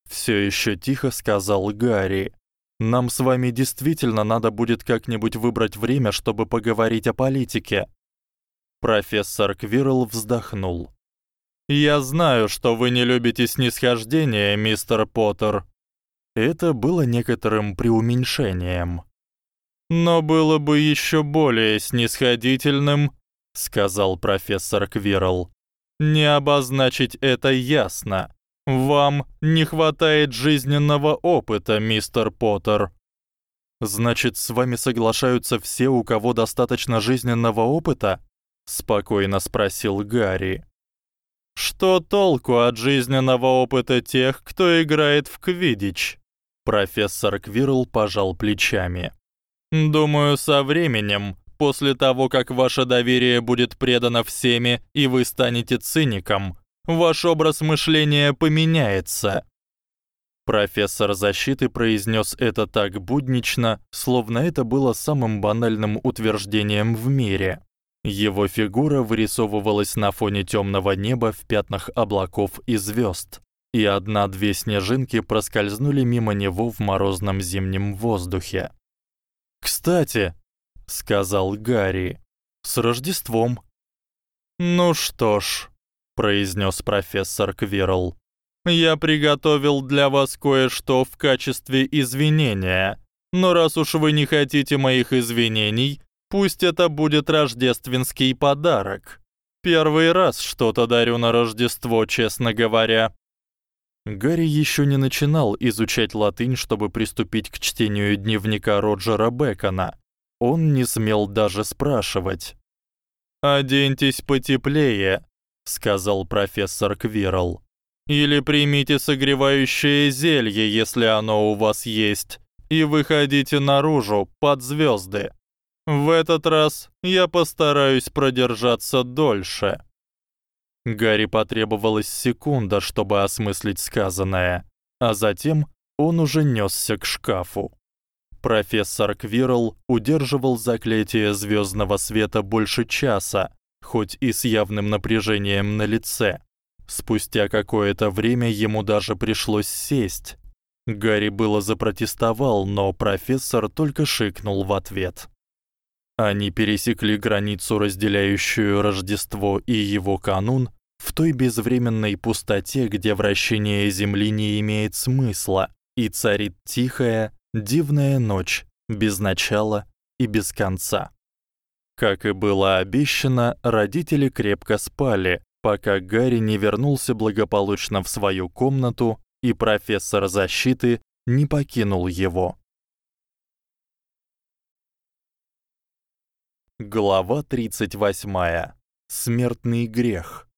Speaker 2: всё ещё тихо сказал Гарри. Нам с вами действительно надо будет как-нибудь выбрать время, чтобы поговорить о политике.
Speaker 1: Профессор Квирл вздохнул. Я знаю, что вы не любите снисхождения, мистер Поттер.
Speaker 2: Это было некоторым преуменьшением.
Speaker 1: Но было бы ещё более снисходительным, сказал профессор Квирл. Не обозначить это ясно. Вам не хватает жизненного опыта, мистер Поттер.
Speaker 2: Значит, с вами соглашаются все, у кого достаточно жизненного опыта? Спокойно спросил Гарри.
Speaker 1: Что толку от жизненного опыта тех, кто играет в квиддич? Профессор Квирл пожал плечами. Думаю, со временем, после того, как ваше доверие будет предано всеми и вы станете циником, ваш образ мышления поменяется.
Speaker 2: Профессор защиты произнёс это так буднично, словно это было самым банальным утверждением в мире. Его фигура вырисовывалась на фоне тёмного неба в пятнах облаков и звёзд, и одна-две снежинки проскользнули мимо него в морозном зимнем воздухе. "Кстати", сказал Гарри, "с Рождеством".
Speaker 1: "Ну что ж", произнёс профессор Квирл. Я приготовил для вас кое-что в качестве извинения. Но раз уж вы не хотите моих извинений, пусть это будет рождественский подарок. Первый раз что-то дарю на Рождество, честно говоря.
Speaker 2: Гарри ещё не начинал изучать латынь, чтобы приступить к чтению дневника Роджера Бэкона. Он не смел даже спрашивать.
Speaker 1: "Оденьтесь потеплее", сказал профессор Квирл. "Или примите согревающее зелье, если оно у вас есть, и выходите наружу под звёзды. В этот раз я постараюсь продержаться дольше".
Speaker 2: Гарри потребовалась секунда, чтобы осмыслить сказанное, а затем он уже нёсся к шкафу. Профессор Квирл удерживал заклятие звёздного света больше часа, хоть и с явным напряжением на лице. Спустя какое-то время ему даже пришлось сесть. Гарри было запротестовал, но профессор только шикнул в ответ. Они пересекли границу, разделяющую Рождество и его канун, в той безвременной пустоте, где вращение Земли не имеет смысла, и царит тихая, дивная ночь, без начала и без конца. Как и было обещано, родители крепко спали, пока Гарри не вернулся благополучно в свою комнату и профессор защиты не покинул его. Глава 38. Смертный грех.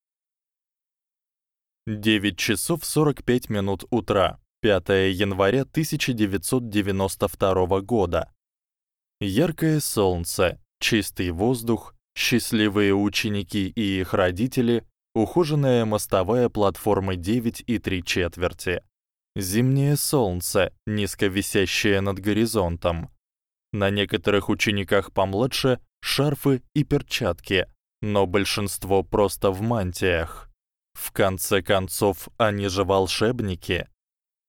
Speaker 2: 9 часов 45 минут утра, 5 января 1992 года. Яркое солнце, чистый воздух, счастливые ученики и их родители, ухоженная мостовая платформы 9 и 3 четверти. Зимнее солнце, низко висящее над горизонтом. На некоторых учениках помладше шарфы и перчатки, но большинство просто в мантиях. В конце концов, они же волшебники.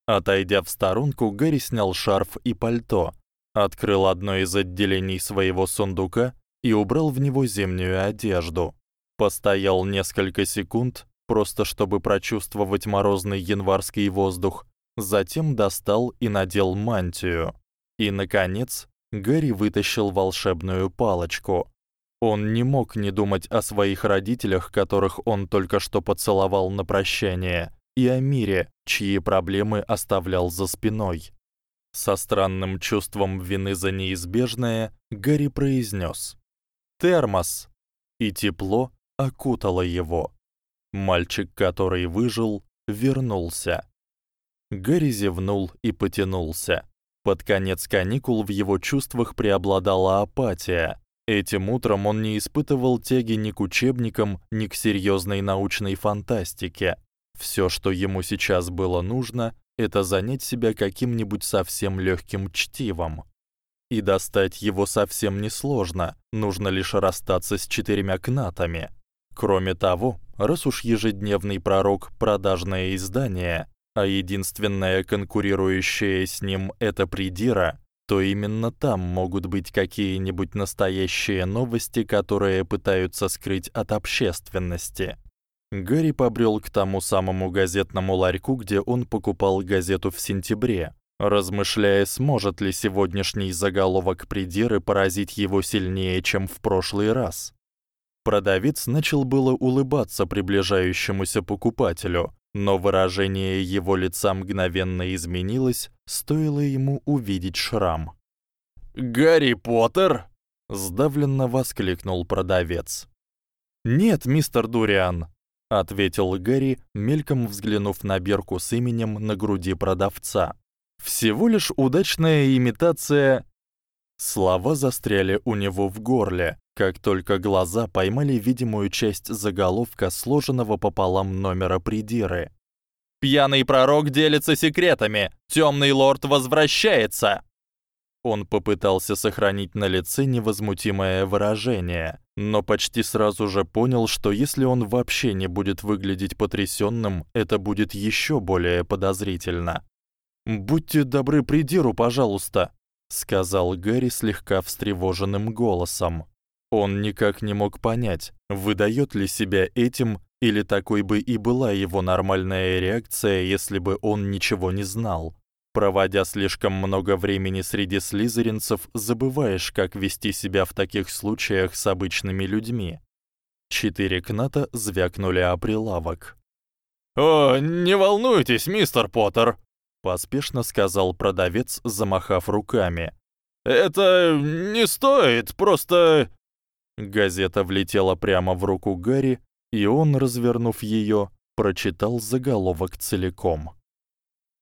Speaker 2: Отойдя в сторонку, Гарри снял шарф и пальто, открыл одно из отделений своего сундука и убрал в него зимнюю одежду. Постоял несколько секунд, просто чтобы прочувствовать морозный январский воздух, затем достал и надел мантию. И наконец, Гарри вытащил волшебную палочку. Он не мог не думать о своих родителях, которых он только что поцеловал на прощание, и о мире, чьи проблемы оставлял за спиной. Со странным чувством вины за неизбежное Гарри произнёс: "Термос". И тепло окутало его. Мальчик, который выжил, вернулся. Гарри зевнул и потянулся. Под конец каникул в его чувствах преобладала апатия. Этим утром он не испытывал тяги ни к учебникам, ни к серьёзной научной фантастике. Всё, что ему сейчас было нужно, это занять себя каким-нибудь совсем лёгким чтивом. И достать его совсем несложно, нужно лишь расстаться с четырьмя кнатами. Кроме того, раз уж ежедневный пророк продажное издание, а единственное конкурирующее с ним это Придира, то именно там могут быть какие-нибудь настоящие новости, которые пытаются скрыть от общественности. Гарри побрел к тому самому газетному ларьку, где он покупал газету в сентябре, размышляя, сможет ли сегодняшний заголовок Придиры поразить его сильнее, чем в прошлый раз. Продавец начал было улыбаться приближающемуся покупателю, но выражение его лица мгновенно изменилось, стоило ему увидеть шрам.
Speaker 1: "Гарри Поттер?"
Speaker 2: сдавленно воскликнул продавец.
Speaker 1: "Нет, мистер Дуриан",
Speaker 2: ответил Гарри, мельком взглянув на бирку с именем на груди продавца.
Speaker 1: "Всего лишь удачная имитация
Speaker 2: Слова застряли у него в горле, как только глаза поймали видимую часть заголовка, сложенного пополам номера придиры.
Speaker 1: Пьяный пророк делится секретами. Тёмный лорд возвращается.
Speaker 2: Он попытался сохранить на лице невозмутимое выражение, но почти сразу же понял, что если он вообще не будет выглядеть потрясённым, это будет ещё более подозрительно.
Speaker 1: Будьте добры, придиру, пожалуйста,
Speaker 2: сказал Гэри слегка встревоженным голосом. Он никак не мог понять, выдаёт ли себя этим или такой бы и была его нормальная реакция, если бы он ничего не знал. Проводя слишком много времени среди слизеринцев, забываешь, как вести себя в таких случаях с обычными людьми. Четыре кната звякнули о прилавок.
Speaker 1: «О, не волнуйтесь, мистер Поттер», —
Speaker 2: поспешно сказал продавец, замахав руками.
Speaker 1: «Это не стоит, просто...»
Speaker 2: Газета влетела прямо в руку Гарри, и он, развернув её, прочитал заголовок целиком.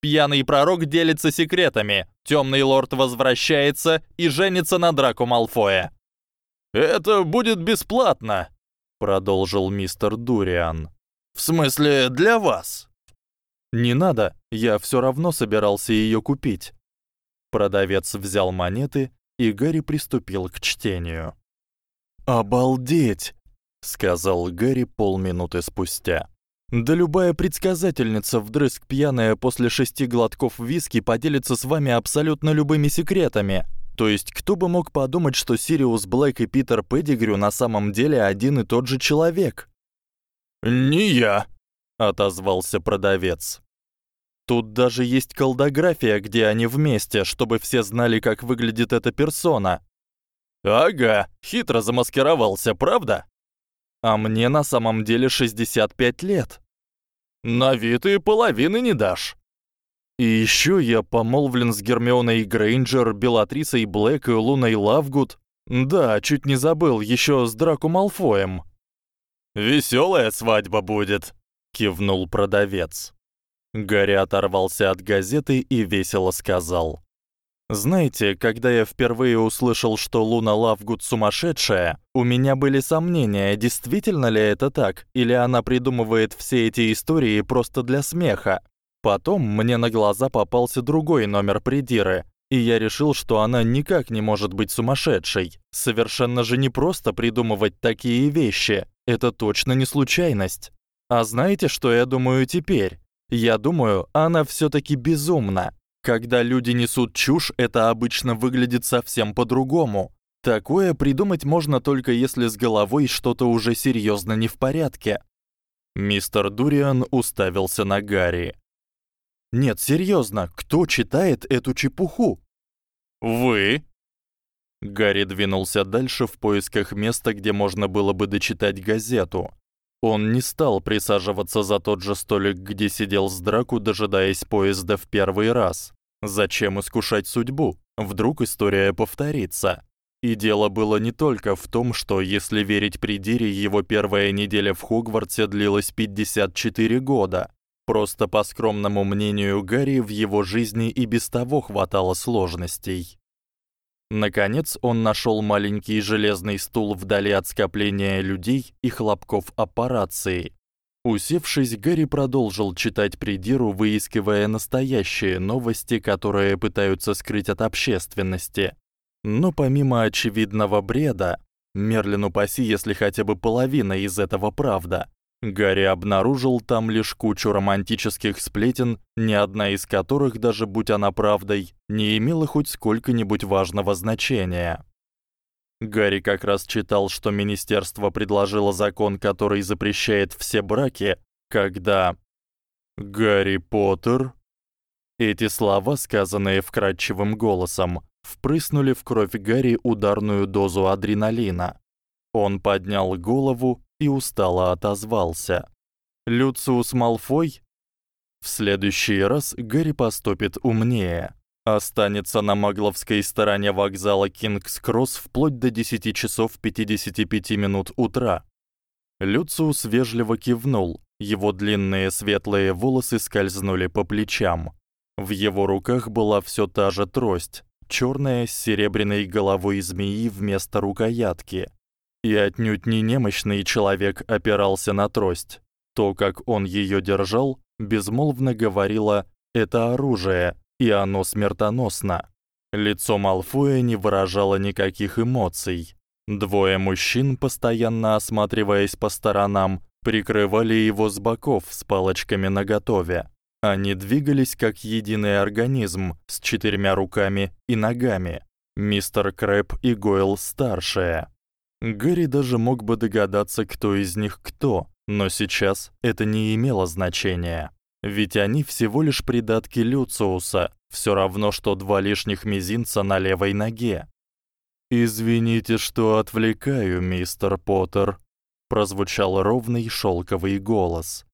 Speaker 1: Пьяный пророк делится секретами. Тёмный лорд возвращается и женится на Драко Малфое. Это будет бесплатно, продолжил мистер Дуриан. В смысле, для вас.
Speaker 2: Не надо, я всё равно собирался её купить. Продавец взял монеты, и Гарри приступил к чтению. Обалдеть, сказал Гарри полминуты спустя. Да любая предсказательница вдрызг пьяная после шести глотков виски поделится с вами абсолютно любыми секретами. То есть кто бы мог подумать, что Сириус Блэк и Питер Педигрю на самом деле один и тот же человек?
Speaker 1: Не я,
Speaker 2: отозвался продавец. Тут даже есть колдография, где они вместе, чтобы все знали, как выглядит эта персона.
Speaker 1: Ага, хитро замаскировался, правда?
Speaker 2: А мне на самом деле 65 лет.
Speaker 1: На вид и половины не дашь.
Speaker 2: И ещё я помолвлен с Гермионой Грейнджер, Белатрисой Блэк и Луной Лавгуд. Да, чуть не забыл, ещё с Драко Малфоем.
Speaker 1: Весёлая свадьба будет, кивнул продавец.
Speaker 2: Гарри оторвался от газеты и весело сказал: знаете, когда я впервые услышал, что Луна Лавгуд сумасшедшая, у меня были сомнения, действительно ли это так, или она придумывает все эти истории просто для смеха. Потом мне на глаза попался другой номер придиры, и я решил, что она никак не может быть сумасшедшей. Совершенно же не просто придумывать такие вещи. Это точно не случайность. А знаете, что я думаю теперь? Я думаю, она всё-таки безумна. Когда люди несут чушь, это обычно выглядит совсем по-другому. Такое придумать можно только если с головой что-то уже серьёзно не в порядке. Мистер Дуриан уставился на Гарри. Нет, серьёзно, кто читает эту чепуху?
Speaker 1: Вы?
Speaker 2: Гарри двинулся дальше в поисках места, где можно было бы дочитать газету. Он не стал присаживаться за тот же столик, где сидел с Драку, дожидаясь поезда в первый раз. Зачем искушать судьбу? Вдруг история повторится. И дело было не только в том, что, если верить Придире, его первая неделя в Хогвартсе длилась 54 года. Просто по скромному мнению Гарри, в его жизни и без того хватало сложностей. Наконец он нашёл маленький железный стул вдали от скопления людей и хлопков аппарации. Усевшись, Гарри продолжил читать придиру, выискивая настоящие новости, которые пытаются скрыть от общественности. Но помимо очевидного бреда, Мерлину паси, если хотя бы половина из этого правда, Гарри обнаружил там лишь кучу романтических сплетен, ни одна из которых, даже будь она правдой, не имела хоть сколько-нибудь важного значения. Гарри как раз читал, что министерство предложило закон, который запрещает все браки, когда Гарри Поттер эти слова, сказанные вкрадчивым голосом, впрыснули в кровь Гарри ударную дозу адреналина. Он поднял голову и устало отозвался. Люциус Малфой? В следующий раз Гарри поступит умнее. Останется на магловской стороне вокзала Кингс-Кросс вплоть до 10 часов 55 минут утра. Люциус вежливо кивнул. Его длинные светлые волосы скользнули по плечам. В его руках была всё та же трость, чёрная с серебряной головой змеи вместо рукоятки. И отнюдь не немощный человек опирался на трость. То, как он её держал, безмолвно говорило: это оружие, и оно смертоносно. Лицо Малфоя не выражало никаких эмоций. Двое мужчин, постоянно осматриваясь по сторонам, прикрывали его с боков с палочками наготове. Они двигались как единый организм с четырьмя руками и ногами. Мистер Крэб и Гойл старшие. Гэри даже мог бы догадаться, кто из них кто, но сейчас это не имело значения. Ведь они всего лишь придатки Люциуса, всё равно что два лишних мизинца на левой ноге. Извините, что отвлекаю, мистер Поттер, прозвучал ровный шёлковый голос.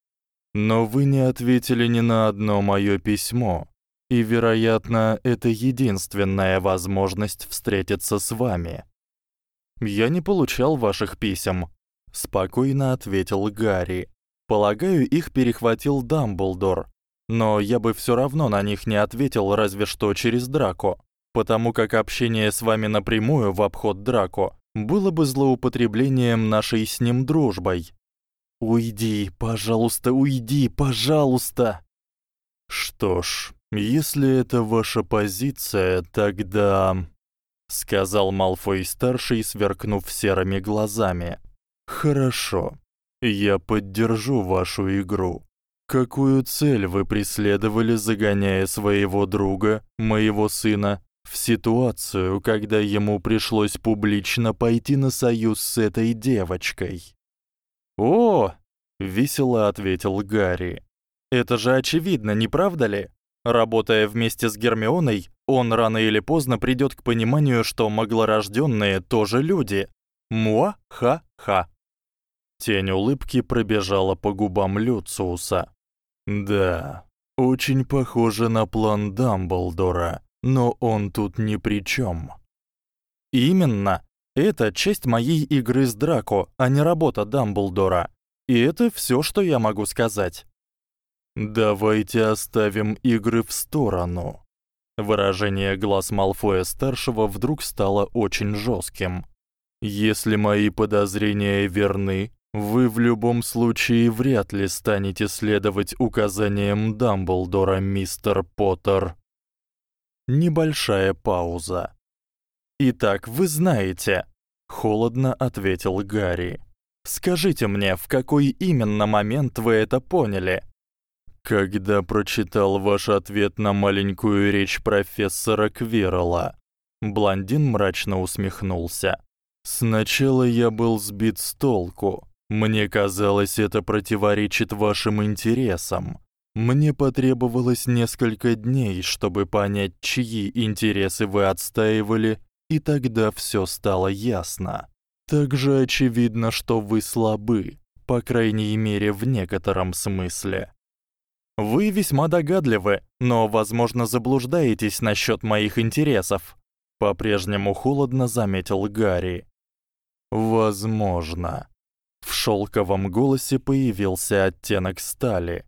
Speaker 2: Но вы не ответили ни на одно моё письмо, и, вероятно, это единственная возможность встретиться с вами. Я не получал ваших писем, спокойно ответил Гарри. Полагаю, их перехватил Дамблдор, но я бы всё равно на них не ответил, разве что через Драко, потому как общение с вами напрямую в обход Драко было бы злоупотреблением нашей с ним дружбой. Уйди, пожалуйста, уйди, пожалуйста. Что ж, если это ваша позиция, тогда сказал Малфой старший, сверкнув серыми глазами. Хорошо. Я поддержу вашу игру. Какую цель вы преследовали, загоняя своего друга, моего сына, в ситуацию, когда ему пришлось публично пойти на союз с этой девочкой? О, весело ответил Гарри. Это же очевидно, не правда ли? Работая вместе с Гермионой, он рано или поздно придёт к пониманию, что маглорождённые тоже люди. Муа-ха-ха. Тень улыбки пробежала по губам Люциуса. Да, очень похоже на план Дамблдора, но он тут ни при чём. Именно. Это часть моей игры с Драко, а не работа Дамблдора. И это всё, что я могу сказать. Давайте оставим игры в сторону. Выражение глаз Малфоя старшего вдруг стало очень жёстким. Если мои подозрения верны, вы в любом случае вряд ли станете следовать указаниям Дамблдора, мистер Поттер. Небольшая пауза. Итак, вы знаете, холодно ответил Гарри. Скажите мне, в какой именно момент вы это поняли? Когда прочитал ваш ответ на маленькую речь профессора Квирла, блондин мрачно усмехнулся. Сначала я был сбит с толку. Мне казалось, это противоречит вашим интересам. Мне потребовалось несколько дней, чтобы понять, чьи интересы вы отстаивали и тогда всё стало ясно. Также очевидно, что вы слабы, по крайней мере, в некотором смысле. Вы весьма догадливы, но, возможно, заблуждаетесь насчёт моих интересов, по-прежнему холодно заметил Гарри. Возможно. В шёлковом голосе появился оттенок стали.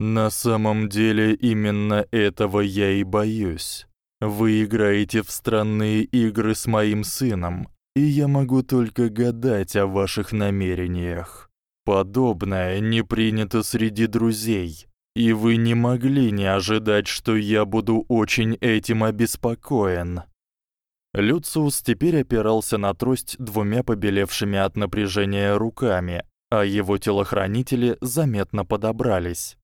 Speaker 2: На самом деле именно этого я и боюсь. Вы играете в странные игры с моим сыном, и я могу только гадать о ваших намерениях. Подобное не принято среди друзей, и вы не могли не ожидать, что я буду очень этим обеспокоен. Люциус теперь опирался на трость двумя побелевшими от напряжения руками, а его телохранители заметно подобрались.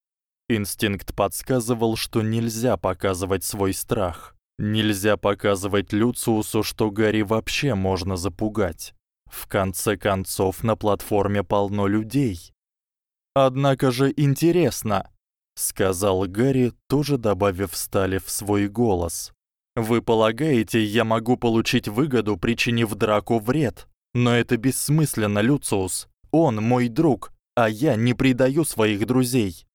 Speaker 2: Инстинкт подсказывал, что нельзя показывать свой страх. Нельзя показывать Люциусу, что Гарри вообще можно запугать. В конце концов, на платформе полно людей. Однако же интересно, сказал Гарри, тоже добавив стали в свой голос. Вы полагаете, я могу получить выгоду, причинив драку вред? Но это бессмысленно, Люциус. Он мой друг, а я не предаю своих друзей.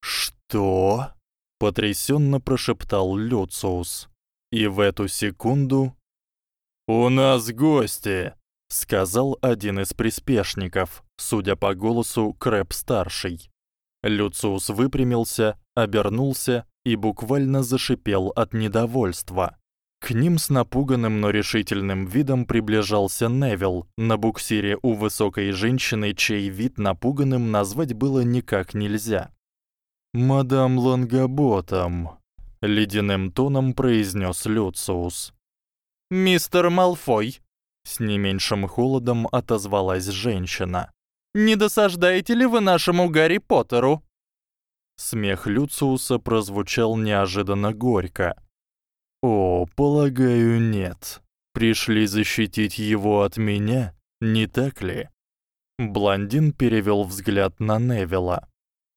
Speaker 2: Что? потрясенно прошептал Люциус. И в эту секунду у нас гости, сказал один из приспешников, судя по голосу Крэп старший. Люциус выпрямился, обернулся и буквально зашипел от недовольства. К ним с напуганным, но решительным видом приближался Невил на буксире у высокой женщины, чей вид напуганным назвать было никак нельзя. «Мадам Лангаботом», — ледяным тоном произнес Люциус. «Мистер Малфой», — с не меньшим холодом отозвалась женщина. «Не досаждаете ли вы нашему Гарри Поттеру?» Смех Люциуса прозвучал неожиданно горько. «О, полагаю, нет. Пришли защитить его от меня, не так ли?» Блондин перевёл взгляд на Невилла.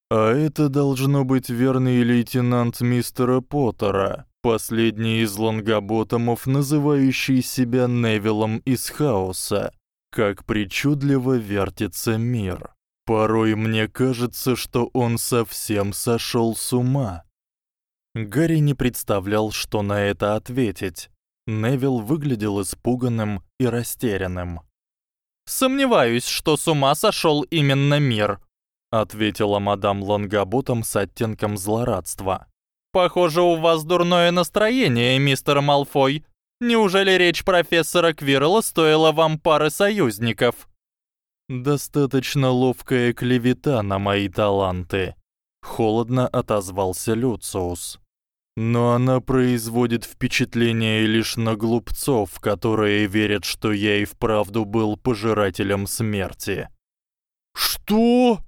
Speaker 2: А это должно быть верный лейтенант мистера Поттера, последний из лонгоботомов, называющий себя Невиллом из Хаоса.
Speaker 1: Как причудливо вертится мир. Порой мне кажется, что он совсем сошёл с ума. Гарри не представлял, что на это ответить. Невил выглядел испуганным и растерянным.
Speaker 2: Сомневаюсь, что с ума сошёл именно мир,
Speaker 1: ответила мадам Лонгаботом с оттенком злорадства.
Speaker 2: Похоже, у вас дурное настроение, мистер Малфой. Неужели речь профессора Квирла стоила вам пары союзников?
Speaker 1: Достаточно ловкая клевета на мои таланты, холодно отозвался Люциус. Но она производит впечатление лишь на глупцов, которые верят, что я и вправду был пожирателем смерти.
Speaker 2: Что?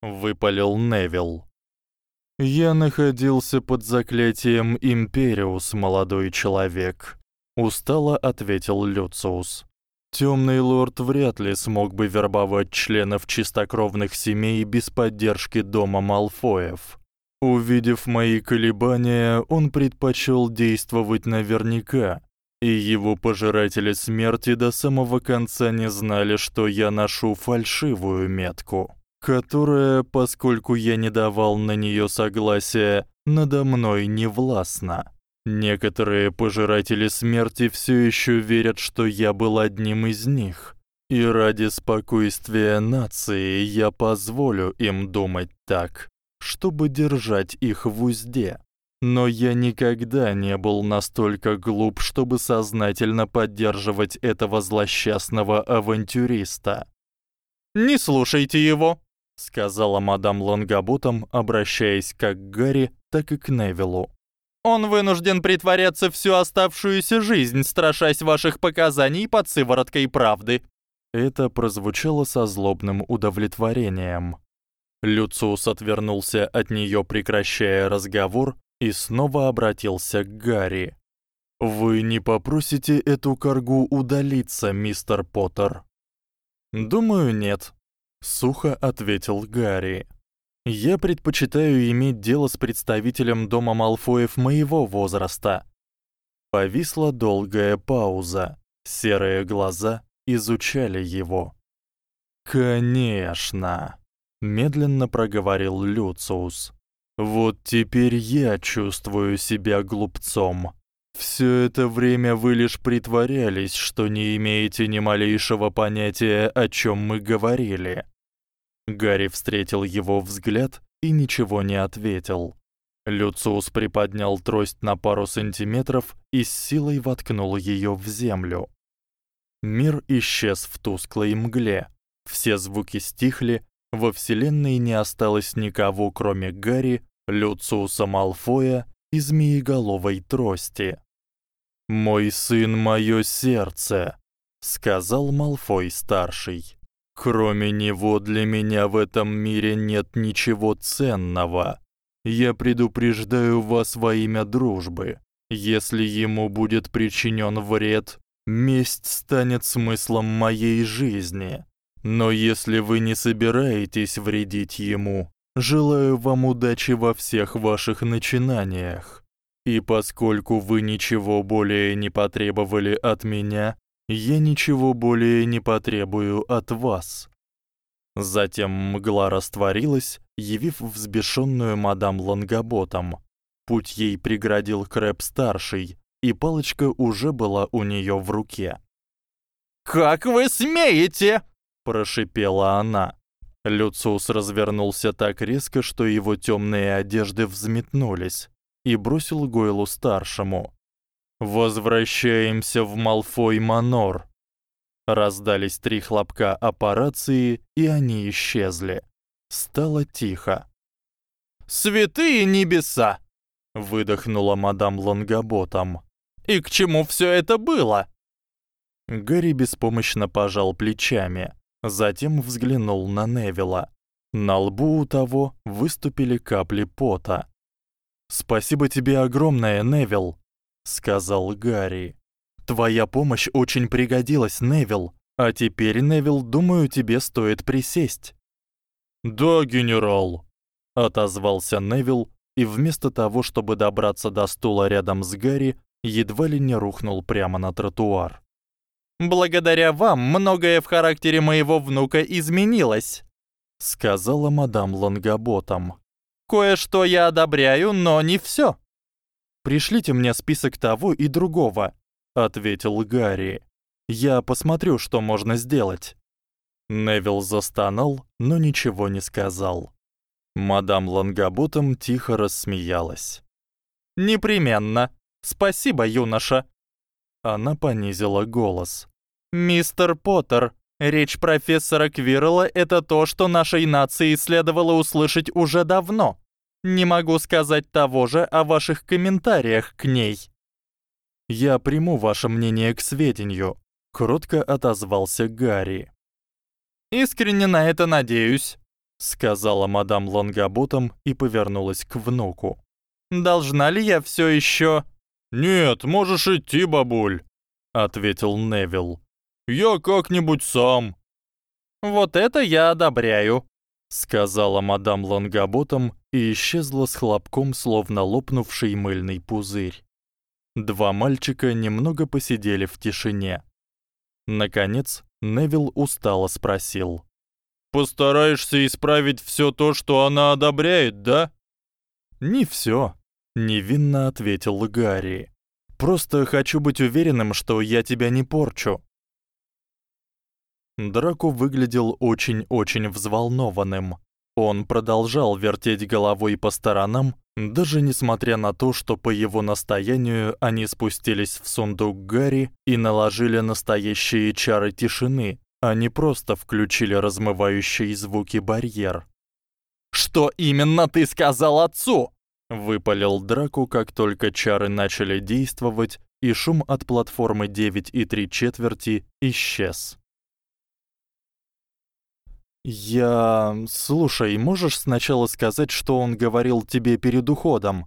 Speaker 1: выпалил Невил. Я находился под заклятием Империус, молодой человек, устало ответил Люциус. Тёмный лорд вряд ли смог бы вербовать членов чистокровных семей без поддержки дома Малфоев. Увидев мои колебания, он предпочёл действовать наверняка, и его пожиратели смерти до самого конца не знали, что я ношу фальшивую метку которая, поскольку я не давал на неё согласия, надо мной не властна. Некоторые пожиратели смерти всё ещё верят, что я был одним из них. И ради спокойствия нации я позволю им думать так, чтобы держать их в узде. Но я никогда не был настолько глуп, чтобы сознательно поддерживать этого злосчастного авантюриста.
Speaker 2: Не слушайте его,
Speaker 1: сказала мадам Лонгаботом, обращаясь как к Гарри, так и к Невилу.
Speaker 2: Он вынужден притворяться всю оставшуюся жизнь, страшась ваших показаний под сывороткой правды.
Speaker 1: Это прозвучало со злобным удовлетворением. Люциус отвернулся от неё, прекращая разговор, и снова обратился к Гарри. Вы не попросите эту каргу удалиться, мистер Поттер? Думаю, нет, сухо ответил Гарри. Я предпочитаю иметь дело с представителем дома Малфоев моего возраста. Повисла долгая пауза. Серые глаза изучали его. Конечно, медленно проговорил Люциус. Вот теперь я чувствую себя глупцом. Всё это время вы лишь притворялись, что не имеете ни малейшего понятия, о чём мы говорили. Гарри встретил его взгляд и ничего не ответил. Люциус приподнял трость на пару сантиметров и с силой воткнул её в землю. Мир исчез в тусклой мгле. Все звуки стихли, во вселенной не осталось никого, кроме Гарри, Люциуса Малфоя и змееголовой трости. Мой сын моё сердце, сказал Малфой старший. Кроме него для меня в этом мире нет ничего ценного. Я предупреждаю вас во имя дружбы. Если ему будет причинён вред, месть станет смыслом моей жизни. Но если вы не собираетесь вредить ему, желаю вам удачи во всех ваших начинаниях. И поскольку вы ничего более не потребовали от меня, я ничего более не потребую от вас. Затем мгла растворилась, явив взбешённую мадам Лонгаботом. Путь ей преградил Крэб старший, и палочка уже была у неё в руке.
Speaker 2: Как вы смеете?
Speaker 1: прошипела она. Люциус развернулся так резко, что его тёмные одежды взметнулись и бросил Гойлу старшему: "Возвращаемся в Малфой Манор". Раздались три хлопка аппарации, и они исчезли. Стало тихо.
Speaker 2: "Святые небеса!"
Speaker 1: выдохнула мадам Лонгаботом.
Speaker 2: "И к чему всё это было?"
Speaker 1: Гарри беспомощно пожал плечами, затем взглянул на Невилла. На лбу у того выступили капли пота. Спасибо тебе огромное, Невил, сказал Гарри. Твоя помощь очень пригодилась, Невил. А теперь, Невил, думаю, тебе стоит присесть. Да, генерал, отозвался Невил и вместо того, чтобы добраться до стула рядом с Гарри, едва ли не рухнул прямо на тротуар. Благодаря вам многое в характере моего внука изменилось, сказала мадам Лангаботом. Кое-что я одобряю, но не всё. Пришлите мне список того и другого, ответил Гарри. Я посмотрю, что можно сделать. Невил застонал, но ничего не сказал. Мадам Лангаботом тихо рассмеялась. Непременно. Спасибо, юноша. Она понизила голос. Мистер Поттер, речь профессора Квирла это то, что нашей нации следовало услышать уже давно. Не могу сказать того же о ваших комментариях к ней. Я приму ваше мнение к сведению, кротко отозвался Гарри. Искренне на это надеюсь, сказала мадам Лонгаботом и повернулась к внуку. Должна ли я всё ещё Нет, можешь идти, бабуль, ответил Невил. Я как-нибудь сам. Вот это я одобряю, сказала мадам Лонгаботом и исчезла с хлопком, словно лопнувший мыльный пузырь. Два мальчика немного посидели в тишине. Наконец, Невил устало спросил: "Постараешься исправить всё то, что она одобряет, да?" "Не всё", невинно ответил Гарри. "Просто хочу быть уверенным, что я тебя не порчу". Драко выглядел очень-очень взволнованным. Он продолжал вертеть головой по сторонам, даже несмотря на то, что по его настоянию они спустились в сундук Гарри и наложили настоящие чары тишины, а не просто включили размывающий звуки барьер. Что именно ты сказал отцу? выпалил Драку, как только чары начали действовать, и шум от платформы 9 и 3 четверти исчез. Я... Слушай, можешь сначала сказать, что он говорил тебе перед уходом?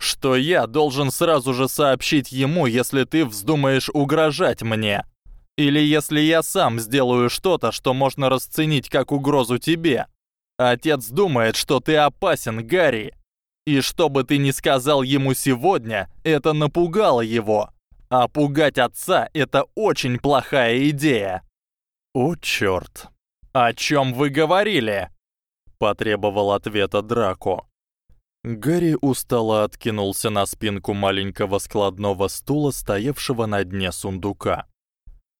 Speaker 1: Что я должен сразу же сообщить ему, если ты вздумаешь угрожать мне? Или если я сам сделаю что-то, что можно расценить как угрозу тебе? Отец думает, что ты опасен, Гарри. И что бы ты ни сказал ему сегодня, это напугало его. А пугать отца это очень плохая идея. О чёрт. О чём вы говорили? потребовал ответа Драко. Гарри устало откинулся на спинку маленького складного стула, стоявшего на дне сундука.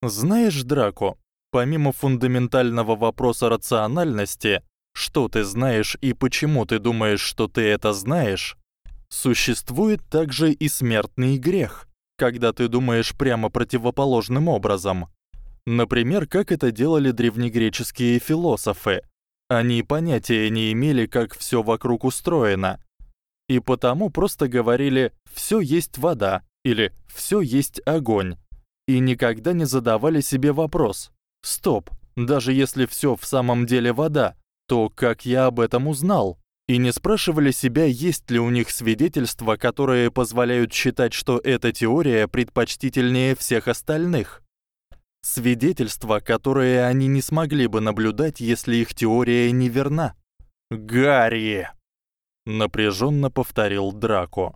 Speaker 1: Знаешь, Драко, помимо фундаментального вопроса рациональности, что ты знаешь и почему ты думаешь, что ты это знаешь, существует также и смертный грех, когда ты думаешь прямо противоположным образом. Например, как это делали древнегреческие философы. Они понятия не имели, как всё вокруг устроено, и потому просто говорили: "Всё есть вода" или "Всё есть огонь". И никогда не задавали себе вопрос: "Стоп, даже если всё в самом деле вода, то как я об этом узнал?" И не спрашивали себя, есть ли у них свидетельства, которые позволяют считать, что эта теория предпочтительнее всех остальных. Свидетельства, которые они не смогли бы наблюдать, если их теория неверна. Гарри, напряженно повторил Драко.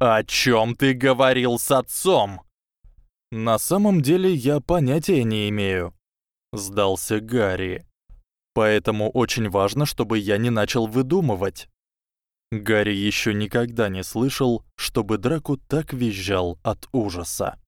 Speaker 1: О чём ты говорил с отцом? На самом деле я понятия не имею, сдался Гарри. Поэтому очень важно, чтобы я не начал выдумывать. Гарри ещё никогда не слышал, чтобы Драко так визжал от ужаса.